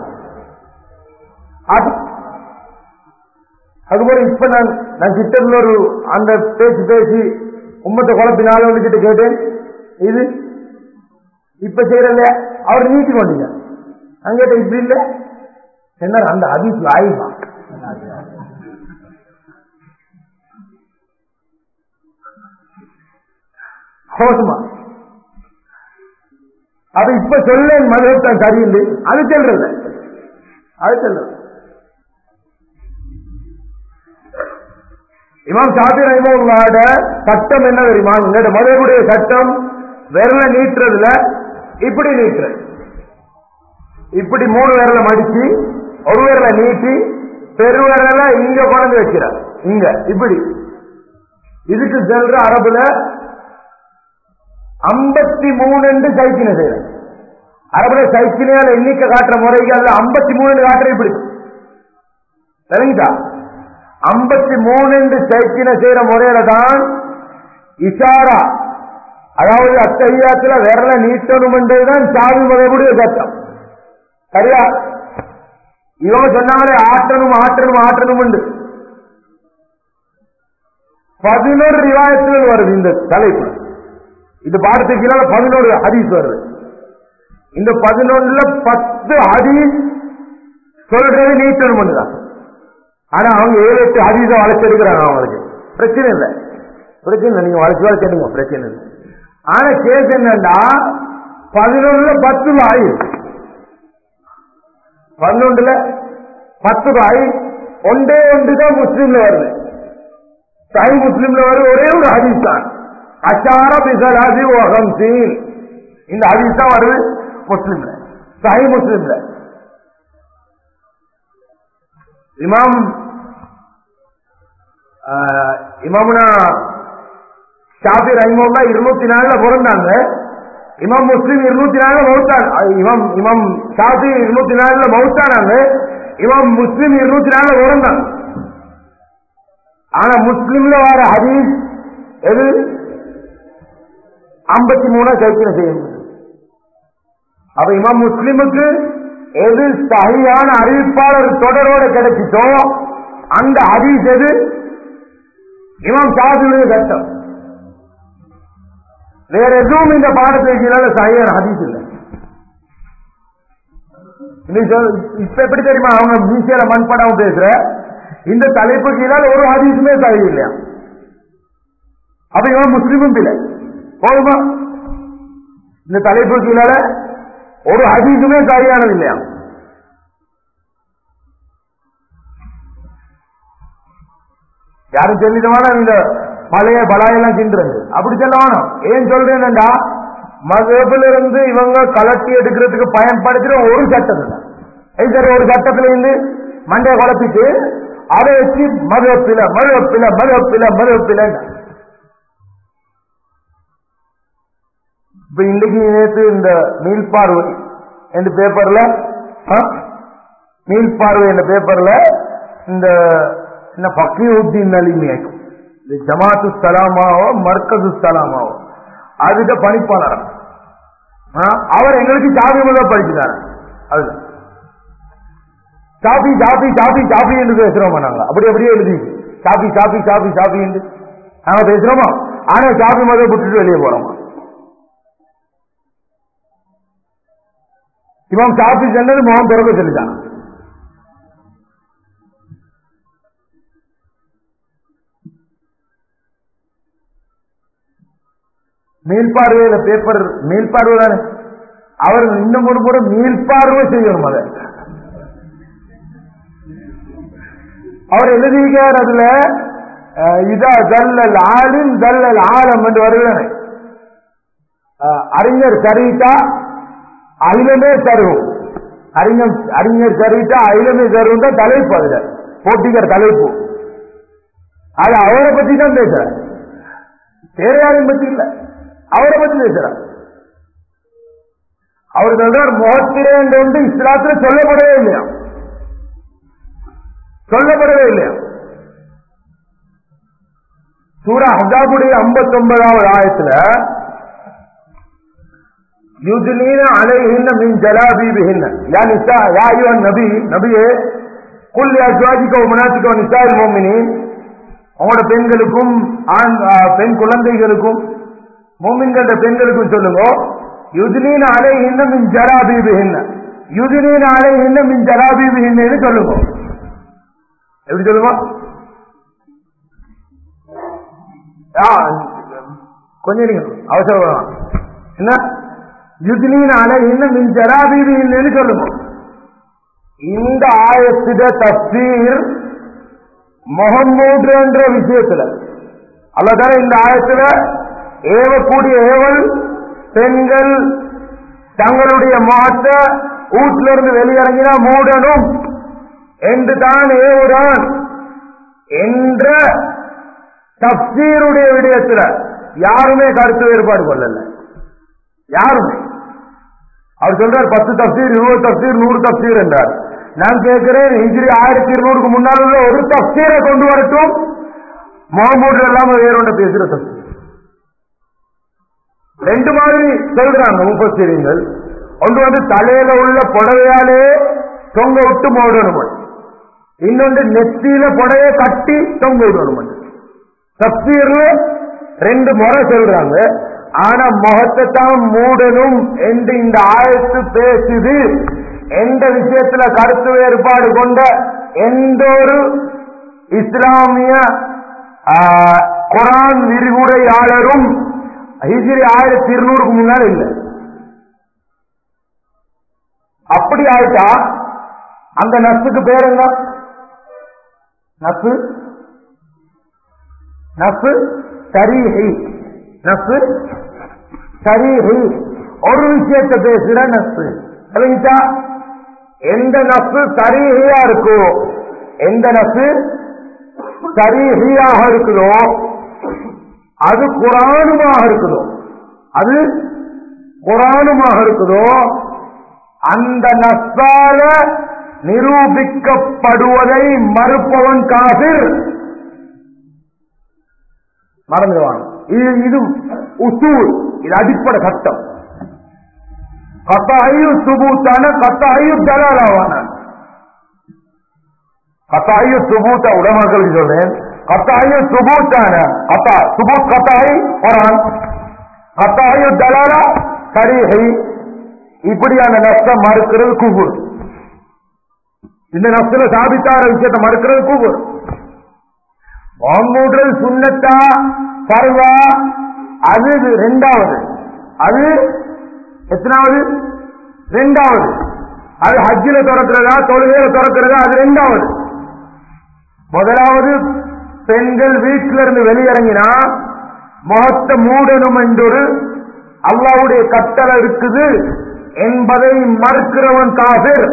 அதுபோல இப்ப நான் நான் சித்தர்ல ஒரு அந்த பேச்சு பேசி உம்மத்தை குழப்பினால வந்துகிட்டு கேட்டேன். இது இப்ப செய்யறல அவர் நீட்டி கொண்டீங்க. அங்கிட்ட இப்படி இல்ல. என்ன அந்த அதிசு ஆயுமா கோசமா அது இப்ப சொல்ல மதத்தான் சரியில்லை. அது செல்றது அது செல்றது இமாம் ஷாபி ரஹிமோட சட்டம் என்ன தெரியுமா? உங்களோட மதகுடைய சட்டம் விரல நீட்டுறதுல இப்படி நீட்டுறது இப்படி மூணு விரல மடிச்சு ஒரு விரல நீட்டி பெருவரல இங்க குழந்தை வைக்கிறார் இங்க இப்படி. இதுக்கு செல்ற அரபுல ஐம்பத்தி மூணு என்று சைக்கின செய்யற. அரபுல சைக்கினால எண்ணிக்கை காட்டுற முறைக்கு ஐம்பத்தி மூணு காட்டுற இப்படி. சரிங்களா? ஐம்பத்தி மூணு என்று சைக்கின செய்யற முறையில தான் இஷாரா அதாவது அத்தையாத்துல விரல நீட்டணும் என்றதுதான் சாவி மதமுடைய சட்டம். சரியா? இவங்க சொன்னாங்களே ஆட்டணும் ஆட்டணும் ஆட்டணும் உண்டு பதினோரு ரிவாயத்துகள் வருது இந்த தலைப்பு. இது பாடத்துக்கு கீழே பதினோரு ஹதீஸ் வருது. இந்த பதினொன்றுல பத்து ஹதீஸ் சொல்றது நீட்டணும் தான் ஆனா அவங்க ஏழு எட்டு ஹதீஸை வளர்ச்செடுக்கிறாங்க அவங்களுக்கு. பிரச்சனை இல்லை. பிரச்சனை இல்லை. நீங்க வளர்ச்சி வளர்ச்சிடுங்க பிரச்சனை இல்லை. ஆனா கேஸ் என்னன்னா பதினொன்றுல பத்து ரூபாய் பதினொன்றுல பத்து ரூபாய் ஒன்றே ஒன்று தான் முஸ்லீம்ல வருது. சாய் முஸ்லீம்ல வருது. ஒரே ஒரு ஹதீஸ் தான். அச்சார பிசலாசி ஓகம் சீன் இந்த ஹதீஸ் தான் வருது முஸ்லீம்ல. சாய் முஸ்லீம்ல. இமாம் இமாமுனா ஷாஃபி ரஹிமோல்லா இருநூத்தி நாலுல பிறந்தாங்க. இமாம் முஸ்லீம் இருநூத்தி நாலுல மௌத்தான் இமாம் இமாம் ஷாஃபி இருநூத்தி நாலுல மௌத்தானாங்க இமாம் முஸ்லீம் இருநூத்தி நாலுல பிறந்தாங்க. ஆனா முஸ்லீம்ல வர ஹதீஸ் எது? ஐம்பத்தி மூணா சைக்கிளை செய்யணும் அப்ப இமாம் முஸ்லீமுக்கு எது சரியான அறிவிப்பாளர் தொடரோடு கிடைச்சிட்டோ அந்த ஹதீஸ் எது? இமாம் சாதியுடைய சட்டம் வேற எதுவும் இந்த பாடத்தில் சரியான ஹதீஸ் இல்லை. சொல்- இப்ப எப்படி தெரியுமா? அவங்க மீசியில மண்படாம பேசுற. இந்த தலைப்பு கீழால ஒரு ஹதீஸுமே சரியில்லையா அப்ப இவன் முஸ்லீமும் இல்லை. போதுமா? இந்த தலைப்பு கீழால ஒரு ஹதீஸுமே சரியானது இல்லையா? யாரும் சொல்லிடுவானா இந்த பழைய பலாயெல்லாம் கிண்டுறது அப்படி சொல்லவானோ ஏன் சொல்றேன்டா மதபில இருந்து இவங்க கலட்டி எடுக்கிறதுக்கு பயன்படுத்துற ஒரு சட்டம் இல்லை சரி ஒரு சட்டத்துல இருந்து மண்டையை குழப்பிட்டு அதை வச்சு மதுவப்பில மதுவப்பில மதுவப்பில மதுவப்பில இப்ப இன்னைக்கு நேற்று இந்த மீள்பார்வை என்ற பேப்பர்ல மீள்பார்வை என்ற பேப்பர்ல இந்த என்ன பக்கீவுத்தீன் அலிமியாக்கும் இது ஜமாத்து சலாமாவோ மர்கசு சலாமாவோ. அதுக்கு பணிப்பாளர் ஆ, அவர் எங்களுக்கு ஜாதி முதல் படிச்சுட்டாரு. அது. சாபி சாபி சாபி சாபி என்று பேசுறோமா நாங்க? அப்படி அப்படியே எழுதி. சாபி சாபி சாபி சாபி என்று. நாங்க பேசுறோமா? ஆனா சாபி முதல் விட்டுட்டு வெளியே போறோமா? இவன் சாப்பி சென்றது முகம் திறக்க சொல்லிட்டான். மேல்பார்வையில பேப்பர் மேல்பார்வை தானே? அவர் இன்னும் ஒரு முறை மேல்பார்வை செய்யணும் அதை. அவர் எழுதியிருக்கார் அதுல இதா தல்லல் ஆளின் ஜல்லல் ஆழம் என்று வருகிறேன். அறிஞர் சரிட்டா அகிலமே தருவோம் அறிஞர் அறிஞர் சரிட்டா அகிலமே தருவோம் தான் தலைப்பு அதுல. போட்டிக்கிற தலைப்பு. அது அவரை பத்தி தான் பேசுற வேற யாரையும் பத்தி இல்ல. அவரை பத்தி பேசுற அவர் சொல்றார் முகத்திரே என்று ஒன்று இஸ்லாத்துல சொல்லப்படவே இல்லையா? சொல்லப்படவே இல்லையா? சூரா ஹஜாபுடைய ஐம்பத்தி ஒன்பதாவது ஆயத்துல யுதுலீன அலைஹின்ன மின் ஜலாபீபிஹின்ன யா நிசா யா அய்யுஹன் நபி நபியே குல் யா அஸ்வாஜிக வ முனாஃபிக வ நிசாஇல் பெண்களுக்கும் ஆண் பெண் குழந்தைகளுக்கும் மூமின்கள பெண்களுக்கும் சொல்லுங்க. யுதுலீன அலைஹின்ன மின் ஜலாபீபிஹின்ன யுதுலீன அலைஹின்ன மின் ஜலாபீபிஹின்னு சொல்லுங்க. எப்படி சொல்லுங்க ஆ, கொஞ்சம் இருங்க அவசரம் என்ன யுத்னீன் அலைஹின்ன மின் இல்லைன்னு சொல்லுவோம் இந்த ஆயத்திட தப்சீர் முகமூன்று என்ற விஷயத்துல. அல்லதான இந்த ஆயத்துல ஏவக்கூடிய ஏவல் பெண்கள் தங்களுடைய மாத்த வீட்டில இருந்து வெளியிறங்கினா மூடணும். என்று தான் ஏவுதான் என்ற தப்சீருடைய விடயத்துல யாருமே கருத்து வேறுபாடு கொள்ளல. யாருமே. அவர் சொல்றார் பத்து தப்சீர் இருபது தப்சீர் நூறு தப்சீர் என்றார். நான் கேட்கிறேன் ஹிஜ்ரி ஆயிரத்தி இருநூறுக்கு முன்னால் உள்ள ஒரு தப்சீரை கொண்டு வரட்டும். முகமூடு இல்லாம வேற ஒன்று பேசுற தப்சீர் ரெண்டு மாதிரி சொல்றாங்க முப்பத்தீர்கள் ஒன்று வந்து தலையில உள்ள புடவையாலே தொங்க விட்டு மோடணும் இன்னொன்று நெத்தியில புடவையை கட்டி தொங்க விடணும் தப்சீர்ல ரெண்டு முறை சொல்றாங்க. ஆனா முகத்தை தான் மூடணும் என்று இந்த ஆயத்து பேசுது. எந்த விஷயத்துல கருத்து வேறுபாடு கொண்ட எந்த ஒரு இஸ்லாமிய குரான் விரிவுரையாளரும் ஹிஜிரி ஆயிரத்தி இருநூறுக்கு முன்னால் இல்லை. அப்படி ஆயிட்டா அந்த நசுக்கு பேர் என்ன? நசு நசு சரிஹி நசு சரிஹி ஒரு விஷயத்தை பேசுற நப்பு சரிங்களா எந்த நப்பு சரிஹியா இருக்கோ எந்த நப்பு சரிஹியாக இருக்குதோ அது குரானுமாக இருக்குதோ அது குரானுமாக இருக்குதோ அந்த நஸ்ஸால நிரூபிக்கப்படுவதை மறுப்பவன் காபிர் மறந்துடுவாங்க இது இது உசூல் இது அடிப்படை சட்டம். கத்தாயு சுபூத்தான கத்தாயு தலாலாவான கத்தாயு சுபூத்த உடமக்களுக்கு சொல்றேன். கத்தாயு சுபூத்தான கத்தா சுபூத் கத்தாய் குரான். கத்தாயு தலாலா சரிஹை இப்படியான நஷ்டம் மறுக்கிறது குபுர் இந்த நஷ்டத்துல சாதித்தார விஷயத்தை மறுக்கிறது குபுர் வாங்கூடுறது சுண்ணத்தா பருவா அது ரெண்டாவது. அது எத்தனாவது? ரெண்டாவது. அது ஹஜ்ஜில திறக்கிறதா தொழுகையில திறக்கிறதா அது ரெண்டாவது. முதலாவது பெண்கள் வீட்டில இருந்து வெளியிறங்கினா முகத்தை மூடணும் என்றொரு அல்லாவுடைய கட்டளை இருக்குது. என்பதை மறுக்கிறவன் காபிர்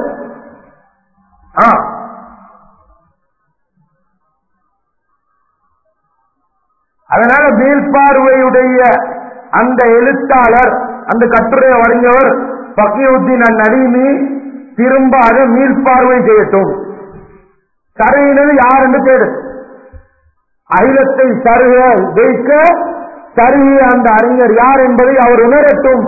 அதனால மேல்பார்வையுடைய அந்த எழுத்தாளர் அந்த கட்டுரையை வரைஞ்சவர் பக்கியுத்தீன் நலீமி திரும்ப அதை மீள்பார்வை செய்யட்டும். சரியினது யார் என்று தேடு அகிலத்தை சருக வைக்க சருகிய அந்த அறிஞர் யார் என்பதை அவர் உணரட்டும்.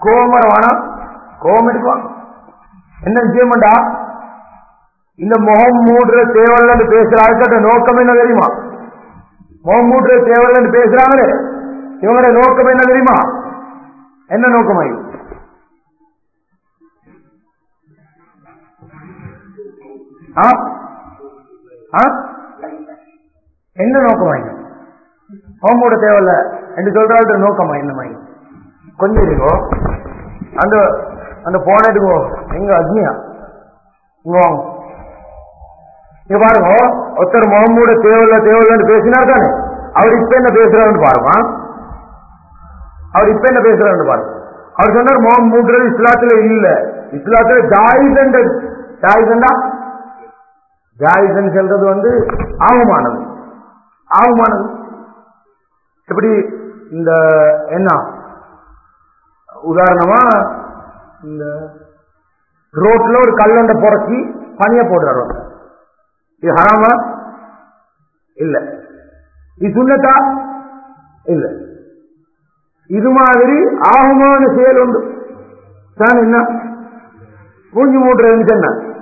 கோமர வேணாம் கோபம் என்ன செய்யமாட்டா இந்த முகம் மூடுற தேவல்ல பேசுற ஆட்கிட்ட நோக்கம் என்ன தெரியுமா? முகம் மூடுற தேவல்ல பேசுறாங்களே இவங்களோட நோக்கம் என்ன தெரியுமா? என்ன நோக்கமா இது ஆ? ஆ? என்ன நோக்கமாங்க ஹோமோட தேவையில்ல என்று சொல்றாள் நோக்கமா என்னமாய் கொஞ்சம் இருக்கோ அந்த அந்த போன எடுக்கோ எங்க அக்னியா? இங்க வாங்க. இங்க பாருங்க ஒருத்தர் முகமூட தேவையில்ல தேவையில்லன்னு பேசினார் தானே? அவர் இப்ப என்ன பேசுறாருன்னு பாருங்க. அவர் இப்ப என்ன பேசுறாருன்னு பாருங்க. அவர் சொன்னார் முகம் மூடுறது இஸ்லாத்துல இல்ல. இஸ்லாத்துல ஜாயிசன் ஜாயிசன்டா ஜாயிசன் சொல்றது வந்து ஆகுமானது ஆகுமானது எப்படி இந்த என்ன? உதாரணமா இந்த ரோட்ல ஒரு கல்லண்டை புரட்சி பனிய போடுறாரு இது ஹராமா இல்ல. இது சுண்ணத்தா? இல்ல. இது மாதிரி ஆகமான செயல் உண்டு. தான் என்ன? மூஞ்சி மூட்டுறதுன்னு சொன்ன?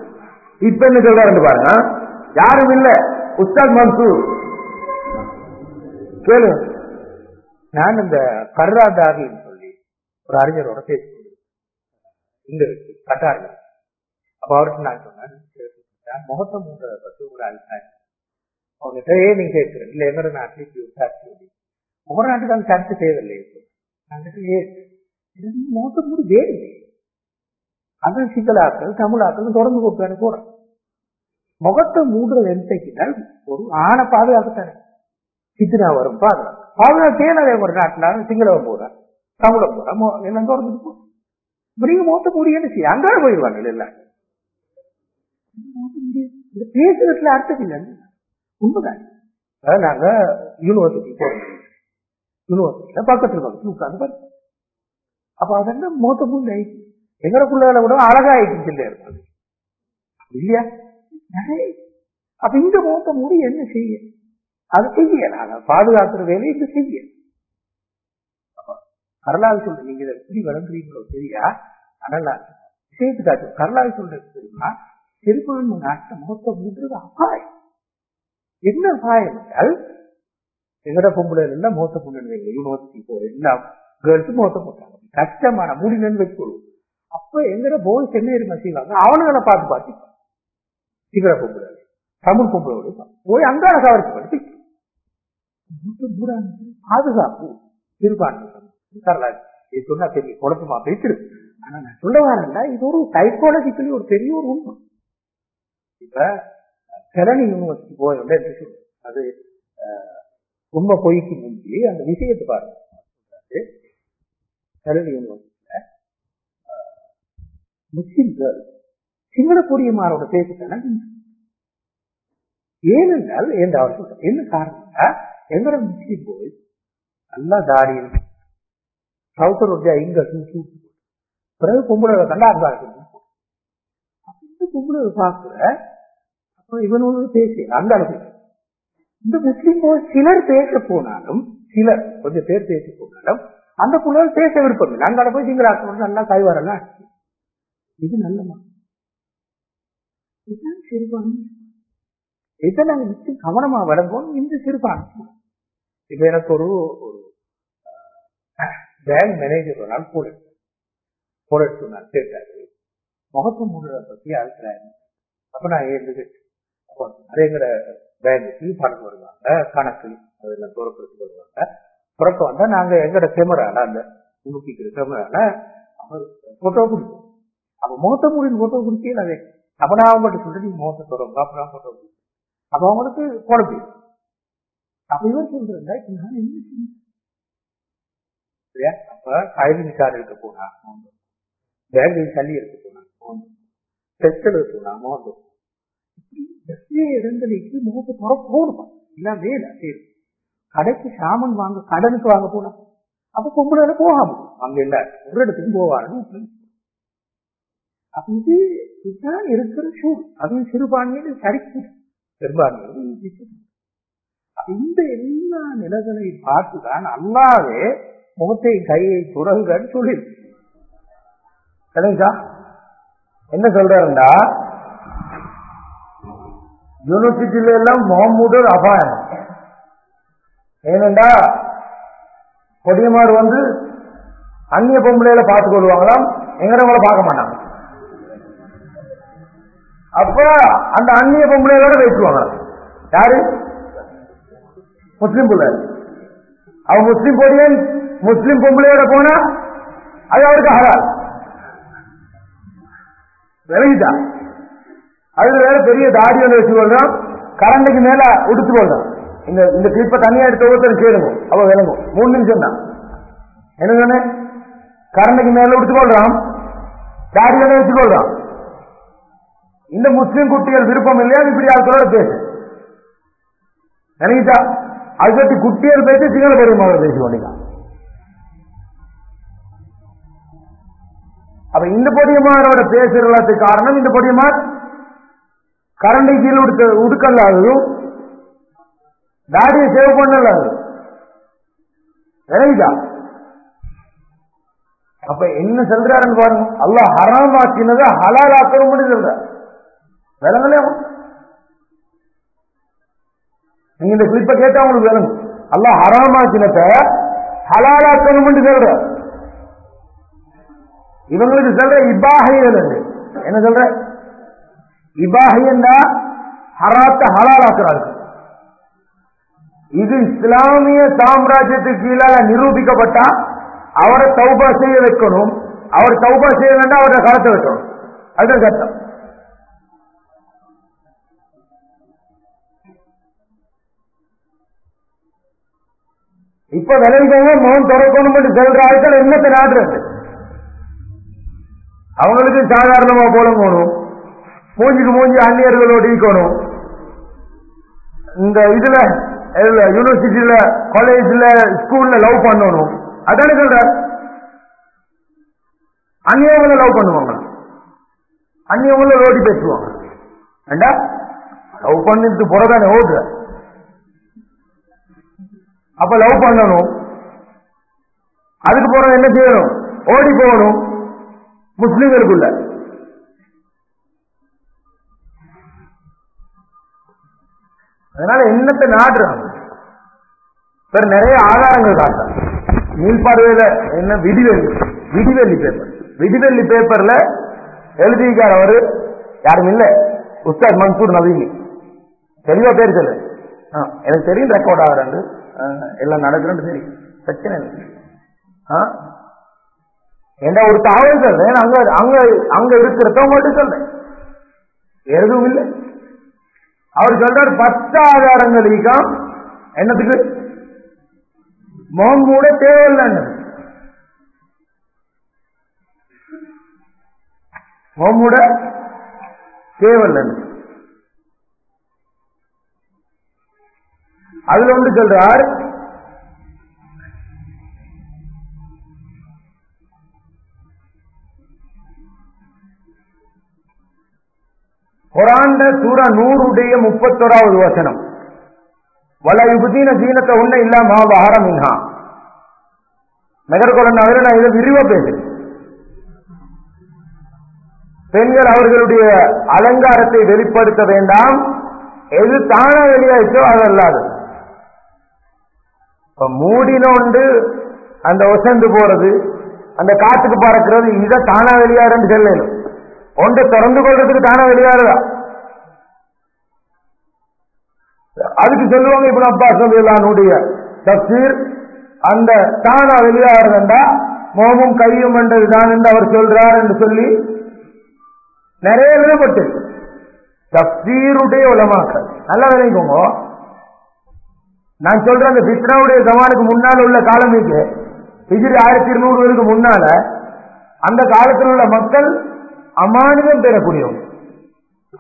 இப்ப என்ன சொல்றாரு பாருங்க. யாரும் இல்ல. உஸ்தாத் மன்சூர். கேளு. நான் இந்த கர்ராதாரின்னு சொல்லி ஒரு அறிஞரோட பேசிக்கொண்டு இங்க இருக்கு. கட்டார்ல அப்ப அவருக்கு நான் சொன்னேன். நான் முகத்தை மூன்றதை பத்தி ஒரு அபிப்பிராயம் அவங்ககிட்ட நீங்க கேட்கிறேன் இல்ல எங்க நாட்டில் இப்படி விசாரிச்சு ஒவ்வொரு நாட்டுக்கு அந்த கருத்து தேவையில்லை இப்போ கேட்டேன், முகத்தை மூடி வேறு அதான் சிங்களாக்கள் தமிழாக்கள் தொடர்ந்து கொடுத்தானே போறேன் முகத்தை மூடுறது என்னைக்குனால் ஒரு ஆணை பாதுகாக்கத்தானே சித்தினா வரும் பாதுகாப்பு பாதுகாப்பு நிறைய ஒரு நாட்டில் சிங்களம் போறேன் தமிழம் போறேன் எல்லாம் தொடர்ந்து போ இப்ப நீங்க மொத்த முடியும்னு செய்ய அங்கே போயிடுவாங்க இல்லை இந்த பேசுறதுல அர்த்தம் இல்லை. உண்மைதான். அதாவது நாங்க யூனிவர்சிட்டி போறோம் யூனிவர்சிட்டியில பக்கத்துல பக்கத்துல உட்காந்து படிச்சோம் அப்ப அதெல்லாம் மோத்த மொத்த ஆயிடுச்சு. எங்களுக்குள்ள கூட அழகா ஆயிடுச்சு இல்லை இருப்பது இல்லையா? நிறைய. அப்ப இந்த மோத்த மூடி என்ன செய்ய? அது செய்ய. நாங்க பாதுகாக்கிற வேலை இது செய்ய. கரலால் சொல்ற நீங்க இதை எப்படி வளர்ந்துறீங்களோ சரியா ஆனால் விஷயத்துக்காச்சும் விஷயத்துக்காச்சு சொல்றது தெரியுமா? பெரும்பான்மை நாட்டை முகத்தை அபாயம் என்ன அபாயம் என்றால் எங்கட பொம்பளை எல்லாம் மோத்த பொண்ணு யூனிவர்சிட்டி போற எல்லாம் கேர்ள்ஸ் மோத்த போட்டாங்க கஷ்டமான முடிவுன்னு வச்சுக்கொள்ளும் அப்ப எங்கட போய்ஸ் என்ன தெரியுமா செய்வாங்க? அவனுங்களை பார்த்து பார்த்து சிகர பொம்பளை தமிழ் பொம்பளை போய் அங்கான கவர்ச்சி படுத்து. பாதுகாப்பு. சிறுபான்மை சரலாஜ் இது சொன்னா பெரிய குழப்பமா பேசிடு. ஆனா நான் சொல்ல வரேன்ல இது ஒரு சைக்காலஜிக்கலி ஒரு பெரிய ஒரு உண்மை. இப்ப கரணி யூனிவர்சிட்டி போய் வந்து என்ன அது ரொம்ப பொய்க்கு முந்தி அந்த விஷயத்தை பாருங்க கரணி யூனிவர்சிட்டியில முஸ்லிம் கேர்ள் சிங்கள பொடியமாரோட பேசிட்டாங்க ஏனென்றால் என்று அவர் சொல்றார். என்ன காரணம்னா எங்களோட முஸ்லிம் போய் நல்லா தாடியில் சவுத்தர் வந்து இங்க தூக்கி பிறகு பொம்பளை கண்டா அந்த இந்த பொம்பளை பாக்குற அப்ப இவன் அந்த அளவு இந்த முஸ்லீம் சிலர் பேச போனாலும் சிலர் கொஞ்சம் பேர் பேச போனாலும் அந்த புள்ளல் பேச விருப்பம் இல்லை. அங்கால போய் சிங்களாக்க நல்லா கைவாரெல்லாம் இது நல்லமா இதுதான் சிறுபான்மை இதை நாங்க நிச்சயம் கவனமா வழங்குவோம். இந்த சிறுபான்மை இப்ப எனக்கு ஒரு ஒரு பேங்க் மேனேஜர் ஒரு நாள் கூட கூட சொன்னார் கேட்டாரு. முகத்து மூடுறத பத்தி அழுத்துறாரு. அப்ப நான் ஏழுது அதேங்கிற நிறைய பேங்குக்கு பணம் வருவாங்க கணக்கு அதெல்லாம் துறப்படுத்தி வருவாங்க. புறக்க வந்தா நாங்க எங்கட கேமரால அந்த உடுக்கிக்கிற கேமரால அவர் போட்டோ பிடிப்போம் அப்ப முகத்தை மூடின்னு போட்டோ பிடிக்கல அதே அப்ப நான் அவங்கள்ட்ட சொல்றேன் நீங்க முகத்தை தொடரும் அப்புறம் போட்டோ பிடிக்கும் அப்ப அவங்களுக்கு குழப்பி அப்ப இவர் சொல்றேன் நான் என்ன செய்ய சரியா அப்ப கயிறு கார் எடுக்க போனா பேங்கிங் தள்ளி எடுக்க போனா டெஸ்ட் எடுக்க போனா மோகம் நிறைய இடங்களுக்கு முகத்து துற போகணும் இல்ல வேலை சரி கடைக்கு சாமான் வாங்க கடனுக்கு வாங்க போனா அப்ப பொம்பளை போகாம அங்க இல்ல ஒரு இடத்துக்கு போவாருன்னு அப்ப இது இதுதான் இருக்கிற சூழ். அதுவும் சிறுபான்மையில சரிக்கு பெரும்பான்மையில இந்த எல்லா நிலைகளை பார்த்துதான் அல்லாவே முகத்தை கையை துறங்கன்னு சொல்லிருக்கு என்ன சொல்றாருண்டா யூனிவர்சிட்டியில எல்லாம் முகம் அபாயம் ஏனென்றா கொடியமார் வந்து அந்நிய பொம்பளையில பார்த்துக் கொள்வாங்களாம் எங்கடவங்கள பார்க்க மாட்டாங்க அப்ப அந்த அந்நிய பொம்பளையோட பேசுவாங்க யாரு முஸ்லிம் பிள்ளை அவன் முஸ்லிம் பொடியன் முஸ்லிம் பொம்பளையோட போனா அது அவருக்கு ஆகாது விளங்கிட்டா அதுல வேற பெரிய தாடி ஒன்று வச்சுக்கொள்றோம் கொள்றான் கரண்டைக்கு மேல உடுத்து கொள்றான் இந்த இந்த கிளிப்பை தனியா எடுத்து ஒருத்தர் கேளுங்க. அவ விளங்கும் மூணு நிமிஷம் தான். என்ன சொன்னேன் கரண்டைக்கு மேல உடுத்து கொள்றான். தாடி ஒன்று வச்சுக்கொள்றான் இந்த முஸ்லீம் குட்டிகள் விருப்பம் இல்லையா? இப்படி ஆட்களோட பேசு. நினைக்கிட்டா? அது பற்றி குட்டிகள் பேசி சிங்கள பெருமாள் பேசி அப்ப இந்த பொடியமாரோட பேசுறதுக்கு காரணம் இந்த பொடியமார் கரண்டை கீழே உடுக்க உடுக்கல்லாததும் தாடியை சேவ் பண்ணலாது விளையுதா அப்ப என்ன சொல்றாருன்னு பாருங்க. அல்லாஹ் ஹராம் ஆக்கினதை ஹலால் ஆக்கணும்னு சொல்ற விளங்கலையா நீங்க இந்த குறிப்பை கேட்டா உங்களுக்கு விளங்கும் அல்லாஹ் ஹராம் ஆக்கினத்தை ஹலால் ஆக்கணும்னு சொல்ற. இவங்களுக்கு சொல்ற இபாகைகள் என்ன சொல்ற? இபாகையண்டா ஹராத்த ஹலாலாக்குறார்கள் இது இஸ்லாமிய சாம்ராஜ்யத்துக்கு கீழாக நிரூபிக்கப்பட்டா அவரை தௌபா செய்ய வைக்கணும் அவர் தௌபா செய்ய வேண்டாம் அவரை கலத்த வைக்கணும் அதுதான் சட்டம் இப்ப விளைவிக்கவங்க முகம் திறக்கணும் சொல்ற ஆட்கள் என்னத்தை நாடுறது அவங்களுக்கு சாதாரணமா போல போலங்கணும் மூஞ்சுக்கு மூஞ்சி அந்நியர்களோடு இருக்கணும் இந்த இதுல யூனிவர்சிட்டியில காலேஜ்ல ஸ்கூல்ல லவ் பண்ணணும். அதானே சொல்ற? அந்நியவங்களை லவ் பண்ணுவாங்க. அந்நியவங்கள ஓட்டி பேசுவாங்க. ஏண்டா? லவ் பண்ணிட்டு புறதானே ஓடுற? அப்ப லவ் பண்ணணும். அதுக்கு போற என்ன செய்யணும்? ஓடி போகணும். முஸ்லீம்களுக்குள்ள. அதனால என்னத்தை நாடுறாங்க? சார் நிறைய ஆதாரங்கள் காட்டுறாங்க. நீல் பார்வையில என்ன விடிவெள்ளி விடிவெள்ளி பேப்பர் விடிவெள்ளி பேப்பர்ல எழுதியிருக்கார் அவரு. யாரும் இல்ல. உஸ்தாத் மன்சூர் நவீனி. தெளிவா பேர் சொல்லு. ஆ, எனக்கு தெரியும் ரெக்கார்ட் ஆகிறாரு எல்லாம் நடக்குறேன்னு தெரியும் பிரச்சனை இல்லை. ஆ? ஒரு தகவல் சொல்றேன். அங்க அங்க அங்க இருக்கிறத உங்கள்கிட்ட சொல்றேன். எதுவும் இல்லை. அவர் சொல்றார் பத்து ஆதாரங்கள் ஈக்கம் என்னத்துக்கு? முகம் கூட தேவையில்லைன்னு முகம் கூட தேவையில்லைன்னு அதுல ஒன்று சொல்றார் குரான்ல சூரா நூறுடைய முப்பத்தோராவது வசனம். வல யுபதீன சீனத்தை ஒண்ணு இல்லாம வஹரம் மின்ஹா. மெகர்கொலன் அவரை நான் இதை விரிவா பேசுறேன். பெண்கள் அவர்களுடைய அலங்காரத்தை வெளிப்படுத்த வேண்டாம். எது தானா வெளியாயிச்சோ அது அல்லாது. இப்ப மூடினோண்டு அந்த ஒசந்து போறது அந்த காத்துக்கு பறக்கிறது இதை தானா வெளியாருன்னு சொல்லணும் ஒன்றை திறந்து கொள்றதுக்கு தானே வெளியாறுதா அதுக்கு சொல்லுவாங்க இப்ப அப்பா சொல்லுடைய தப்சீர் அந்த தானா வெளியாகிறதா மோமும் கையும் என்றது தான் என்று அவர் சொல்றார் என்று சொல்லி நிறைய எழுதப்பட்டு தப்சீருடைய உலமாக்கள். நல்லா விளைவிக்கோங்க நான் சொல்றேன் அந்த பித்னாவுடைய ஜமானுக்கு முன்னால் உள்ள காலமிக்கு ஹிஜ்ரி ஆயிரத்தி இருநூறுக்கு முன்னால அந்த காலத்தில் உள்ள மக்கள் அமானிதம் பெறக்கூடியவங்க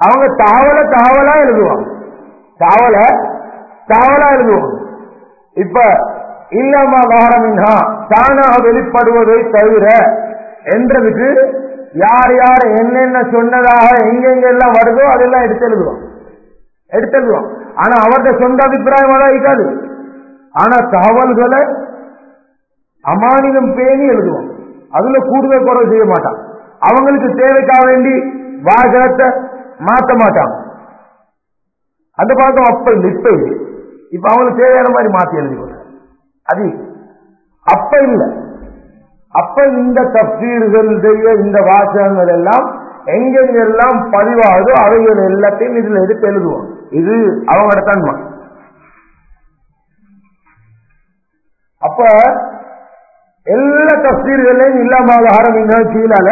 அவங்க தாவல தாவலா எழுதுவாங்க தாவல தாவலா எழுதுவாங்க இப்ப இல்லாமா வாரமின்ஹா தானாக வெளிப்படுவதை தவிர என்றதுக்கு யார் யார் என்னென்ன சொன்னதாக எங்கெங்கெல்லாம் வருதோ அதெல்லாம் எடுத்து எழுதுவான். எடுத்து எழுதுவான். ஆனா அவருடைய சொந்த அபிப்பிராயம் அதான் இருக்காது. ஆனா தகவல்களை அமானிதம் பேணி எழுதுவான். அதுல கூடுதல் குறை செய்ய மாட்டான். அவங்களுக்கு தேவைக்காக வேண்டி வாசகத்தை மாற்ற மாட்டாங்க. அந்த பழக்கம் அப்ப இல்லை இப்ப இல்லை. இப்ப அவங்களுக்கு தேவையான மாதிரி மாத்தி எழுதி அது அப்ப இல்லை. அப்ப இந்த தப்சீர்கள் இந்த வாசகங்கள் எல்லாம் எங்கெங்கெல்லாம் பதிவாகுதோ அவைகள் எல்லாத்தையும் இதுல எடுத்து எழுதுவோம். இது அவங்களோட தன்மை. அப்ப எல்லா தஸ்தீர்களையும் இல்லாமல் ஆரம்பிங்க கீழால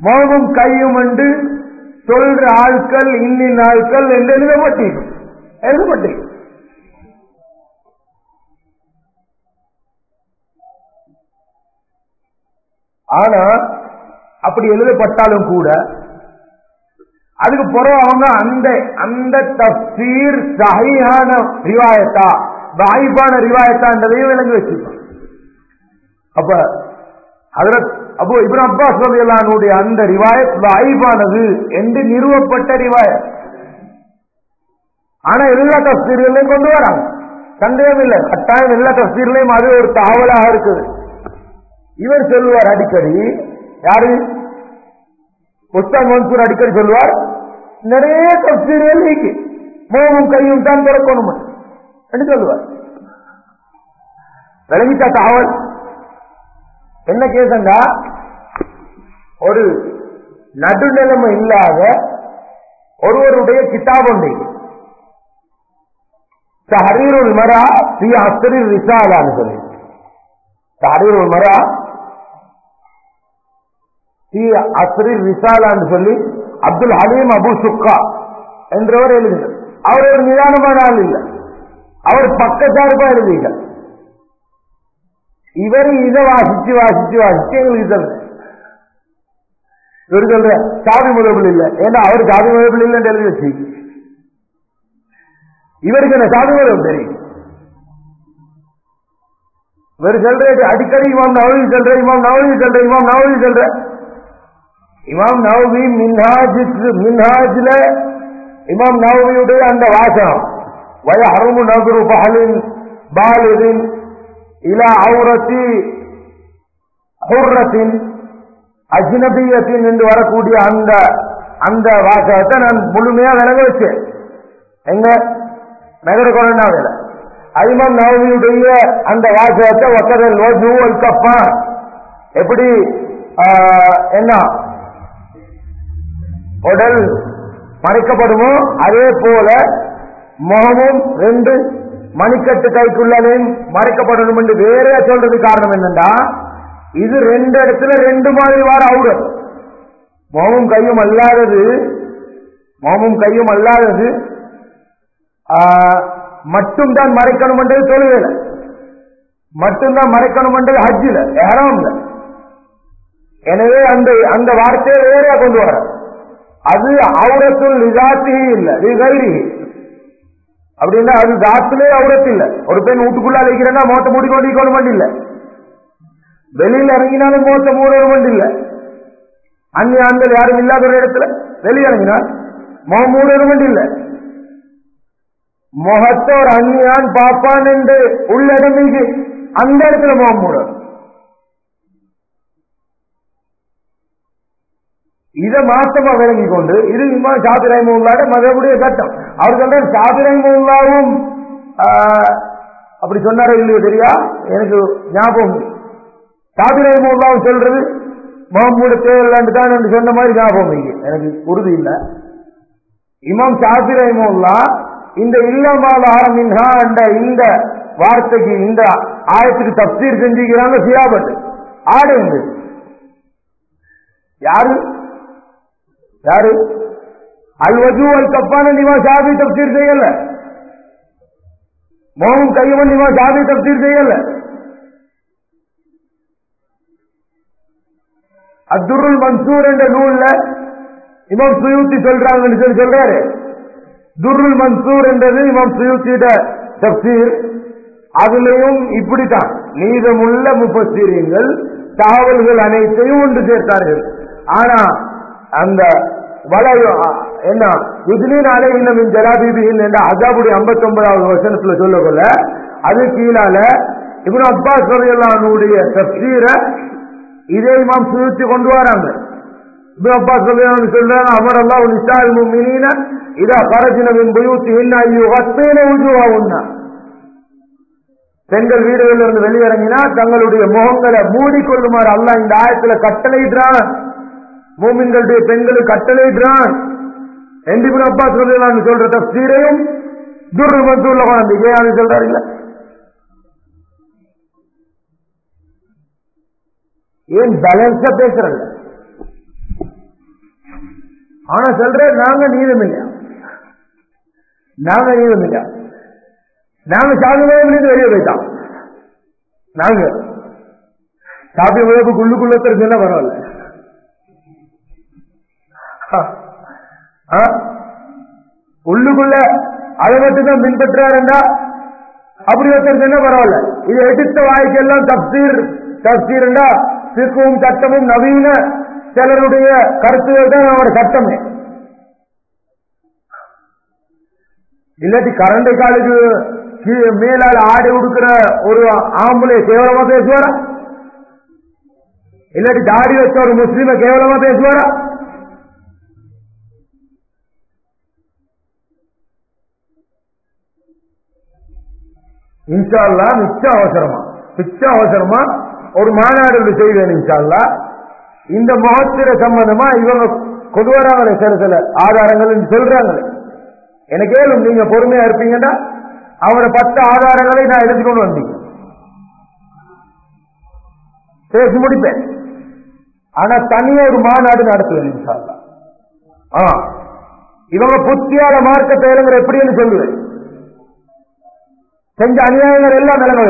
மோகம் கையும் என்று சொல்ற ஆட்கள் இன்னின் ஆட்கள் என்று எழுதப்பட்டீர்கள் எழுதப்பட்டீர்கள் ஆனா அப்படி எழுதப்பட்டாலும் கூட அதுக்கு பிறகு அவங்க அந்த அந்த தப்சீர் சகையான ரிவாயத்தா வாய்ப்பான ரிவாயத்தான்றதையும் விளங்கி வச்சிருப்பாங்க. அப்ப அதுல அப்போ இப்ரான் அப்பாஸ் ரலியல்லாஹுடைய அந்த ரிவாயத் வாய்ப்பானது என்று நிறுவப்பட்ட ரிவாயத். ஆனா எல்லா தஸ்தீர்களையும் கொண்டு வராங்க. சந்தேகம் இல்லை. கட்டாயம் எல்லா தஸ்தீர்களையும் அது ஒரு தகவலாக இருக்குது. இவர் சொல்லுவார் அடிக்கடி யாரு? உஸ்தான் மன்சூர் அடிக்கடி சொல்லுவார் நிறைய தப்சீர்கள் நீக்கி மோமும் கையும் தான் திறக்கணும் என்று சொல்லுவார். விளங்கிட்டா தாவல்? என்ன கேசண்டா ஒரு நடுநிலைமை இல்லாத ஒருவருடைய கிதாபுண்டை தஹரீருல் மரா பி அஸ்ரி ரிசாலான்னு சொல்லி தஹரீருல் மரா பி அஸ்ரி ரிசாலான்னு சொல்லி அப்துல் ஹலீம் அபு சுக்கா என்றவர் எழுதினார் அவர் ஒரு நிதானமான ஆள் இல்லை அவர் பக்கச்சார்பா எழுதினார் இவர் இதை வாசிச்சு வாசிச்சு வாசிச்சு எங்களுக்கு இவர் சொல்ற சாதி முதல் இல்ல. ஏன்னா அவர் சாதி முதல் இல்லைன்னு எழுதி வச்சு இவருக்கு என்ன சாதி முதல் தெரியும்? இவர் சொல்ற அடிக்கடி இமாம் நவவி சொல்ற இமாம் நவவி சொல்ற இமாம் நவவி சொல்ற. இமாம் நவவி மின்ஹாஜி மின்ஹாஜ்ல இமாம் நவவியுடைய அந்த வாசனம் வய அருமு நகரு பகலின் பாலிதின் இலா அவுரத்தி ஹுர்ரத்தின் அஜ்னபியத்தின் நின்று வரக்கூடிய அந்த அந்த வாசகத்தை நான் முழுமையா விளங்க வச்சேன். எங்க? நகர கொரோனாவில் அலிமம் நவமியுடைய அந்த வாசகத்தை ஒக்கதல் ஓஜூவல் கப்பா. எப்படி? என்ன? உடல் மறைக்கப்படுமோ அதே போல முகமும் ரெண்டு மணிக்கட்டு கைக்குள்ளையும் மறைக்கப்படணும் என்று வேற சொல்றது காரணம் என்னண்டா இது ரெண்டு இடத்துல ரெண்டு மாதிரி வார அவுரத் மோமும் கையும் அல்லாதது. மோமும் கையும் அல்லாதது. மட்டும் தான் மறைக்கணும் என்றது தொழுவேல மட்டும்தான் மறைக்கணும் என்றது ஹஜ்ஜில ஏறாமல எனவே அந்த அந்த வார்த்தையை வேறையா கொண்டு வர அது அவுரத்துள் நிஜாத்தி இல்லை கைரி அப்படின்னா அது தாத்திலே அவுரத்து இல்ல. ஒரு பெண் வீட்டுக்குள்ள அழைக்கிறேன்னா மோட்டை மூடி கொண்டு இல்ல. வெளியில இறங்கினாலும் மோசம் மூடணும் இல்ல அந்நிய ஆண்கள் யாரும் இல்லாத ஒரு இடத்துல வெளியே இறங்கினால் மோ மூடணும் இல்ல முகத்தை ஒரு அந்நியான் பாப்பான் என்று உள்ள இடமைக்கு அந்த இடத்துல முகம் மூட இதை மாத்தமா விளங்கி கொண்டு இது இம்மா சாபிரை மூல்லாட மதபுடைய சட்டம். அவர்கள் சொல்ற சாபிரை மூல்லாவும் அப்படி சொன்னாரோ இல்லையோ தெரியா? எனக்கு ஞாபகம் சாபிரை மூல்லாவும் சொல்றது முகமூட தேவையில்லாண்டு தான் என்று சொன்ன மாதிரி ஞாபகம் இல்லை. எனக்கு உறுதி இல்லை. இமாம் சாபிரை மூல்லா இந்த இல்லமால ஆரம்பின்ஹா என்ற இந்த வார்த்தைக்கு இந்த ஆயத்துக்கு தப்சீர் செஞ்சுக்கிறாங்க சியாபட்டு ஆடு என்று யாரு? யாரு? அல்வஜு அல் தப்பான நிமா சாபி தப்சீர் செய்யல. மோகம் கைவன் நிமா சாபி தப்சீர் செய்யல. அத்துருல் மன்சூர் என்ற நூல்ல இமாம் சுயூத்தி சொல்றாங்கன்னு சொல்றாரு. துருல் மன்சூர் என்றது இமாம் சுயூத்திட தப்சீர். அதுலயும் இப்படித்தான். நீதமுள்ள முப்பசீரியங்கள் தகவல்கள் அனைத்தையும் ஒன்று சேர்த்தார்கள். ஆனா அந்த வள என்ன அலை இன்னும் ஜலாபிபின் என்ற அஜாபுடைய ஐம்பத்தி ஒன்பதாவது வசனத்துல சொல்லக்கொள்ள அது கீழால இவன் அப்பாஸ் ரலியல்லானுடைய தப்சீரை இதே இமாம் சுருத்தி கொண்டு வராங்க. இப்னு அப்பாஸ் ரலியல்லாஹு சொல்றாங்க அமர் அல்லாஹ் நிசால் முஃமினீன இதா கரஜின மின் புயூத்திஹின்ன அய்யுகத்தீன உஜூஹுன்ன பெண்கள் வீடுகளில் இருந்து வெளியிறங்கினா தங்களுடைய முகங்களை மூடிக்கொள்ளுமாறு அல்லாஹ் இந்த ஆயத்துல கட்டளையிடுறான். மூமின்களுடைய பெண்களுக்கு கட்டளையிடுறான். என்று இப்னு அப்பாஸ் ரலியல்லாஹு சொல்ற தப்சீரையும் துர் மன்சூர்ல கொண்டு ஏன் ஏன் பேலன்ஸா பேசுறல்ல ஆனா சொல்ற நாங்க நீதம் இல்லையா? நாங்க நீதம் இல்லையா? நாங்க சாகுபோது வெளியே போயிட்டோம் நாங்க. சாப்பிய உழப்புக்கு குள்ளுக்குள்ள தெரிஞ்சுன்னா பரவாயில்ல ஆ? உள்ளுக்குள்ள அதை மட்டும்தான் பின்பற்றாருண்டா அப்படி ஒருத்தர் சொன்னா பரவாயில்ல. இது எடுத்த வாய்க்கெல்லாம் தப்சீர் தப்சீர்ண்டா சிற்கும் சட்டமும் நவீன சிலருடைய கருத்துகள் தான் அவனோட சட்டமே. இல்லாட்டி கரண்டை காலுக்கு மேலால் மேலால ஆடை உடுக்கிற ஒரு ஆம்பளை கேவலமா பேசுவாரா? இல்லாட்டி தாடி வச்ச ஒரு முஸ்லீம கேவலமா பேசுவாரா? இன்ஷால்லா மிச்ச அவசரமா மிச்ச அவசரமா ஒரு மாநாடு செய்வேன் இன்ஷால்லா இந்த முகத்திர சம்பந்தமா இவங்க கொண்டு வராங்களே சில சில ஆதாரங்கள் சொல்றாங்களே எனக்கு ஏழும் நீங்க பொறுமையா இருப்பீங்கன்னா அவரோட பத்து ஆதாரங்களை நான் எடுத்துக்கொண்டு வந்தீங்க பேசி முடிப்பேன். ஆனா தனியா ஒரு மாநாடு நடத்துவேன் இன்ஷால்லா ஆ. இவங்க புத்தியால மார்க்க பேருங்கிற எப்படின்னு சொல்லுவேன். செஞ்ச அநியாயங்கள் எல்லாம் விளங்க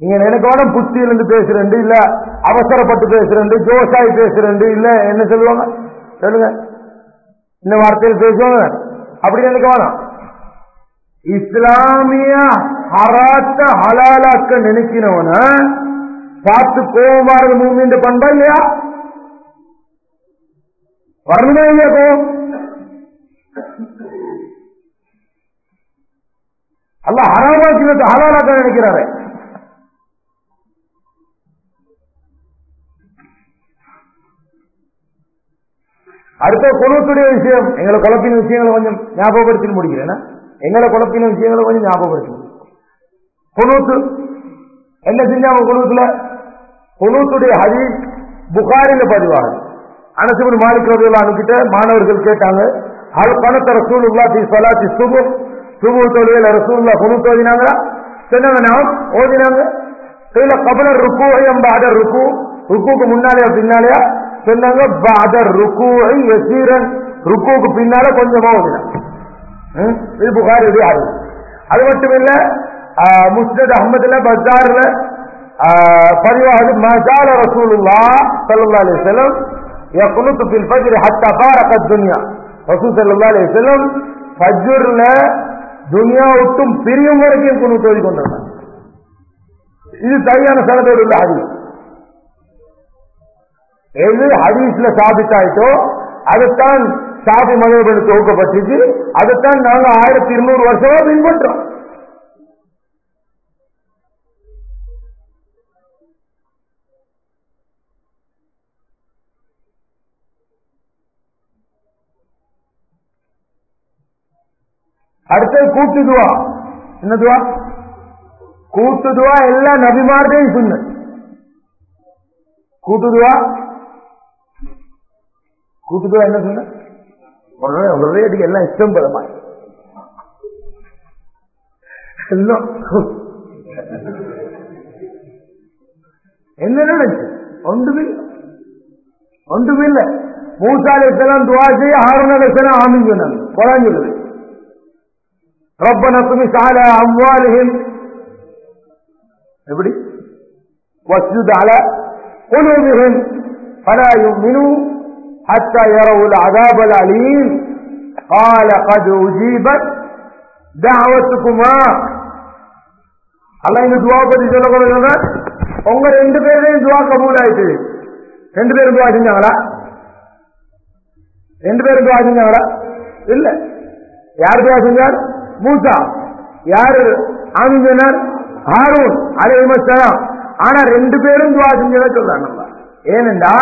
நீங்க எனக்கோட புத்தியிலிருந்து பேசுறேன் இல்ல அவசரப்பட்டு பேசுறேன் ஜோசாய் பேசுறேன் இல்ல என்ன சொல்லுவாங்க? சொல்லுங்க. இந்த வார்த்தையில் பேசுவாங்க. அப்படி எனக்கு வேணாம். இஸ்லாமிய ஹராத்த ஹலாலாக்க நினைக்கிறவன பார்த்து கோபமாறது மூமின்ற பண்பா இல்லையா? வரணுமா இல்லையா கோபம்? அல்ல ஹராமாக்கிறத ஹலாலாக்க நினைக்கிறாரு அடுத்த குணத்துடைய விஷயம் எங்களை குழப்பின விஷயங்களை கொஞ்சம் ஞாபகப்படுத்தி முடிக்கிறேன். எங்களை குழப்பின விஷயங்களை கொஞ்சம் ஞாபகப்படுத்தி குணூத்து என்ன செஞ்சாங்க குணூத்துல குணூத்துடைய ஹரி புகாரில பதிவாக அனசுமன் மாலிக் அனுப்பிட்ட அனுப்பிட்டு மாணவர்கள் கேட்டாங்க அது பணத்தை ரசூலுல்லா தி சலாத்தி சுபு சுபு தொழில ரசூல்லா குணூத்து ஓதினாங்களா? சொன்னாங்க நாம் ஓதினாங்க. கையில கபலர் ருக்கு எம்பாத ருக்கு. ருக்குக்கு முன்னாலேயா பின்னாலேயா? சொன்னாங்க பாதர் ருக்கு எசீரன் ருக்குக்கு பின்னால கொஞ்சமா ஓதினாங்க ம்? இது புகாரி அது அது மட்டும் இல்ல முஸ்னத் அஹமதுல பஜார்ல பதிவாகுது மசால ரசூலுல்லா ஸல்லல்லாஹு அலைஹி வஸல்லம் يقنط في الفجر حتى فارق الدنيا ரசூல் ஸல்லல்லாஹு அலைஹி வஸல்லம் ஃபஜ்ர்ல துனியா விட்டும் பிரியும் வரைக்கும் குனு தோதி கொண்டிருந்தாங்க இது சரியான சனதோடு உள்ள ஹதீஸ் எது ஹதீஸ்ல சாபித்தாயிட்டோ அதைத்தான் சாபி மதபடி துவக்கப்பட்டுச்சு அதைத்தான் நாங்க ஆயிரத்தி இருநூறு வருஷமா பின்பற்றோம் அடுத்தது கூட்டுதுவா என்ன துவா கூட்டுதுவா எல்லா நபிமார்டையும் சொன்ன கூட்டுதுவா கூட்டுதுவா என்ன சொன்ன உடனே ஒரே அடிக்கு எல்லாம் இஷ்டம் பதமா எல்லாம் என்ன நினைச்சு ஒன்றுமே ஒன்றுமே இல்ல மூசாலேசலாம் துவா செய்ய ஆறுநலேசலாம் ஆமின்னு சொன்னாங்க குரான் சொல்லுது ربنا اطمس على أموالهم எப்படி واسجد على قلوبهم فلا يؤمنوا حتى يروا العذاب الأليم قال قد أجيبت دعوتكما அல்ல இந்த துவா பத்தி சொல்ல கொடுங்க உங்க ரெண்டு பேரையும் துவா கபூல் ஆயிட்டு ரெண்டு பேரும் துவா செஞ்சாங்களா ரெண்டு பேரும் துவா செஞ்சாங்களா இல்ல யார் துவா செஞ்சார் மூசா யாரு ஆமீன் சொன்னார் ஹாரூன் அலைமஸ்லாம் ஆனா ரெண்டு பேரும் துவா செஞ்சதை சொல்றாங்க ஏனென்றா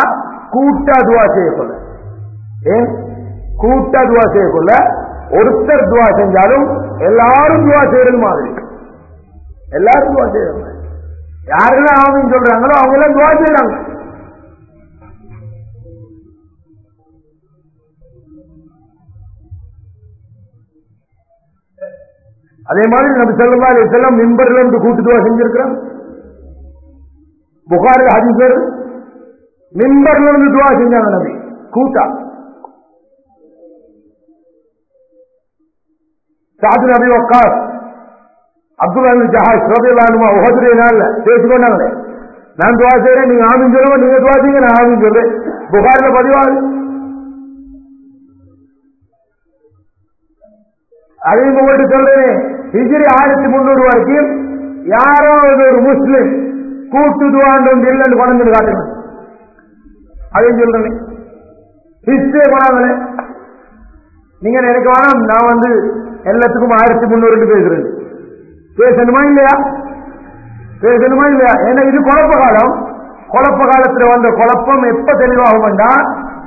கூட்டா துவா செய்யக்கொள்ள. ஏன் கூட்டா துவா செய்யக்கொள்ள. ஒருத்தர் துவா செஞ்சாலும் எல்லாரும் துவா செய்யறது மாதிரி. எல்லாரும் துவா செய்யறது யாரெல்லாம் ஆமின்னு சொல்றாங்களோ அவங்க எல்லாம் துவா செய்யறாங்க அதே மாதிரி நம்ம செல்லமா செல்லம் மிம்பர்ல இருந்து கூட்டு துவா செஞ்சிருக்கிறோம் புகாரி ஹதீசர் மெம்பர்ல இருந்து துவா செஞ்சாங்க நபி. கூட்டா. சாது நபி வக்காஸ் அப்துல் அலி ஜஹாஸ் ரபிலானுமா உகதுரை நாள்ல பேசிக்கொண்டாங்களே. நான் துவா செய்யறேன் நீங்க ஆமின் சொல்லுவோம் நீங்க துவா செய்யுங்க நான் ஆமின் சொல்றேன். புகார்ல பதிவாது அதே உங்கள்கிட்ட சொல்றேன். ஹிஜிரி ஆயிரத்தி முன்னூறு வரைக்கும் யாரோ ஒரு முஸ்லிம் கூட்டு துவாண்டு இல்லைன்னு கொண்டு காட்டுங்க. அப்படின்னு சொல்றேன் ஹிஸ்டரியை கொண்டாங்களே நீங்க எனக்கு வேணாம் நான் வந்து எல்லாத்துக்கும் ஆயிரத்தி முன்னூறு பேசுறேன். பேசணுமா இல்லையா? பேசணுமா இல்லையா? ஏன்னா இது குழப்ப காலம் குழப்ப காலத்துல வந்த குழப்பம் எப்ப தெளிவாகும்டா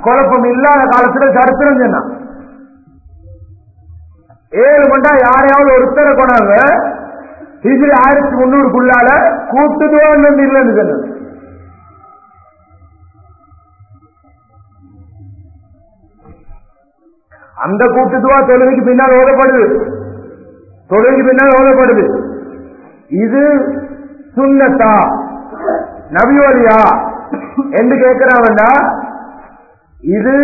குழப்பம் இல்லாத காலத்துல சரித்திரம் சொன்னா. ஏழு மண்டா யாரையாவது ஒருத்தரை கொண்டாங்க. ஹிஜ்ரி ஆயிரத்தி முன்னூறுக்குள்ளால கூட்டுதுவான் இல்லைன்னு சொன்னது அந்த கூட்டுதுவா தொழுகைக்கு பின்னால் ஓதப்படுது. தொழுகைக்கு பின்னால் ஓதப்படுது. இது சுண்ணத்தா? நபிவலியா என்று கேட்கிறாங்கன்னா இது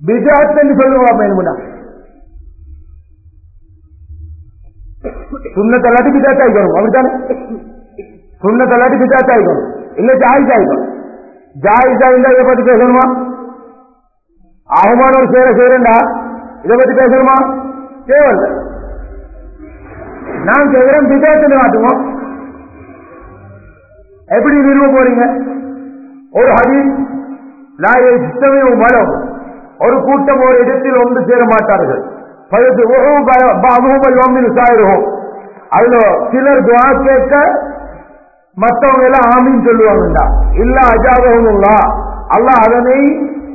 பிஜாத் என்று சொல்லுவாங்க மேலுமுடா சுண்ணத்தல்லாட்டி பிஜாத் ஆயிக்கணும். அப்படித்தானே? சுண்ணத்தல்லாட்டி பிஜாத் ஆயிக்கணும். இல்ல ஜாயிஸ் ஆயிக்கணும். ஜாயிஸ் ஆயிருந்தா இதை பத்தி பேசணுமா? அவமான ஒரு சேர செய்யறா இதை பத்தி பேசணுமா? தேவையில்ல நான் செய்கிறேன் பிஜாத்து காட்டுவோம் எப்படி நிறுவ போறீங்க? ஒரு ஹதீஸ் நாயை சித்தமே மலம் ஒரு கூட்டம் ஒரு இடத்தில் ஒன்று சேர மாட்டார்கள். பழுது அதுல சிலர் துவா கேட்க மற்றவங்க எல்லாம் ஆமின்னு சொல்லுவாங்கடா இல்ல அஜாபகம் அல்லாஹ் அதனை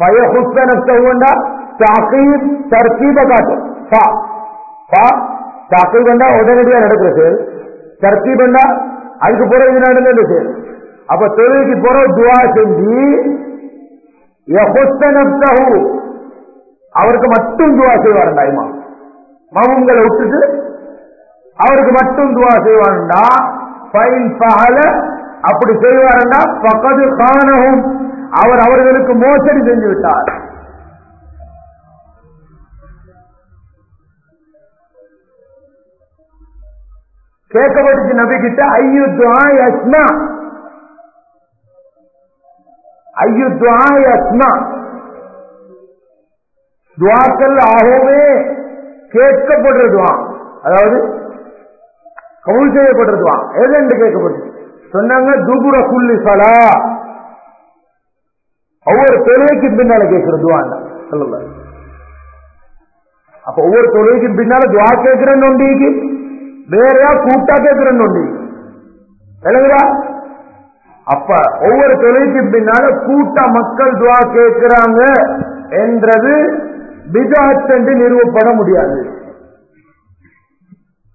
பயகுஸ்தனத்தா தாக்கீப் தர்த்தீப காட்டும் தாக்கீப்டா உடனடியா நடக்கிற செயல் தர்த்தீப்டா அதுக்கு பிறகு நடந்த செயல் அப்ப தொழிலுக்கு போற துவா செஞ்சு அவருக்கு மட்டும் துவா செய்வாருண்டா இமா மவுங்களை விட்டுட்டு அவருக்கு மட்டும் துவா செய்வாருண்டா அப்படி செய்வாருண்டா பக்கத்து காணவும் அவர் அவர்களுக்கு மோசடி செஞ்சு விட்டார் கேட்கப்பட்டுச்சு நபி கிட்ட ஐயு துவா யஸ்மா. ஐயு துவா யஸ்மா. துவாக்கள் ஆகவே கேட்கப்படுற துவா. அதாவது கவுல் செய்யப்படுற துவா. எது என்று கேட்கப்பட்டு சொன்னாங்க துபுர குல்லி சலா. ஒவ்வொரு தொழுகைக்கு பின்னால கேட்கிற துவா சொல்லுங்க அப்ப ஒவ்வொரு தொழுகைக்கு பின்னால துவா கேட்கிறேன்னு ஒண்டிக்கு வேறையா கூட்டா கேட்கிறேன்னு ஒண்டி விளங்குதா? அப்ப ஒவ்வொரு தொழிலுக்கு பின்னால கூட்ட மக்கள் துவா கேட்கிறாங்க என்றது பிஜாத் என்று நிறுவப்பட முடியாது.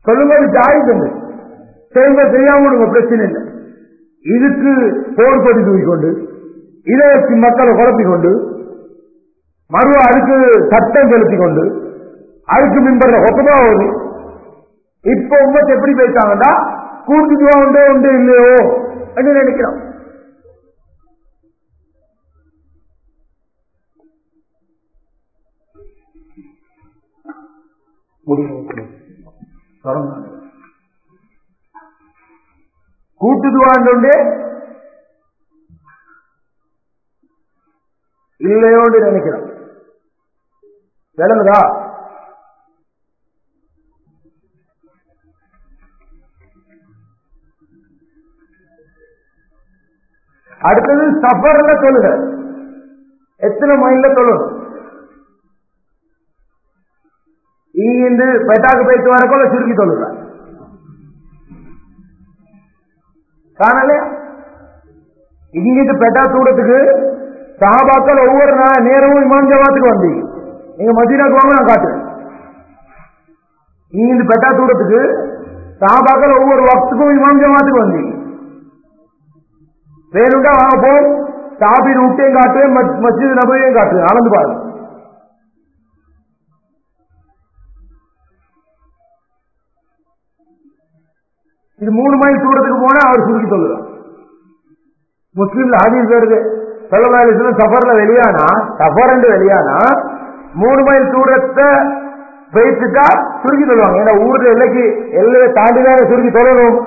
சொல்லுங்க அது ஜாயிஸ் செய்யுங்க செய்யாம விடுங்க பிரச்சனை இல்லை. இதுக்கு போர் கொடி தூக்கிக்கொண்டு இதை வச்சு மக்களை குழப்பிக் கொண்டு மறுவ அதுக்கு சட்டம் செலுத்திக் கொண்டு அதுக்கு மின்பர்ல ஒப்பதா வரும் இப்ப உம்மத்து எப்படி பேசாங்கன்னா கூட்டுதுவா உண்டோ உண்டு இல்லையோ என்று நினைக்கிறோம். கூட்டுதுவாண்டு இல்லையோன்னு நினைக்கிறோம் விளங்குதா? அடுத்தது சஃபர்ல தொழுக எத்தனை மைல்ல தொழும் இங்கிருந்து பெட்டாக்கு போயிட்டு வரக்குள்ள சுருக்கி தொழுக காணலையா இங்கிருந்து பெட்டா தூரத்துக்கு சஹாபாக்கள் ஒவ்வொரு நேரமும் இமாம் ஜமாத்துக்கு வந்தீங்க நீங்க மதீனாக்கு வாங்க நான் காட்டுறேன். இந்த பெட்டா தூரத்துக்கு சஹாபாக்கள் ஒவ்வொரு வக்துக்கும் இமாம் ஜமாத்துக்கு வந்தீங்க வேணுண்டா வாங்க போ. சாபி ரூட்டையும் காட்டுவேன் மஸ்- மஸ்ஜித் நபையும் காட்டுவேன். அளந்து பாருங்க. இது மூணு மைல் தூரத்துக்கு போனா அவர் சுருக்கி சொல்லுவார் முஸ்லீம்ல ஹதீஸ் வருது சொல்லலாம் சஃபர்ல வெளியானா? சஃபர் வெளியானா? மூணு மைல் தூரத்தை போயிட்டுட்டா சுருக்கி சொல்லுவாங்க. ஏன்னா ஊர்ல எல்லைக்கு எல்லையை தாண்டி தான் சுருக்கி சொல்லணும்.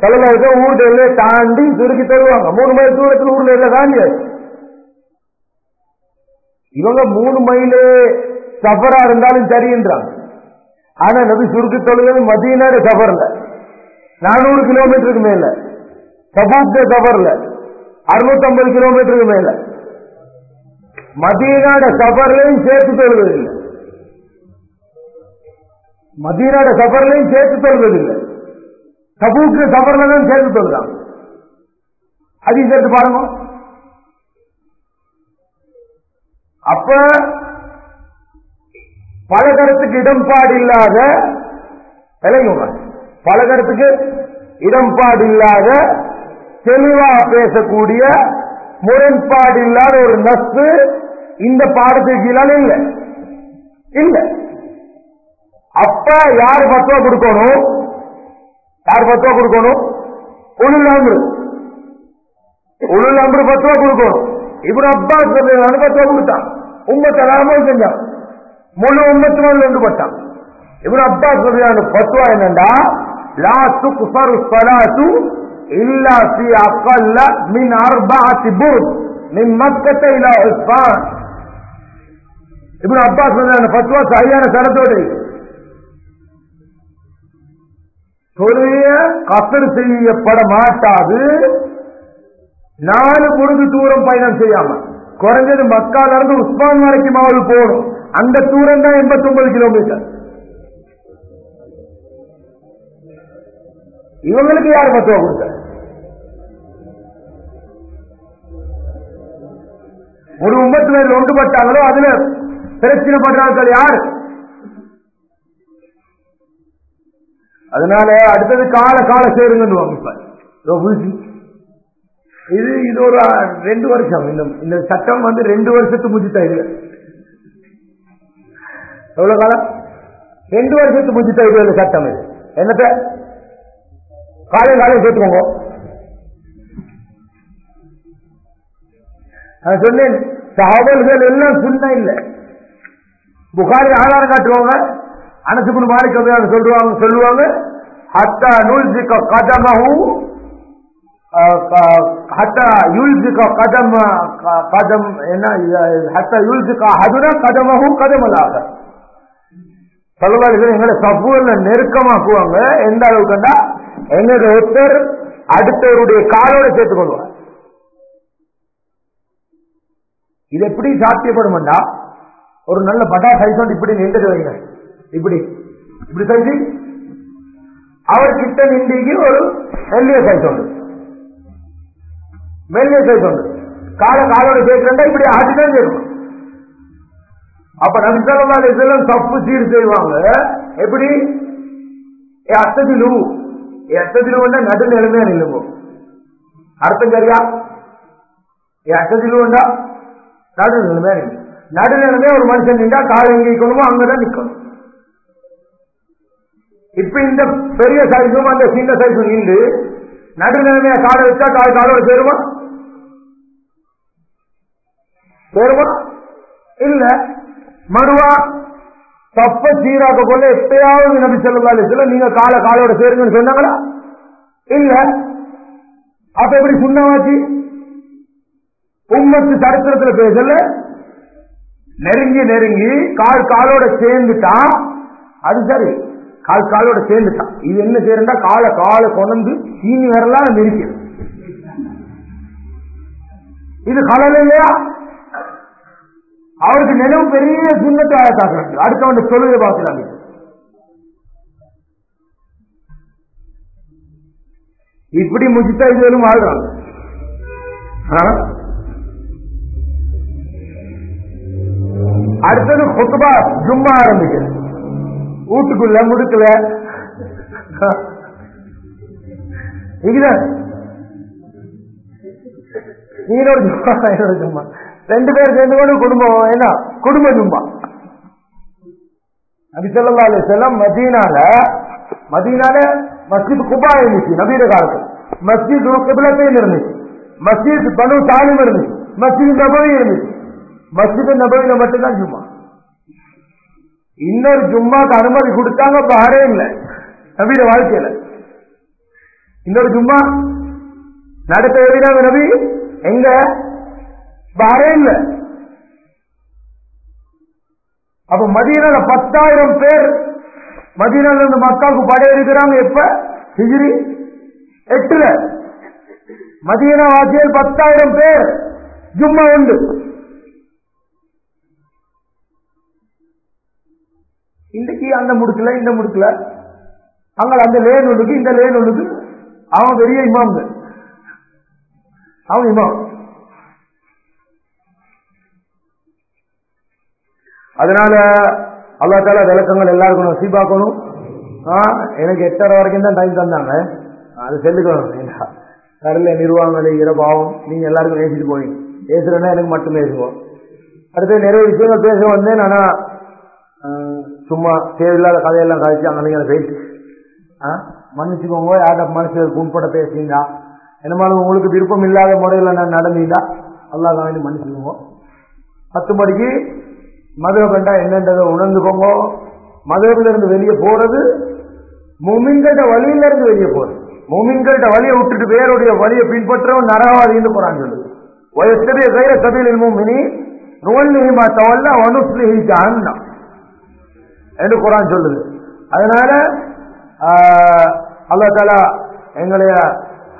சொல்லலாக்க ஊர்ல எல்லையை தாண்டி சுருக்கி தருவாங்க. மூணு மைல் தூரத்தில் ஊர்ல எல்லை தாண்டி இவங்க மூணு மைல் சஃபரா இருந்தாலும் சரின்றாங்க. ஆனா நபி சுருக்கி தொழுகிறது மதியனாரு சஃபர்ல. நானூறு கிலோமீட்டருக்கு மேல. சபூத்த சஃபர்ல. அறுநூத்தி ஐம்பது கிலோமீட்டருக்கு மேல. மதியனாட சபர்லையும் சேர்த்து தொழுவதில்லை. மதியனாட சபர்லையும் சேர்த்து தொழுவதில்லை. சபூக்கு சபர்ல தான் சேர்த்து தொழுறாங்க அதையும் சேர்த்து பாருங்க. அப்ப பலகரத்துக்கு இடம்பாடு இல்லாத விளையுங்க பலகரத்துக்கு இடம்பாடு இல்லாத தெளிவா பேசக்கூடிய முரண்பாடு இல்லாத ஒரு நஸ்து இந்த பாடத்துக்கு கீழால இல்ல. இல்ல. அப்ப யார் பத்துவா கொடுக்கணும்? யார் பத்துவா கொடுக்கணும்? உளுல் அம்பு உளுல் அம்பு பத்துவா கொடுக்கணும். இவரு அப்பா சொல்றாங்க பத்துவா கொடுத்தான். உம்மத்தை ராமம் செஞ்சான். முழு உம்மத்தினால் ஒன்றுபட்டான் இவரு அப்பா சொல்றாங்க பத்துவா என்னண்டா? லா துக்ஃபரு إلا في أقل من أربعة برد من مكة إلى عثمان ابن عباس من فتوى சரியான தரத்தோடு தொழிய கத்தர் செய்யப்பட மாட்டாது நாலு பொழுது தூரம் பயணம் செய்யாம குறைஞ்சது மக்கால இருந்து உஸ்மான் வரைக்கும் அவள் போகணும் அந்த தூரம் தான் எண்பத்தி ஒன்பது கிலோமீட்டர் இவங்களுக்கு யார் பத்துவா கொடுத்த? ஒரு உம்மத்தினர் ஒன்றுபட்டாங்களோ அதுல பிரச்சனை பண்றார்கள் யார்? அதனால அடுத்தது கால கால சேருங்கன்னு இப்ப. இது இது ஒரு ரெண்டு வருஷம். இந்த இந்த சட்டம் வந்து ரெண்டு வருஷத்துக்கு முடிச்சுட்டா இது எவ்வளவு காலம்? ரெண்டு வருஷத்துக்கு முடிச்சுட்டா இது சட்டம் இது. என்னத்த? காலையும் காலையும் சேர்த்துக்கோங்க. நான் சொன்னேன் சகோதரர்கள் எல்லாம் சுண்ண இல்லை. புகாரி ஆதாரம் காட்டுவாங்க அனசுக்குள் மாலிக் வந்து சொல்லுவாங்க சொல்லுவாங்க ஹத்தா நூல்ஜிக்க கதமஹு ஹத்தா யுல்ஜிக்க கதம் கதம் என்ன ஹத்தா யுல்ஜிக்க ஹதுனா கதமஹு கதமலாக. சொல்லுவாங்க எங்களை சபூர்ல நெருக்கமாக்குவாங்க எந்த அளவுக்குண்டா எங்களுடைய ஒருத்தர் அடுத்தவருடைய காலோட சேர்த்துக் கொள்வார். இது எப்படி சாத்தியப்படும்டா ஒரு நல்ல பட்டா சைஸ் வந்து இப்படி நின்றது வைங்க. இப்படி. இப்படி சைஸ் அவர் கிட்ட நின்றைக்கு ஒரு மெல்லிய சைஸ் ஒன்று மெல்லிய சைஸ் ஒன்று கால காலோட சேர்க்கிறா இப்படி ஆட்டிதான் சேர்க்கணும். அப்ப நபிசல்லா அலிசல்லம் தப்பு சீர் செய்வாங்க. எப்படி? அத்ததிலு எத்தத்தில் வந்தா நடு நிலைமையா நில்லுங்க? அர்த்தம் சரியா? அத்ததிலு வந்தா நடு நிலைமையா நடு ஒரு மனுஷன் நின்றா கால் எங்க இருக்கணுமோ அங்கதான் நிக்கணும் இப்ப இந்த பெரிய சைஸும் அந்த சின்ன சைஸும் நின்று நடு நிலைமையா காலை வச்சா கால் காலோட சேருமா? சேருமா? இல்ல. மறுவா தப்ப சீராக்க கொள்ள எப்பயாவது நபி சொல்லா நீங்க கால காலோட சேருங்கன்னு சொன்னாங்களா? இல்ல. அப்ப எப்படி சுண்ணமாச்சு உம்மத்து சரித்திரத்துல பேசல. நெருங்கி நெருங்கி கால் காலோட சேர்ந்துட்டா அது சரி. கால் காலோட சேர்ந்துட்டான் இது என்ன செய்யறா காலை காலை கொண்டு சீனி வரலாம் நெருக்கிறது இது கலல் இல்லையா? அவருக்கு நினைவு பெரிய சுண்ணத்தை ஆயத்தாக்குறாங்க. அடுத்தவன் தொழுகை பார்க்கிறாங்க. இப்படி முஜித்தா இதுவரும் வாழ்றாங்க. அடுத்தது கொத்துபா ஜும்மா ஆரம்பிக்க வீட்டுக்குள்ள முடுக்கல. இருக்கா ஒரு ஜும்மா என்னோட ஜும்மா. ரெண்டு பேர் சேர்ந்து கொண்டு குடும்பம் என்ன? குடும்ப ஜும்மா. நபி சொல்லா செல்லம் வஸல்லம் மதீனால மதீனால மஸ்ஜித் குபா இருந்துச்சு நபீர காலத்தில். மஸ்ஜித் கிபிலத்தையும் இருந்துச்சு. மஸ்ஜித் பனு தாலிம் இருந்துச்சு. மஸ்ஜித் நபவி இருந்துச்சு. மஸ்ஜித் நபவியில மட்டும்தான் ஜும்மா. இன்னொரு ஜும்மாக்கு அனுமதி கொடுத்தாங்க பாரே இல்லை நபீர வாழ்க்கையில. இன்னொரு ஜும்மா நடத்த எழுதினாங்க நபி எங்க? பாரே இல்ல அப்ப மதீனால பத்தாயிரம் பேர் மதீனால இருந்து மக்காவுக்கு படையெடுக்கிறாங்க எப்ப? ஹிஜிரி. எட்டுல. மதீனா வாசியல் பத்தாயிரம் பேர். ஜும்மா உண்டு. இன்னைக்கு அந்த முடுக்கல இந்த முடுக்கல. அங்க அந்த லேன் ஒண்ணுக்கு இந்த லேன் ஒண்ணுக்கு அவன் பெரிய இமாம்ங்க. அவன் இமாம். அதனால அல்லா தால விளக்கங்கள் எல்லாருக்கும் நசீபாக்கணும் எனக்கு எட்டரை வரைக்கும் தான் டைம் தந்தாங்க. அது செல்லுக்கணும் கடல நிர்வாகங்கள் இரபாவம் நீங்க எல்லாருக்கும் பேசிட்டு போய் பேசுறேன்னா எனக்கு மட்டும் பேசுவோம். அடுத்து நிறைய விஷயங்கள் பேச வந்தேன் ஆனா சும்மா தேவையில்லாத கதையெல்லாம் கழிச்சு அங்கே நீங்க பேசி மன்னிச்சுக்கோங்க யார்ட்ட மனசு புண்பட பேசுறீங்க என்னமாலும் உங்களுக்கு விருப்பம் இல்லாத முறையில் நான் நடந்தீங்களா? அல்லாஹ் வேண்டி மன்னிச்சுக்கோங்க. பத்து மணிக்கு மதுரை கண்டா என்னன்றதை உணர்ந்துக்கோங்க. மதுரையில இருந்து வெளியே போறது மூமின்கள்ட்ட வழியில இருந்து வெளியே போறது. மூமின்கள்ட்ட வழியை விட்டுட்டு வேறுடைய வழியை பின்பற்றவன் நரகவாதின்னு போறான் சொல்லுது. வயசுடைய கைர சபையில் மூமினி நுவல்லிஹிமா தவல்ல வனுஸ்லிஹி ஜஹன்னம் என்று குரான் சொல்லுது. அதனால அல்லா தாலா எங்களைய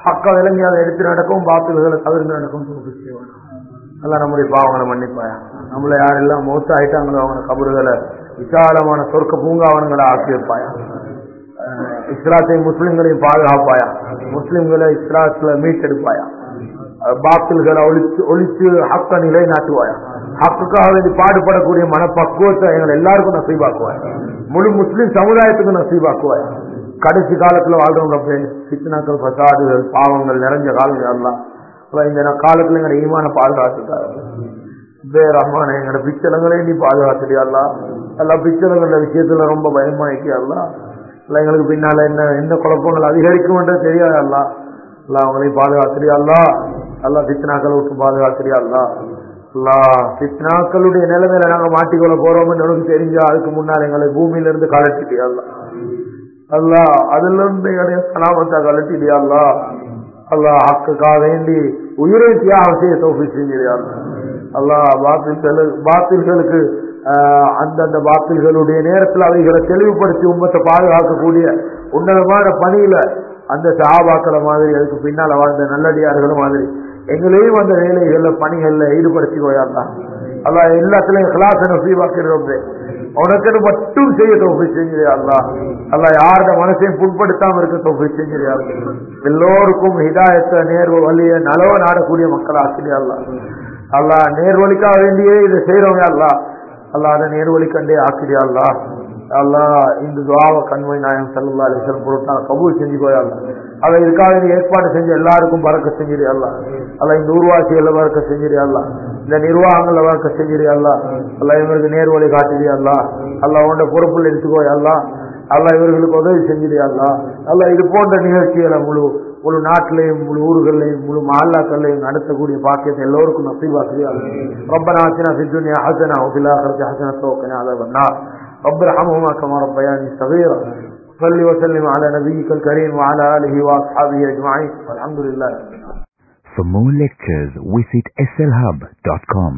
ஹக்க விளங்கி அதை எடுத்து நடக்கும் பாத்துகளை தவிர்த்து நடக்கும் தோல்வி செய்வான் எல்லாம் நம்முடைய பாவங்களை மன்னிப்பாயா? நம்மள யாரெல்லாம் மௌத்தாயிட்டாங்களோ அவங்க கபறுகளை விசாலமான சொர்க்க பூங்காவனங்களை ஆக்கி வைப்பாயா? இஸ்லாத்தையும் முஸ்லிம்களையும் பாதுகாப்பாயா? முஸ்லிம்களை இஸ்லாத்துல மீட்டெடுப்பாயா? பாத்தில்களை ஒழிச்சு ஒழிச்சு ஹக்க நிலை நாட்டுவாயா ஹக்குக்காக வேண்டி பாடுபடக்கூடிய மனப்பக்குவத்தை எங்களை எல்லாருக்கும் நசீபாக்குவாய்? முழு முஸ்லிம் சமுதாயத்துக்கும் நசீபாக்குவாய்? கடைசி காலத்துல வாழ்றவங்க சித்தனாக்கள் பசாதுகள் பாவங்கள் நிறைஞ்ச காலம் எல்லாம் இந்த காலத்துல எங்க ஈமான பாதுகாத்துட்டாரு. பே ரஹ்மான் எங்கட பிச்சலங்களே நீ பாதுகாத்துடியாங்களா எல்லாம் பிச்சலங்கள விஷயத்துல ரொம்ப பயமா இருக்கியாங்களா இல்ல எங்களுக்கு பின்னால என்ன எந்த குழப்பங்கள் அதிகரிக்கும்ன்றது தெரியாதல்லா இல்ல அவங்களையும் பாதுகாத்துறியாங்களா எல்லாம் பிச்சனாக்களை விட்டு பாதுகாத்துறியாங்களா அல்லா? பித்னாக்களுடைய நிலைமையில நாங்க மாட்டிக்கொள்ள போறோம்னு எனக்கு தெரிஞ்சா அதுக்கு முன்னால் எங்களை பூமியில இருந்து கலட்டிட்டியா அல்லா அதுல இருந்து எங்களுடைய சலாமத்தா கலட்டிட்டியா அல்லாஹ் ஹக்குக்காக வேண்டி உயிரை தியாகம் செய்ய தோப்பி செய்கிறார். அல்லாஹ் பாத்தில்களுக்கு அந்தந்த பாத்தில்களுடைய நேரத்தில் அவைகளை தெளிவுபடுத்தி உம்மத்தை பாதுகாக்கக்கூடிய உன்னதமான பணியில அந்த சஹாபாக்களை மாதிரி அதுக்கு பின்னால் வாழ்ந்த நல்லடியார்கள் மாதிரி எங்களையும் அந்த வேலைகள்ல பணிகள்ல ஈடுபடுத்தி போயாண்டா அல்லாஹ் எல்லாத்துலயும் கிளாஸ் நசீவாக்கிறோம் உனக்குன்னு மட்டும் செய்ய தொகுப்பு செஞ்சிருயா அல்ல யாரோட மனசையும் புண்படுத்தாம இருக்க தோப்பி செஞ்சிருயா எல்லோருக்கும் ஹிதாயத்தை நேர்வு வழிய நலவ நாடக்கூடிய மக்கள் ஆசிரியா அல்லா அல்லா நேர்வழிக்காக வேண்டியே இதை செய்யறவங்க அல்ல அல்ல அதை நேர்வழி கண்டே ஆக்கிரியா அல்ல அல்லா இந்த துவாவ கண்மை நாயம் செல்லா அலிஸ்வரம் பொருட்டான கபூல் செஞ்சு போயாள் அதை இதுக்காக வேண்டி ஏற்பாடு செஞ்சு எல்லாருக்கும் பறக்க செஞ்சிரு அல்லா அல்ல இந்த ஊர்வாசிகளை பறக்க செஞ்சிரு அல்லா இந்த நிர்வாகங்களை பறக்க செஞ்சிரு அல்லா அல்ல இவங்களுக்கு நேர்வழி காட்டுது அல்லா அல்ல உன்னோட பொறுப்புல எடுத்துக்கோய் அல்லா அல்ல இவர்களுக்கு உதவி செஞ்சிரு அல்லா அல்ல இது போன்ற நிகழ்ச்சிகளை முழு முழு நாட்டிலையும் முழு ஊர்களையும் முழு மால்லாக்கள்லையும் நடத்தக்கூடிய பாக்கியத்தை எல்லோருக்கும் நசீபாக்குது ربنا آتنا في الدنيا حسنة وفي الآخرة حسنة وقنا عذاب النار رب ارحمهما كما ربياني صغيرا صل وسلم على نبيك الكريم وعلى آله وأصحابه أجمعين والحمد لله For more lectures, visit slhub.com.